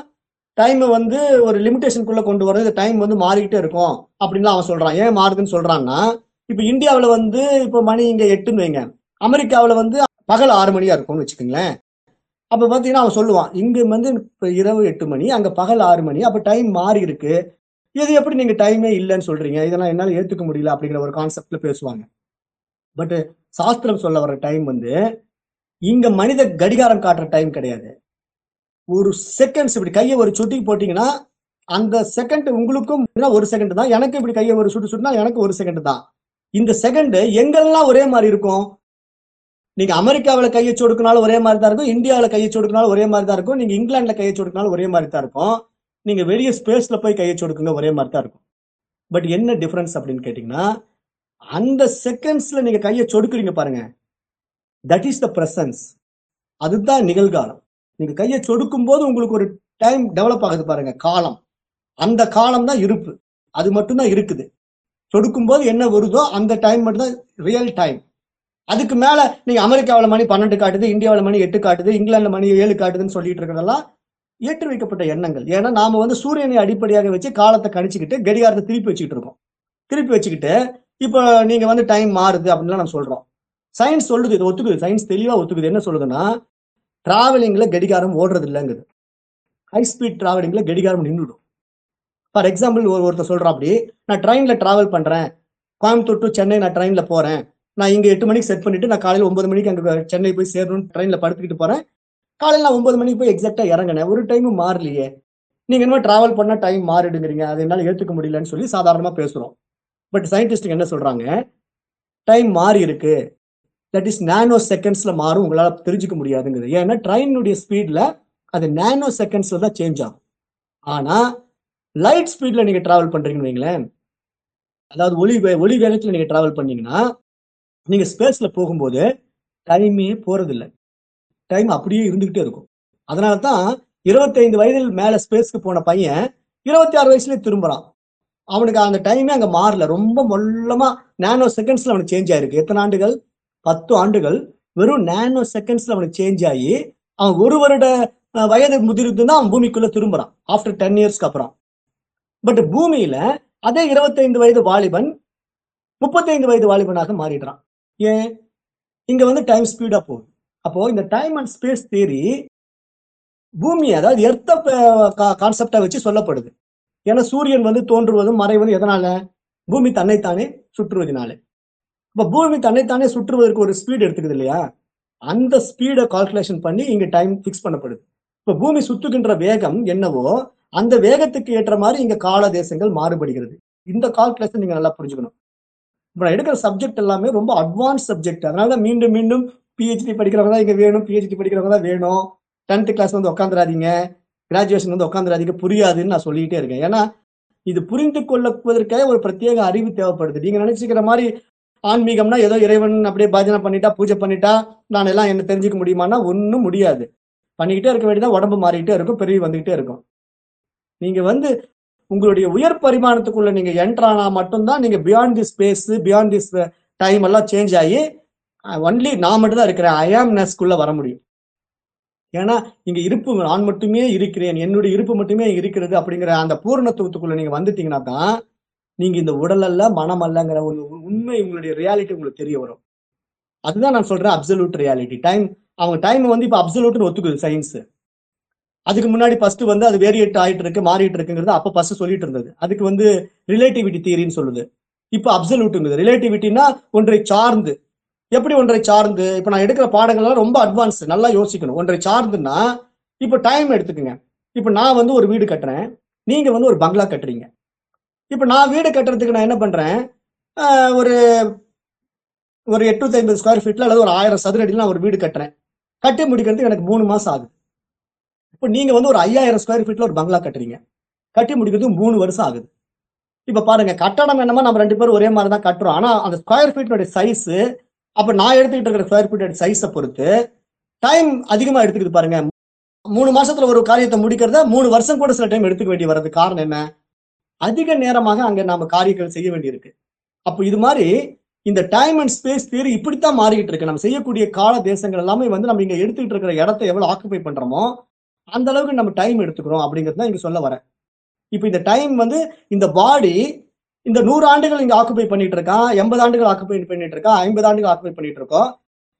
டைமை வந்து ஒரு லிமிடேஷனுக்குள்ள கொண்டு வரது டைம் வந்து மாறிக்கிட்டே இருக்கும். அப்படின்லாம் அவன் சொல்றான். ஏன் மாறுதுன்னு சொல்றான்னா இப்ப இந்தியாவில் வந்து இப்ப மணி இங்க எட்டுன்னு வைங்க. அமெரிக்காவில் வந்து பகல் ஆறு மணியா இருக்கும்னு வச்சுக்கோங்களேன். அப்ப பாத்தீங்கன்னா அவன் சொல்லுவான் இங்க வந்து இப்போ இரவு எட்டு மணி அங்க பகல் ஆறு மணி அப்ப டைம் மாறி இருக்கு. இது எப்படி நீங்க டைமே இல்லைன்னு சொல்றீங்க? இதெல்லாம் என்னால ஏத்துக்க முடியல அப்படிங்கிற ஒரு கான்செப்ட்ல பேசுவாங்க. பட்டு சாஸ்திரம் சொல்ல வர டைம் வந்து இங்க மனித கடிகாரம் காட்டுற டைம் கிடையாது. ஒரு செகண்ட்ஸ் இப்படி கையை ஒரு சுட்டி போட்டீங்கன்னா அந்த செகண்ட் உங்களுக்கும் ஒரு செகண்ட் தான்? எனக்கு இப்படி கையை ஒரு சுட்டு சுட்டினா எனக்கு ஒரு செகண்ட் தான். இந்த செகண்ட் எங்கெல்லாம் ஒரே மாதிரி இருக்கும்? நீங்க அமெரிக்காவில் கையை சொடுக்கினாலும் ஒரே மாதிரி தான் இருக்கும். இந்தியாவில் கையை சொடுக்கினாலும் ஒரே மாதிரி தான் இருக்கும். நீங்க இங்கிலாந்துல கையை சொடுக்கினாலும் ஒரே மாதிரி தான் இருக்கும். நீங்க வெளியே ஸ்பேஸ்ல போய் கையை சொடுக்குங்க ஒரே மாதிரி தான் இருக்கும். பட் என்ன டிஃபரன்ஸ் அப்படின்னு கேட்டீங்கன்னா அந்த செகண்ட்ஸ்ல நீங்க கையை சொடுக்குறீங்க பாருங்க. தட் இஸ் த பிரசன்ஸ் அதுதான் நிகழ்காலம். நீங்க கையை சொடுக்கும் போது உங்களுக்கு ஒரு டைம் டெவலப் ஆகுது பாருங்க. காலம். அந்த காலம் தான் இருப்பு. அது மட்டும்தான் இருக்குது. சொடுக்கும் போது என்ன வருதோ அந்த டைம் மட்டும்தான் ரியல் டைம் அதுக்கு மேல நீங்க அமெரிக்காவில் மணி பன்னெண்டு காட்டுது இந்தியாவில் மணி எட்டு காட்டுது இங்கிலாந்துல மணி ஏழு காட்டுதுன்னு சொல்லிட்டு இருக்கிறதெல்லாம் ஏற்று வைக்கப்பட்ட எண்ணங்கள். ஏன்னா நாம வந்து சூரியனை அடிப்படையாக வச்சு காலத்தை கணிச்சுக்கிட்டு கடிகாரத்தை திருப்பி வச்சுக்கிட்டு இருக்கோம். திருப்பி வச்சுக்கிட்டு இப்போ நீங்க வந்து டைம் மாறுது அப்படின்லாம் நம்ம சொல்றோம். சயின்ஸ் சொல்லுது இது ஒத்துக்குது. சயின்ஸ் தெளிவா ஒத்துக்குது. என்ன சொல்லுதுன்னா டிராவலிங்ல கடிகாரம் ஓடுறது இல்லைங்குது. ஹை ஸ்பீட் டிராவலிங்ல கடிகாரம் நின்றுடும் ஃபார் எக்ஸாம்பிள் ஒரு ஒருத்தர் சொல்றான் அப்படி நான் ட்ரெயின்ல டிராவல் பண்றேன். கோயம்புத்தூர் டு சென்னை நான் ட்ரெயின்ல போறேன். நான் இங்க எட்டு மணிக்கு செட் பண்ணிட்டு நான் காலையில ஒன்பது மணிக்கு அங்க சென்னை போய் சேரணும்னு ட்ரெயின்ல படுத்துக்கிட்டு போறேன். காலையில நான் ஒன்பது மணிக்கு போய் எக்ஸாக்டா இறங்கினேன். ஒரு டைமும் மாறலையே. நீங்க என்ன டிராவல் பண்ணா டைம் மாறிடுங்கிறீங்க. அது என்னால ஏத்துக்க முடியலன்னு சொல்லி சாதாரணமா பேசுறோம். பட் சயின்டிஸ்ட்டுங்க என்ன சொல்றாங்க? டைம் மாறி இருக்கு. தட் இஸ் நானோ செகண்ட்ஸ்ல மாறும். உங்களால தெரிஞ்சுக்க முடியாதுங்கிறது. ஏன்னா ட்ரெயினுடைய ஸ்பீட்ல அது நானோ செகண்ட்ஸ்ல தான் சேஞ்ச் ஆகும். ஆனா லைட் ஸ்பீட்ல நீங்க டிராவல் பண்றீங்கன்னு வைங்களேன். அதாவது ஒளி வே- ஒளி வேகத்துல நீங்க டிராவல் பண்ணீங்கன்னா நீங்க ஸ்பேஸ்ல போகும்போது டைமே போறதில்லை. டைம் அப்படியே இருந்துகிட்டே இருக்கும். அதனால தான் இருபத்தைந்து வயதில் மேல ஸ்பேஸ்க்கு போன பையன் இருபத்தி ஆறு வயசுலயே திரும்புறான். அவனுக்கு அந்த டைமே அங்க மாறல. ரொம்ப மொல்லமா நானோ செகண்ட்ஸ்ல அவனுக்கு சேஞ்ச் ஆயிருக்கு. எத்தனை ஆண்டுகள்? பத்து ஆண்டுகள். வெறும் நானோ செகண்ட்ஸ்ல அவனுக்கு சேஞ்ச் ஆகி அவன் ஒரு வருட வயது முதிர்ந்து தான் அவன் பூமிக்குள்ள திரும்புறான். ஆஃப்டர் டென் இயர்ஸ்க்கு அப்புறம். பட் பூமியில அதே இருபத்தைந்து வயது வாலிபன் முப்பத்தைந்து வயது வாலிபனாக மாறிடுறான். ஏன்? இங்க வந்து டைம் ஸ்பீடா போகுது. அப்போ இந்த டைம் அண்ட் ஸ்பேஸ் தேரி பூமி அதாவது எர்த்த கான்செப்டா வச்சு சொல்லப்படுது. ஏன்னா சூரியன் வந்து தோன்றுவதும் மறைவதும் எதனால? பூமி தன்னைத்தானே சுற்றுவதனால. இப்ப பூமி தன்னைத்தானே சுற்றுவதற்கு ஒரு ஸ்பீடு எடுத்துக்குது இல்லையா? அந்த ஸ்பீடை கால்குலேஷன் பண்ணி இங்க டைம் ஃபிக்ஸ் பண்ணப்படுது. இப்ப பூமி சுத்துகின்ற வேகம் என்னவோ அந்த வேகத்துக்கு ஏற்ற மாதிரி இங்க கால தேசங்கள் மாறுபடுகிறது. இந்த கால்குலேஷன் நீங்க நல்லா புரிஞ்சுக்கணும். நான் எடுக்கிற சப்ஜெக்ட் எல்லாமே ரொம்ப அட்வான்ஸ் சப்ஜெக்ட் அதனால தான் மீண்டும் மீண்டும் பிஹெச்டி படிக்கிறவங்க தான் இங்க வேணும் பிஹெச்டி படிக்கிறவங்க தான் வேணும் டென்த் கிளாஸ் வந்து உட்காந்துராதீங்க கிராஜுவேஷன் வந்து உட்காந்துராதீங்க புரியாதுன்னு நான் சொல்லிக்கிட்டே இருக்கேன். ஏன்னா இது புரிந்து கொள்ளுவதற்காக ஒரு பிரத்யேக அறிவு தேவைப்படுது. நீங்க நினைச்சுக்கிற மாதிரி ஆன்மீகம்னா ஏதோ இறைவன் அப்படியே பஜனை பண்ணிட்டா பூஜை பண்ணிட்டா நான் எல்லாம் என்ன தெரிஞ்சுக்க முடியுமான்னா ஒன்றும் முடியாது. பண்ணிக்கிட்டே இருக்க வேண்டியதான் உடம்பு மாறிக்கிட்டே இருக்கும் பெரிய வந்துகிட்டே இருக்கும். நீங்க வந்து உங்களுடைய உயர் பரிமாணத்துக்குள்ள நீங்க என்ட்ரானா மட்டும்தான் நீங்க beyond the space beyond this time எல்லாம் சேஞ்ச் ஆகி ஒன்லி நான் மட்டும் தான் இருக்கிறேன் ஐஆம்னஸ்குள்ள வர முடியும். ஏன்னா இங்க இருப்பு நான் மட்டுமே இருக்கிறேன். என்னுடைய இருப்பு மட்டுமே இருக்கிறது அப்படிங்கிற அந்த பூர்ணத்துவத்துக்குள்ள நீங்க வந்துட்டீங்கன்னா தான் நீங்க இந்த உடல் அல்ல மனம் அல்லங்கிற ஒரு உண்மை உங்களுடைய ரியாலிட்டி உங்களுக்கு தெரிய வரும். அதுதான் நான் சொல்றேன் அப்சல்யூட் ரியாலிட்டி டைம் அவங்க டைம் வந்து இப்ப அப்சல்யூட்னு ஒத்துக்குது சயின்ஸ் அதுக்கு முன்னாடி ஃபர்ஸ்ட் வந்து அது வேரியேட் ஆயிட்டு இருக்கு மாறிட்டு இருக்குங்கிறது அப்ப ஃபர்ஸ்ட் சொல்லிட்டு இருந்தது. அதுக்கு வந்து ரிலேட்டிவிட்டி தியரின்னு சொல்லுது. இப்போ அப்சல்யூட்டுங்குது ரிலேட்டிவிட்டினா ஒன்றை சார்ந்து. எப்படி ஒன்றை சார்ந்து? இப்போ நான் எடுக்கிற பாடங்கள்லாம் ரொம்ப அட்வான்ஸ் நல்லா யோசிக்கணும். ஒன்றை சார்ந்துன்னா இப்போ டைம் எடுத்துக்கோங்க. இப்போ நான் வந்து ஒரு வீடு கட்டுறேன். நீங்க வந்து ஒரு பங்களா கட்டுறீங்க. இப்போ நான் வீடு கட்டுறதுக்கு நான் என்ன பண்றேன்? ஒரு ஒரு எட்நூத்தி ஐம்பது ஸ்கொயர் ஃபீட்ல அல்லது ஒரு ஆயிரம் சதுர அடியில் நான் ஒரு வீடு கட்டுறேன். கட்டி முடிக்கிறதுக்கு எனக்கு மூணு மாசம் ஆகுது. இப்போ நீங்க வந்து ஒரு ஐயாயிரம் ஸ்கொயர் ஃபீட்ல ஒரு பங்களா கட்டுறீங்க. கட்டி முடிக்கிறதுக்கு மூணு வருஷம் ஆகுது. இப்ப பாருங்க கட்டடம் என்னமோ நம்ம ரெண்டு பேரும் ஒரே மாதிரி தான் கட்டுறோம். ஆனா அந்த ஸ்கொயர் ஃபீட்டோட சைஸ் அப்ப நான் எடுத்துக்கிட்டு இருக்கிற ஸ்கொயர் ஃபீட்டோட சைஸை பொறுத்து டைம் அதிகமா எடுத்துக்கிது பாருங்க. மூணு மாசத்துல ஒரு காரியத்தை முடிக்கிறத மூணு வருஷம் கூட சில டைம் எடுத்துக்க வேண்டி வர்றது காரணம் என்ன? அதிக நேரமாக அங்க நாம காரியங்கள் செய்ய வேண்டியிருக்கு. அப்போ இது மாதிரி இந்த டைம் அண்ட் ஸ்பேஸ் தியரி இப்படித்தான் மாறிக்கிட்டு இருக்கு. நம்ம செய்யக்கூடிய கால தேசங்கள் எல்லாமே வந்து நம்ம இங்க எடுத்துக்கிட்டு இருக்கிற இடத்த எவ்வளவு ஆக்குபை பண்றோமோ அந்த அளவுக்கு நம்ம டைம் எடுத்துக்கிறோம் அப்படிங்கிறது தான் இங்க சொல்ல வரேன். இப்போ இந்த டைம் வந்து இந்த பாடி இந்த நூறு ஆண்டுகள் இங்க ஆக்குபை பண்ணிட்டு இருக்கான் எண்பது ஆண்டுகள் ஆக்குபை பண்ணிட்டு இருக்கான் ஐம்பது ஆண்டுகள் ஆக்குபை பண்ணிட்டு இருக்கோம்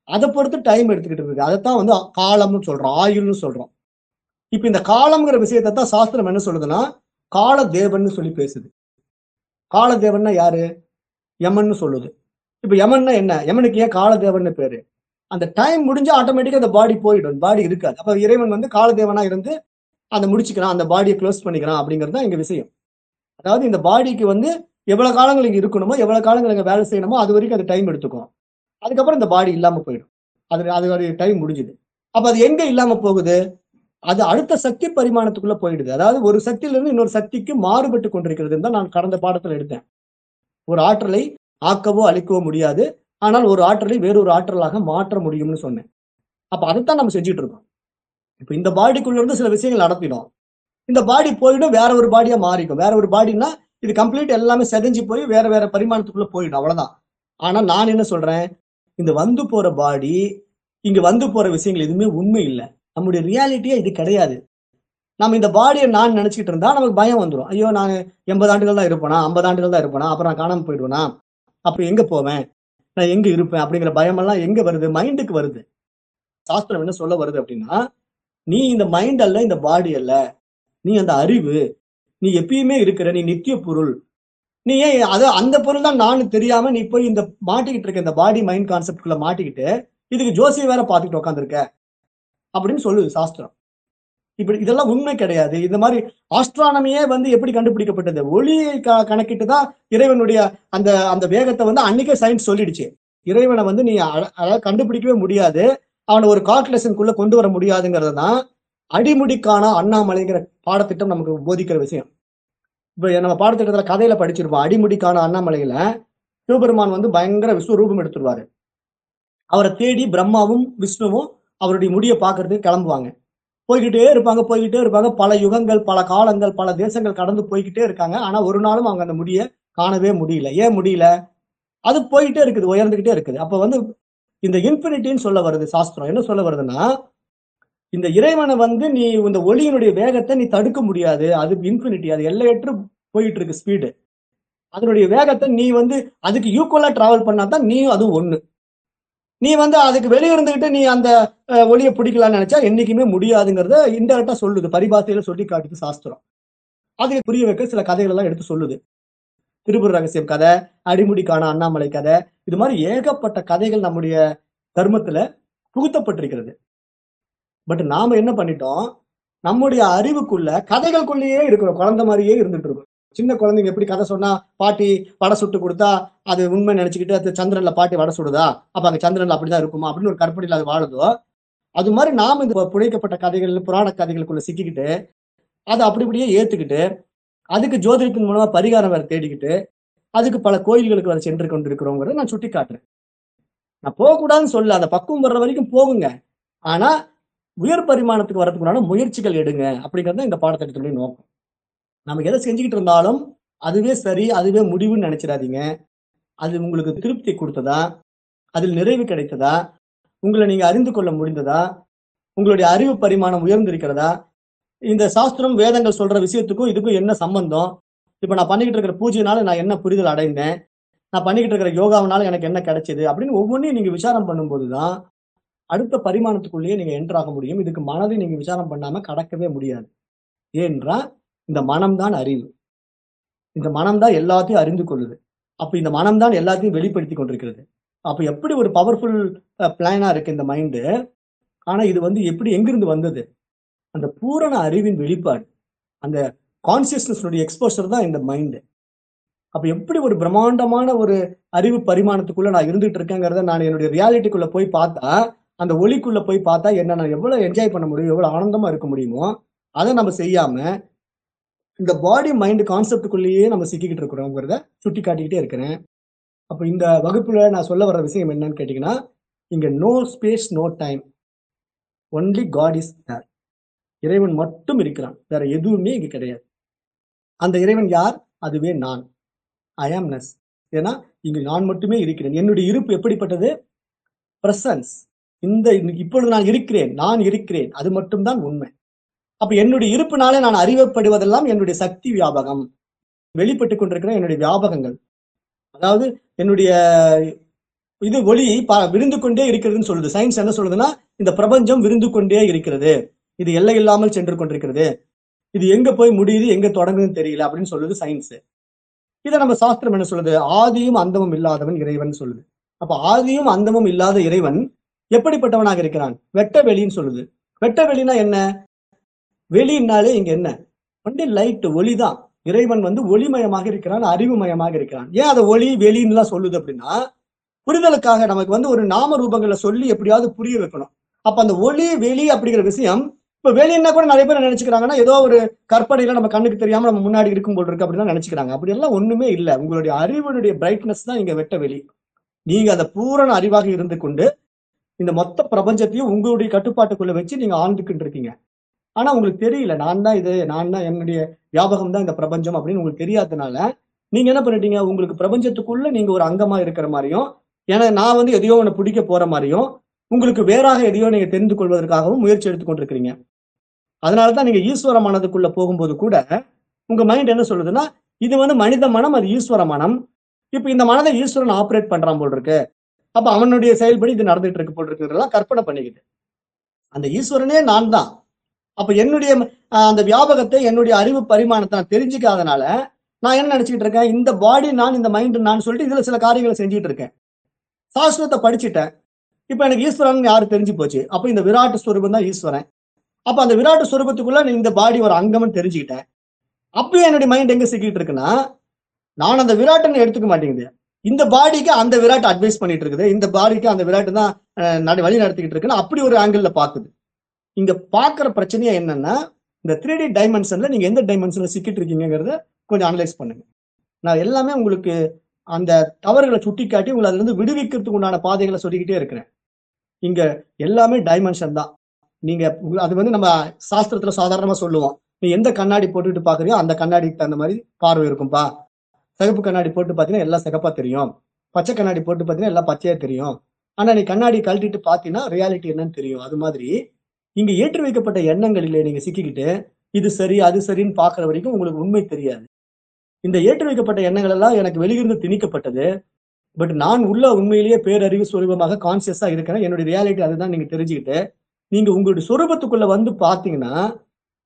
அதை பொறுத்து டைம் எடுத்துக்கிட்டு இருக்கு. அதைத்தான் வந்து காலம்னு சொல்றோம் ஆயுள்னு சொல்றோம். இப்போ இந்த காலம்ங்கிற விஷயத்தை தான் சாஸ்திரம் என்ன சொல்லுதுன்னா கால தேவன் சொல்லி பேசுது. கால தேவன்னா யாரு? யமன்னு சொல்லுது. இப்ப யமன்னா என்ன? யமனுக்கு ஏன் காலதேவன்னு பேரு? அந்த டைம் முடிஞ்சு ஆட்டோமேட்டிக்கா அந்த பாடி போயிடும். பாடி இருக்காது. அப்ப இறைவன் வந்து காலதேவனா இருந்து அந்த முடிச்சுக்கிறான். அந்த பாடியை க்ளோஸ் பண்ணிக்கிறான் அப்படிங்கிறது தான் இங்க விஷயம். அதாவது இந்த பாடிக்கு வந்து எவ்வளவு காலங்கள் இங்க இருக்கணுமோ எவ்வளவு காலங்கள் இங்க வேலை செய்யணுமோ அது வரைக்கும் அது டைம் எடுத்துக்கும். அதுக்கப்புறம் இந்த பாடி இல்லாம போயிடும். அது அது டைம் முடிஞ்சுது. அப்ப அது எங்க இல்லாம போகுது? அது அடுத்த சக்தி பரிமாணத்துக்குள்ள போயிடுது. அதாவது ஒரு சக்தியிலிருந்து இன்னொரு சக்திக்கு மாறுபட்டு கொண்டிருக்கிறது தான் நான் கடந்த பாடத்துல எடுத்தேன். ஒரு ஆற்றலை ஆக்கவோ அழிக்கவோ முடியாது. ஆனால் ஒரு ஆற்றலை வேறொரு ஆற்றலாக மாற்ற முடியும்னு சொன்னேன். அப்ப அதைத்தான் நம்ம செஞ்சுட்டு இருக்கோம் இப்ப இந்த பாடிக்குள்ள இருந்து சில விஷயங்கள் நடத்திடும் இந்த பாடி போயிடும் வேற ஒரு பாடியா மாறிக்கும். வேற ஒரு பாடினா இது கம்ப்ளீட் எல்லாமே செதஞ்சு போய் வேற வேற பரிமாணத்துக்குள்ள போயிடும். அவ்வளவுதான். ஆனா நான் என்ன சொல்றேன்? இந்த வந்து போற பாடி இங்க வந்து போற விஷயங்கள் எதுவுமே உண்மை இல்லை. நம்முடைய ரியாலிட்டியே இது கிடையாது. நம்ம இந்த பாடியை நான் நினைச்சிட்டு இருந்தா நமக்கு பயம் வந்துடும் ஐயோ நான் எண்பது ஆண்டுகள் தான் இருப்பேனா? ஐம்பது ஆண்டுகள் தான் இருப்பேனா? அப்புறம் நான் காணாம போயிடுவேனா? அப்ப எங்க போவேன்? நான் எங்க இருப்பேன் அப்படிங்கிற பயமெல்லாம் எங்க வருது? மைண்டுக்கு வருது. சாஸ்திரம் என்ன சொல்ல வருது அப்படின்னா நீ இந்த மைண்ட் அல்ல இந்த பாடி அல்ல. நீ அந்த அறிவு. நீ எப்பயுமே இருக்கிற நீ நித்திய பொருள். நீ ஏன் அது அந்த பொருள் தான் நானும் தெரியாம நீ போய் இந்த மாட்டிக்கிட்டு இருக்க இந்த பாடி மைண்ட் கான்செப்ட்குள்ள மாட்டிக்கிட்டு இதுக்கு ஜோசியை வேற பார்த்துக்கிட்டு உட்காந்துருக்க அப்படின்னு சொல்லுது சாஸ்திரம். இப்படி இதெல்லாம் உண்மை கிடையாது. இந்த மாதிரி ஆஸ்ட்ரானமியே வந்து எப்படி கண்டுபிடிக்கப்பட்டது? ஒளியை க கணக்கிட்டு தான் இறைவனுடைய அந்த அந்த வேகத்தை வந்து அன்னைக்கே சயின்ஸ் சொல்லிடுச்சு. இறைவனை வந்து நீ அழ- கண்டுபிடிக்கவே முடியாது. அவனை ஒரு கால்குலேஷனுக்குள்ள கொண்டு வர முடியாதுங்கிறது தான் அடிமுடிக்கான அண்ணாமலைங்கிற பாடத்திட்டம் நமக்கு போதிக்கிற விஷயம். இப்போ நம்ம பாடத்திட்டத்தில் கதையில படிச்சிருப்போம். அடிமுடிக்கான அண்ணாமலையில சிவபெருமான் வந்து பயங்கர விஸ்வரூபம் எடுத்துருவாரு. அவரை தேடி பிரம்மாவும் விஷ்ணுவும் அவருடைய முடியை பார்க்கறதுக்கு கிளம்புவாங்க. போய்கிட்டே இருப்பாங்க போய்கிட்டே இருப்பாங்க. பல யுகங்கள் பல காலங்கள் பல தேசங்கள் கடந்து போய்கிட்டே இருக்காங்க. ஆனா ஒரு நாளும் அவங்க அந்த முடியை காணவே முடியல. ஏன் முடியல? அது போயிட்டே இருக்குது உயர்ந்துகிட்டே இருக்குது. அப்ப வந்து இந்த இன்ஃபினிட்டின்னு சொல்ல வருது சாஸ்திரம். என்ன சொல்ல வருதுன்னா இந்த இறைவனை வந்து நீ இந்த ஒளியினுடைய வேகத்தை நீ தடுக்க முடியாது. அது இன்ஃபினிட்டி. அது எல்லையற்று போயிட்டு இருக்கு ஸ்பீடு அதனுடைய வேகத்தை நீ வந்து அதுக்கு ஈக்குவலா டிராவல் பண்ணாதான் நீயும் அதுவும் ஒண்ணு. நீ வந்து அதுக்கு வெளியிருந்துகிட்டு நீ அந்த ஒளியை பிடிக்கலாம்னு நினைச்சா என்னைக்குமே முடியாதுங்கிறத இன்டெரக்டா சொல்லுது. பரிபாசையில சொல்லி காட்டுது சாஸ்திரம். அதுக்கு புரிய வைக்க சில கதைகள் எல்லாம் எடுத்து சொல்லுது. திருப்புர ரகசியம் கதை அடிமுடிக்கான அண்ணாமலை கதை இது மாதிரி ஏகப்பட்ட கதைகள் நம்முடைய தர்மத்துல புகுத்தப்பட்டிருக்கிறது. பட் நாம என்ன பண்ணிட்டோம்? நம்முடைய அறிவுக்குள்ள கதைகளுக்குள்ளேயே இருக்கிறோம் குழந்தை மாதிரியே இருந்துட்டு இருக்கோம். சின்ன குழந்தைங்க எப்படி கதை சொன்னா பாட்டி வடை சுட்டு கொடுத்தா அது உண்மை நினைச்சுக்கிட்டு அது சந்திரன்ல பாட்டி வடை சுடுதா? அப்ப அங்க சந்திரன்ல அப்படிதான் இருக்குமா? அப்படின்னு ஒரு கற்பனையில் அது வாழுதோ அது மாதிரி நாம இந்த புனைக்கப்பட்ட கதைகள் புராண கதைகளுக்குள்ள சிக்கிக்கிட்டு அதை அப்படி இப்படியே ஏத்துக்கிட்டு அதுக்கு ஜோதிடத்தின் மூலமா பரிகாரம் வேற தேடிக்கிட்டு அதுக்கு பல கோயில்களுக்கு வேற சென்று கொண்டிருக்கிறோங்கிறத நான் சுட்டி காட்டுறேன் நான் போகக்கூடாதுன்னு சொல்ல அந்த பக்குவம் வர்ற வரைக்கும் போகுங்க. ஆனா உயர் பரிமாணத்துக்கு வரதுக்குண்டான முயற்சிகள் எடுங்க அப்படிங்கிறது தான் இந்த பாடத்திட்டத்துடைய நோக்கம். நம்ம எதை செஞ்சுக்கிட்டு இருந்தாலும் அதுவே சரி அதுவே முடிவுன்னு நினைச்சிடாதீங்க. அது உங்களுக்கு திருப்தி கொடுத்ததா? அதில் நிறைவு கிடைத்ததா? உங்களை நீங்க அறிந்து கொள்ள முடிந்ததா? உங்களுடைய அறிவு பரிமாணம் உயர்ந்திருக்கிறதா? இந்த சாஸ்திரம் வேதங்கள் சொல்ற விஷயத்துக்கும் இதுக்கும் என்ன சம்பந்தம்? இப்ப நான் பண்ணிக்கிட்டு இருக்கிற பூஜையினால நான் என்ன புரிதல் அடைந்தேன்? நான் பண்ணிக்கிட்டு இருக்கிற யோகாவினால எனக்கு என்ன கிடைச்சது? அப்படின்னு ஒவ்வொன்றையும் நீங்க விசாரம் பண்ணும்போது தான் அடுத்த பரிமாணத்துக்குள்ளேயே நீங்க என்ட்ராக முடியும். இதுக்கு மனதை நீங்க விசாரம் பண்ணாம கடக்கவே முடியாது. ஏன்றா இந்த மனம்தான் அறிவு. இந்த மனம்தான் எல்லாத்தையும் அறிந்து கொள்ளுது. அப்போ இந்த மனம்தான் எல்லாத்தையும் வெளிப்படுத்தி கொண்டிருக்கிறது. அப்போ எப்படி ஒரு பவர்ஃபுல் பிளானா இருக்கு இந்த மைண்டு ஆனா இது வந்து எப்படி எங்கிருந்து வந்தது? அந்த பூரண அறிவின் வெளிப்பாடு அந்த கான்சியஸ்னஸ்னுடைய எக்ஸ்போசர் தான் இந்த மைண்டு அப்போ எப்படி ஒரு பிரம்மாண்டமான ஒரு அறிவு பரிமாணத்துக்குள்ள நான் இருந்துட்டு இருக்கேங்கிறத நான் என்னுடைய ரியாலிட்டிக்குள்ள போய் பார்த்தா அந்த ஒளிக்குள்ள போய் பார்த்தா என்ன நான் எவ்வளவு என்ஜாய் பண்ண முடியும் எவ்வளவு ஆனந்தமா இருக்க முடியுமோ அதை நம்ம செய்யாம இந்த பாடி மைண்ட் கான்செப்டுக்குள்ளேயே நம்ம சிக்கிக்கிட்டு இருக்கிறோங்கிறத சுட்டி காட்டிக்கிட்டே இருக்கிறேன். அப்போ இந்த வகுப்புல நான் சொல்ல வர விஷயம் என்னன்னு கேட்டீங்கன்னா இங்க no space no time only God is there இறைவன் மட்டும் இருக்கிறான். வேற எதுவுமே இங்க கிடையாது. அந்த இறைவன் யார்? அதுவே நான். ஐ ஆம் நஸ் ஏன்னா இங்கு நான் மட்டுமே இருக்கிறேன். என்னுடைய இருப்பு எப்படிப்பட்டது? பிரசன்ஸ் இந்த இப்பொழுது நான் இருக்கிறேன். நான் இருக்கிறேன். அது மட்டும்தான் உண்மை. அப்ப என்னுடைய இருப்பினாலே நான் அறிவப்படுவதெல்லாம் என்னுடைய சக்தி வியாபகம். வெளிப்பட்டு கொண்டிருக்கிற என்னுடைய வியாபகங்கள். அதாவது என்னுடைய இது ஒளி விருந்து கொண்டே இருக்கிறதுன்னு சொல்லுது. சயின்ஸ் என்ன சொல்லுதுன்னா இந்த பிரபஞ்சம் விருந்து கொண்டே இருக்கிறது. இது எல்லை இல்லாமல் சென்று கொண்டிருக்கிறது. இது எங்க போய் முடியுது எங்க தொடங்குதுன்னு தெரியல அப்படின்னு சொல்லுது சயின்ஸ் இதை நம்ம சாஸ்திரம் என்ன சொல்லுது? ஆதியும் அந்தமும் இல்லாதவன் இறைவன் சொல்லுது. அப்ப ஆதியும் அந்தமும் இல்லாத இறைவன் எப்படிப்பட்டவனாக இருக்கிறான்? வெட்ட வெளின்னு சொல்லுது. வெட்ட வெளினா என்ன? வெளினாலே இங்க என்ன? ஒன்லி லைட் ஒளிதான். இறைவன் வந்து ஒளிமயமாக இருக்கிறான் அறிவுமயமாக இருக்கிறான். ஏன் அதை ஒளி வெளின்னுலாம் சொல்லுது அப்படின்னா புரிதலுக்காக நமக்கு வந்து ஒரு நாம ரூபங்களை சொல்லி எப்படியாவது புரிய வைக்கணும். அப்ப அந்த ஒளி வெளி அப்படிங்கிற விஷயம் இப்ப வெளின்னா கூட நிறைய பேர் நினைச்சுக்கிறாங்கன்னா ஏதோ ஒரு கற்பனையில நம்ம கண்ணுக்கு தெரியாம நம்ம முன்னாடி இருக்கும் போல் இருக்கு அப்படின்னு நினைச்சுக்கிறாங்க. அப்படி எல்லாம் ஒண்ணுமே இல்லை. உங்களுடைய அறிவனுடைய பிரைட்னஸ் தான் இங்க வெட்ட வெளி. நீங்க அந்த பூரண அறிவாக இருந்து கொண்டு இந்த மொத்த பிரபஞ்சத்தையும் உங்களுடைய கட்டுப்பாட்டுக்குள்ள வச்சு நீங்க ஆழ்ந்துக்கிட்டு இருக்கீங்க. ஆனா உங்களுக்கு தெரியல நான் தான் இது நான் தான் என்னுடைய வியாபகம் தான் இந்த பிரபஞ்சம் அப்படின்னு உங்களுக்கு தெரியாதனால நீங்க என்ன பண்ணிட்டீங்க? உங்களுக்கு பிரபஞ்சத்துக்குள்ள நீங்க ஒரு அங்கமா இருக்கிற மாதிரியும் ஏன்னா நான் வந்து எதையோ ஒன்று பிடிக்க போற மாதிரியும் உங்களுக்கு வேறாக எதையோ நீங்க தெரிந்து கொள்வதற்காகவும் முயற்சி எடுத்துக் அதனாலதான் அதனால தான் நீங்க ஈஸ்வர மனதுக்குள்ள போகும்போது கூட உங்க மைண்ட் என்ன சொல்லுதுன்னா இது வந்து மனித மனம் அது ஈஸ்வர மனம். இப்ப இந்த மனதை ஈஸ்வரன் ஆப்ரேட் பண்றான் போல் இருக்கு. அப்ப அவனுடைய செயல்படி இது நடந்துட்டு இருக்கு போல் இருக்குறதெல்லாம் கற்பனை பண்ணிக்கிட்டு. அந்த ஈஸ்வரனே நான் தான். அப்ப என்னுடைய அந்த வியாபகத்தை என்னுடைய அறிவு பரிமாணத்தை நான் தெரிஞ்சுக்காதனால நான் என்ன நினைச்சுக்கிட்டு இருக்கேன்? இந்த பாடி நான் இந்த மைண்ட் நான் சொல்லிட்டு இதுல சில காரியங்களை செஞ்சுட்டு இருக்கேன். சாஸ்திரத்தை படிச்சுட்டேன். இப்ப எனக்கு ஈஸ்வரன் யாரு தெரிஞ்சு போச்சு? அப்ப இந்த விராட்டு ஸ்வரூபம் தான் ஈஸ்வரன். அப்ப அந்த விராட்டு ஸ்வரூபத்துக்குள்ள இந்த பாடி ஒரு அங்கம்னு தெரிஞ்சுக்கிட்டேன். அப்பயும் என்னுடைய மைண்ட் எங்க சிக்கிட்டு இருக்குன்னா நான் அந்த விராட்னு எடுத்துக்க மாட்டேங்குது. இந்த பாடிக்கு அந்த விராட் அட்வைஸ் பண்ணிட்டு இருக்குது. இந்த பாடிக்கு அந்த விராட்டு தான் வழி நடத்திக்கிட்டு இருக்குன்னு அப்படி ஒரு ஆங்கிள் பாக்குது. இங்க பாக்குற பிரச்சனையா என்னன்னா இந்த த்ரீ டி டைமென்ஷன்ல நீங்க எந்த டைமென்ஷன்ல சிக்கிட்டு இருக்கீங்கிறத கொஞ்சம் அனலைஸ் பண்ணுங்க. நான் எல்லாமே உங்களுக்கு அந்த தவறுகளை சுட்டி காட்டி உங்களை அதுல இருந்து விடுவிக்கிறதுக்கு உண்டான பாதைகளை சொல்லிக்கிட்டே இருக்கிறேன். இங்க எல்லாமே டைமென்ஷன் தான். நீங்க அது வந்து நம்ம சாஸ்திரத்துல சாதாரணமா சொல்லுவோம். நீ எந்த கண்ணாடி போட்டுக்கிட்டு பாக்குறியோ அந்த கண்ணாடிக்கு தகுந்த மாதிரி பார்வை இருக்கும்பா. சிகப்பு கண்ணாடி போட்டு பார்த்தீங்கன்னா எல்லாம் சிகப்பா தெரியும். பச்சை கண்ணாடி போட்டு பார்த்தீங்கன்னா எல்லாம் பச்சையா தெரியும். ஆனா நீ கண்ணாடி கழட்டிட்டு பார்த்தீங்கன்னா ரியாலிட்டி என்னன்னு தெரியும். அது மாதிரி இங்க ஏற்றி வைக்கப்பட்ட எண்ணங்களிலே நீங்க சிக்கிக்கிட்டு இது சரி அது சரின்னு பாக்குற வரைக்கும் உங்களுக்கு உண்மை தெரியாது. இந்த ஏற்றி வைக்கப்பட்ட எண்ணங்கள் எல்லாம் எனக்கு வெளியிருந்து திணிக்கப்பட்டது. பட் நான் உள்ள உண்மையிலேயே பேரறிவு சொரூபமாக கான்சியஸா இருக்கிறேன். என்னுடைய ரியாலிட்டி அதுதான் நீங்க தெரிஞ்சுக்கிட்டு நீங்க உங்களுடைய சுரூபத்துக்குள்ள வந்து பாத்தீங்கன்னா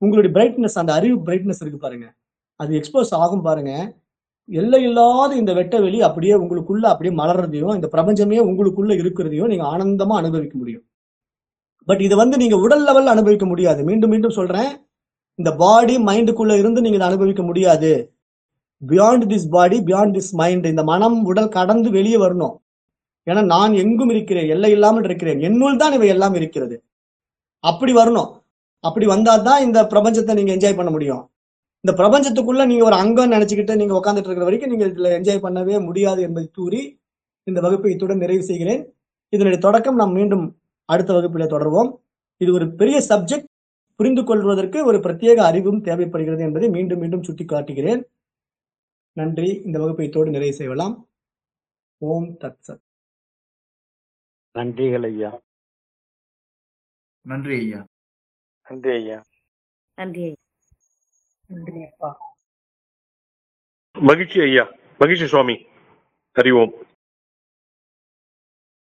உங்களுடைய பிரைட்னஸ் அந்த அறிவு பிரைட்னஸ் இருக்கு பாருங்க. அது எக்ஸ்போஸ் ஆகும் பாருங்க. எல்லை இல்லாத இந்த வெட்ட வெளி அப்படியே உங்களுக்குள்ள அப்படியே மலர்றதையும் இந்த பிரபஞ்சமே உங்களுக்குள்ள இருக்கிறதையும் நீங்க ஆனந்தமா அனுபவிக்க முடியும். பட் இதை வந்து நீங்க உடல் லெவல்ல அனுபவிக்க முடியாது. மீண்டும் மீண்டும் சொல்றேன். இந்த பாடி மைண்டுக்குள்ள இருந்து நீங்க இதை அனுபவிக்க முடியாது. Beyond this body beyond this mind இந்த மனம் உடல் கடந்து வெளியே வரணும். ஏன்னா நான் எங்கும் இருக்கிறேன் எல்லை இல்லாமல் இருக்கிறேன். என்னுள் தான் இவை எல்லாம் இருக்கிறது. அப்படி வரணும். அப்படி வந்தாதான் இந்த பிரபஞ்சத்தை நீங்க என்ஜாய் பண்ண முடியும். இந்த பிரபஞ்சத்துக்குள்ள நீங்க ஒரு அங்கம் நினைச்சுக்கிட்டு நீங்க உட்காந்துட்டு இருக்கிற வரைக்கும் நீங்க இதுல என்ஜாய் பண்ணவே முடியாது என்பதை கூறி இந்த வகுப்பை இத்துடன் நிறைவு செய்கிறேன். இதனுடைய தொடக்கம் நாம் மீண்டும் அடுத்த வகுப்பிலே தொடர்வோம். இது ஒரு பெரிய சப்ஜெக்ட் புரிந்து கொள்வதற்கு ஒரு பிரத்யேக அறிவும் தேவைப்படுகிறது என்பதை மீண்டும் மீண்டும் சுட்டி காட்டுகிறேன் நன்றி. இந்த வகுப்பை இத்தோடு நிறைவு செய்யலாம். ஓம் தத் சத். நன்றிகள் ஐயா. நன்றி ஐயா. நன்றி ஐயா. நன்றி நன்றி அப்பா மகிழ்ச்சி ஐயா. மகிழ்ச்சி சுவாமி. ஹரி ஓம்.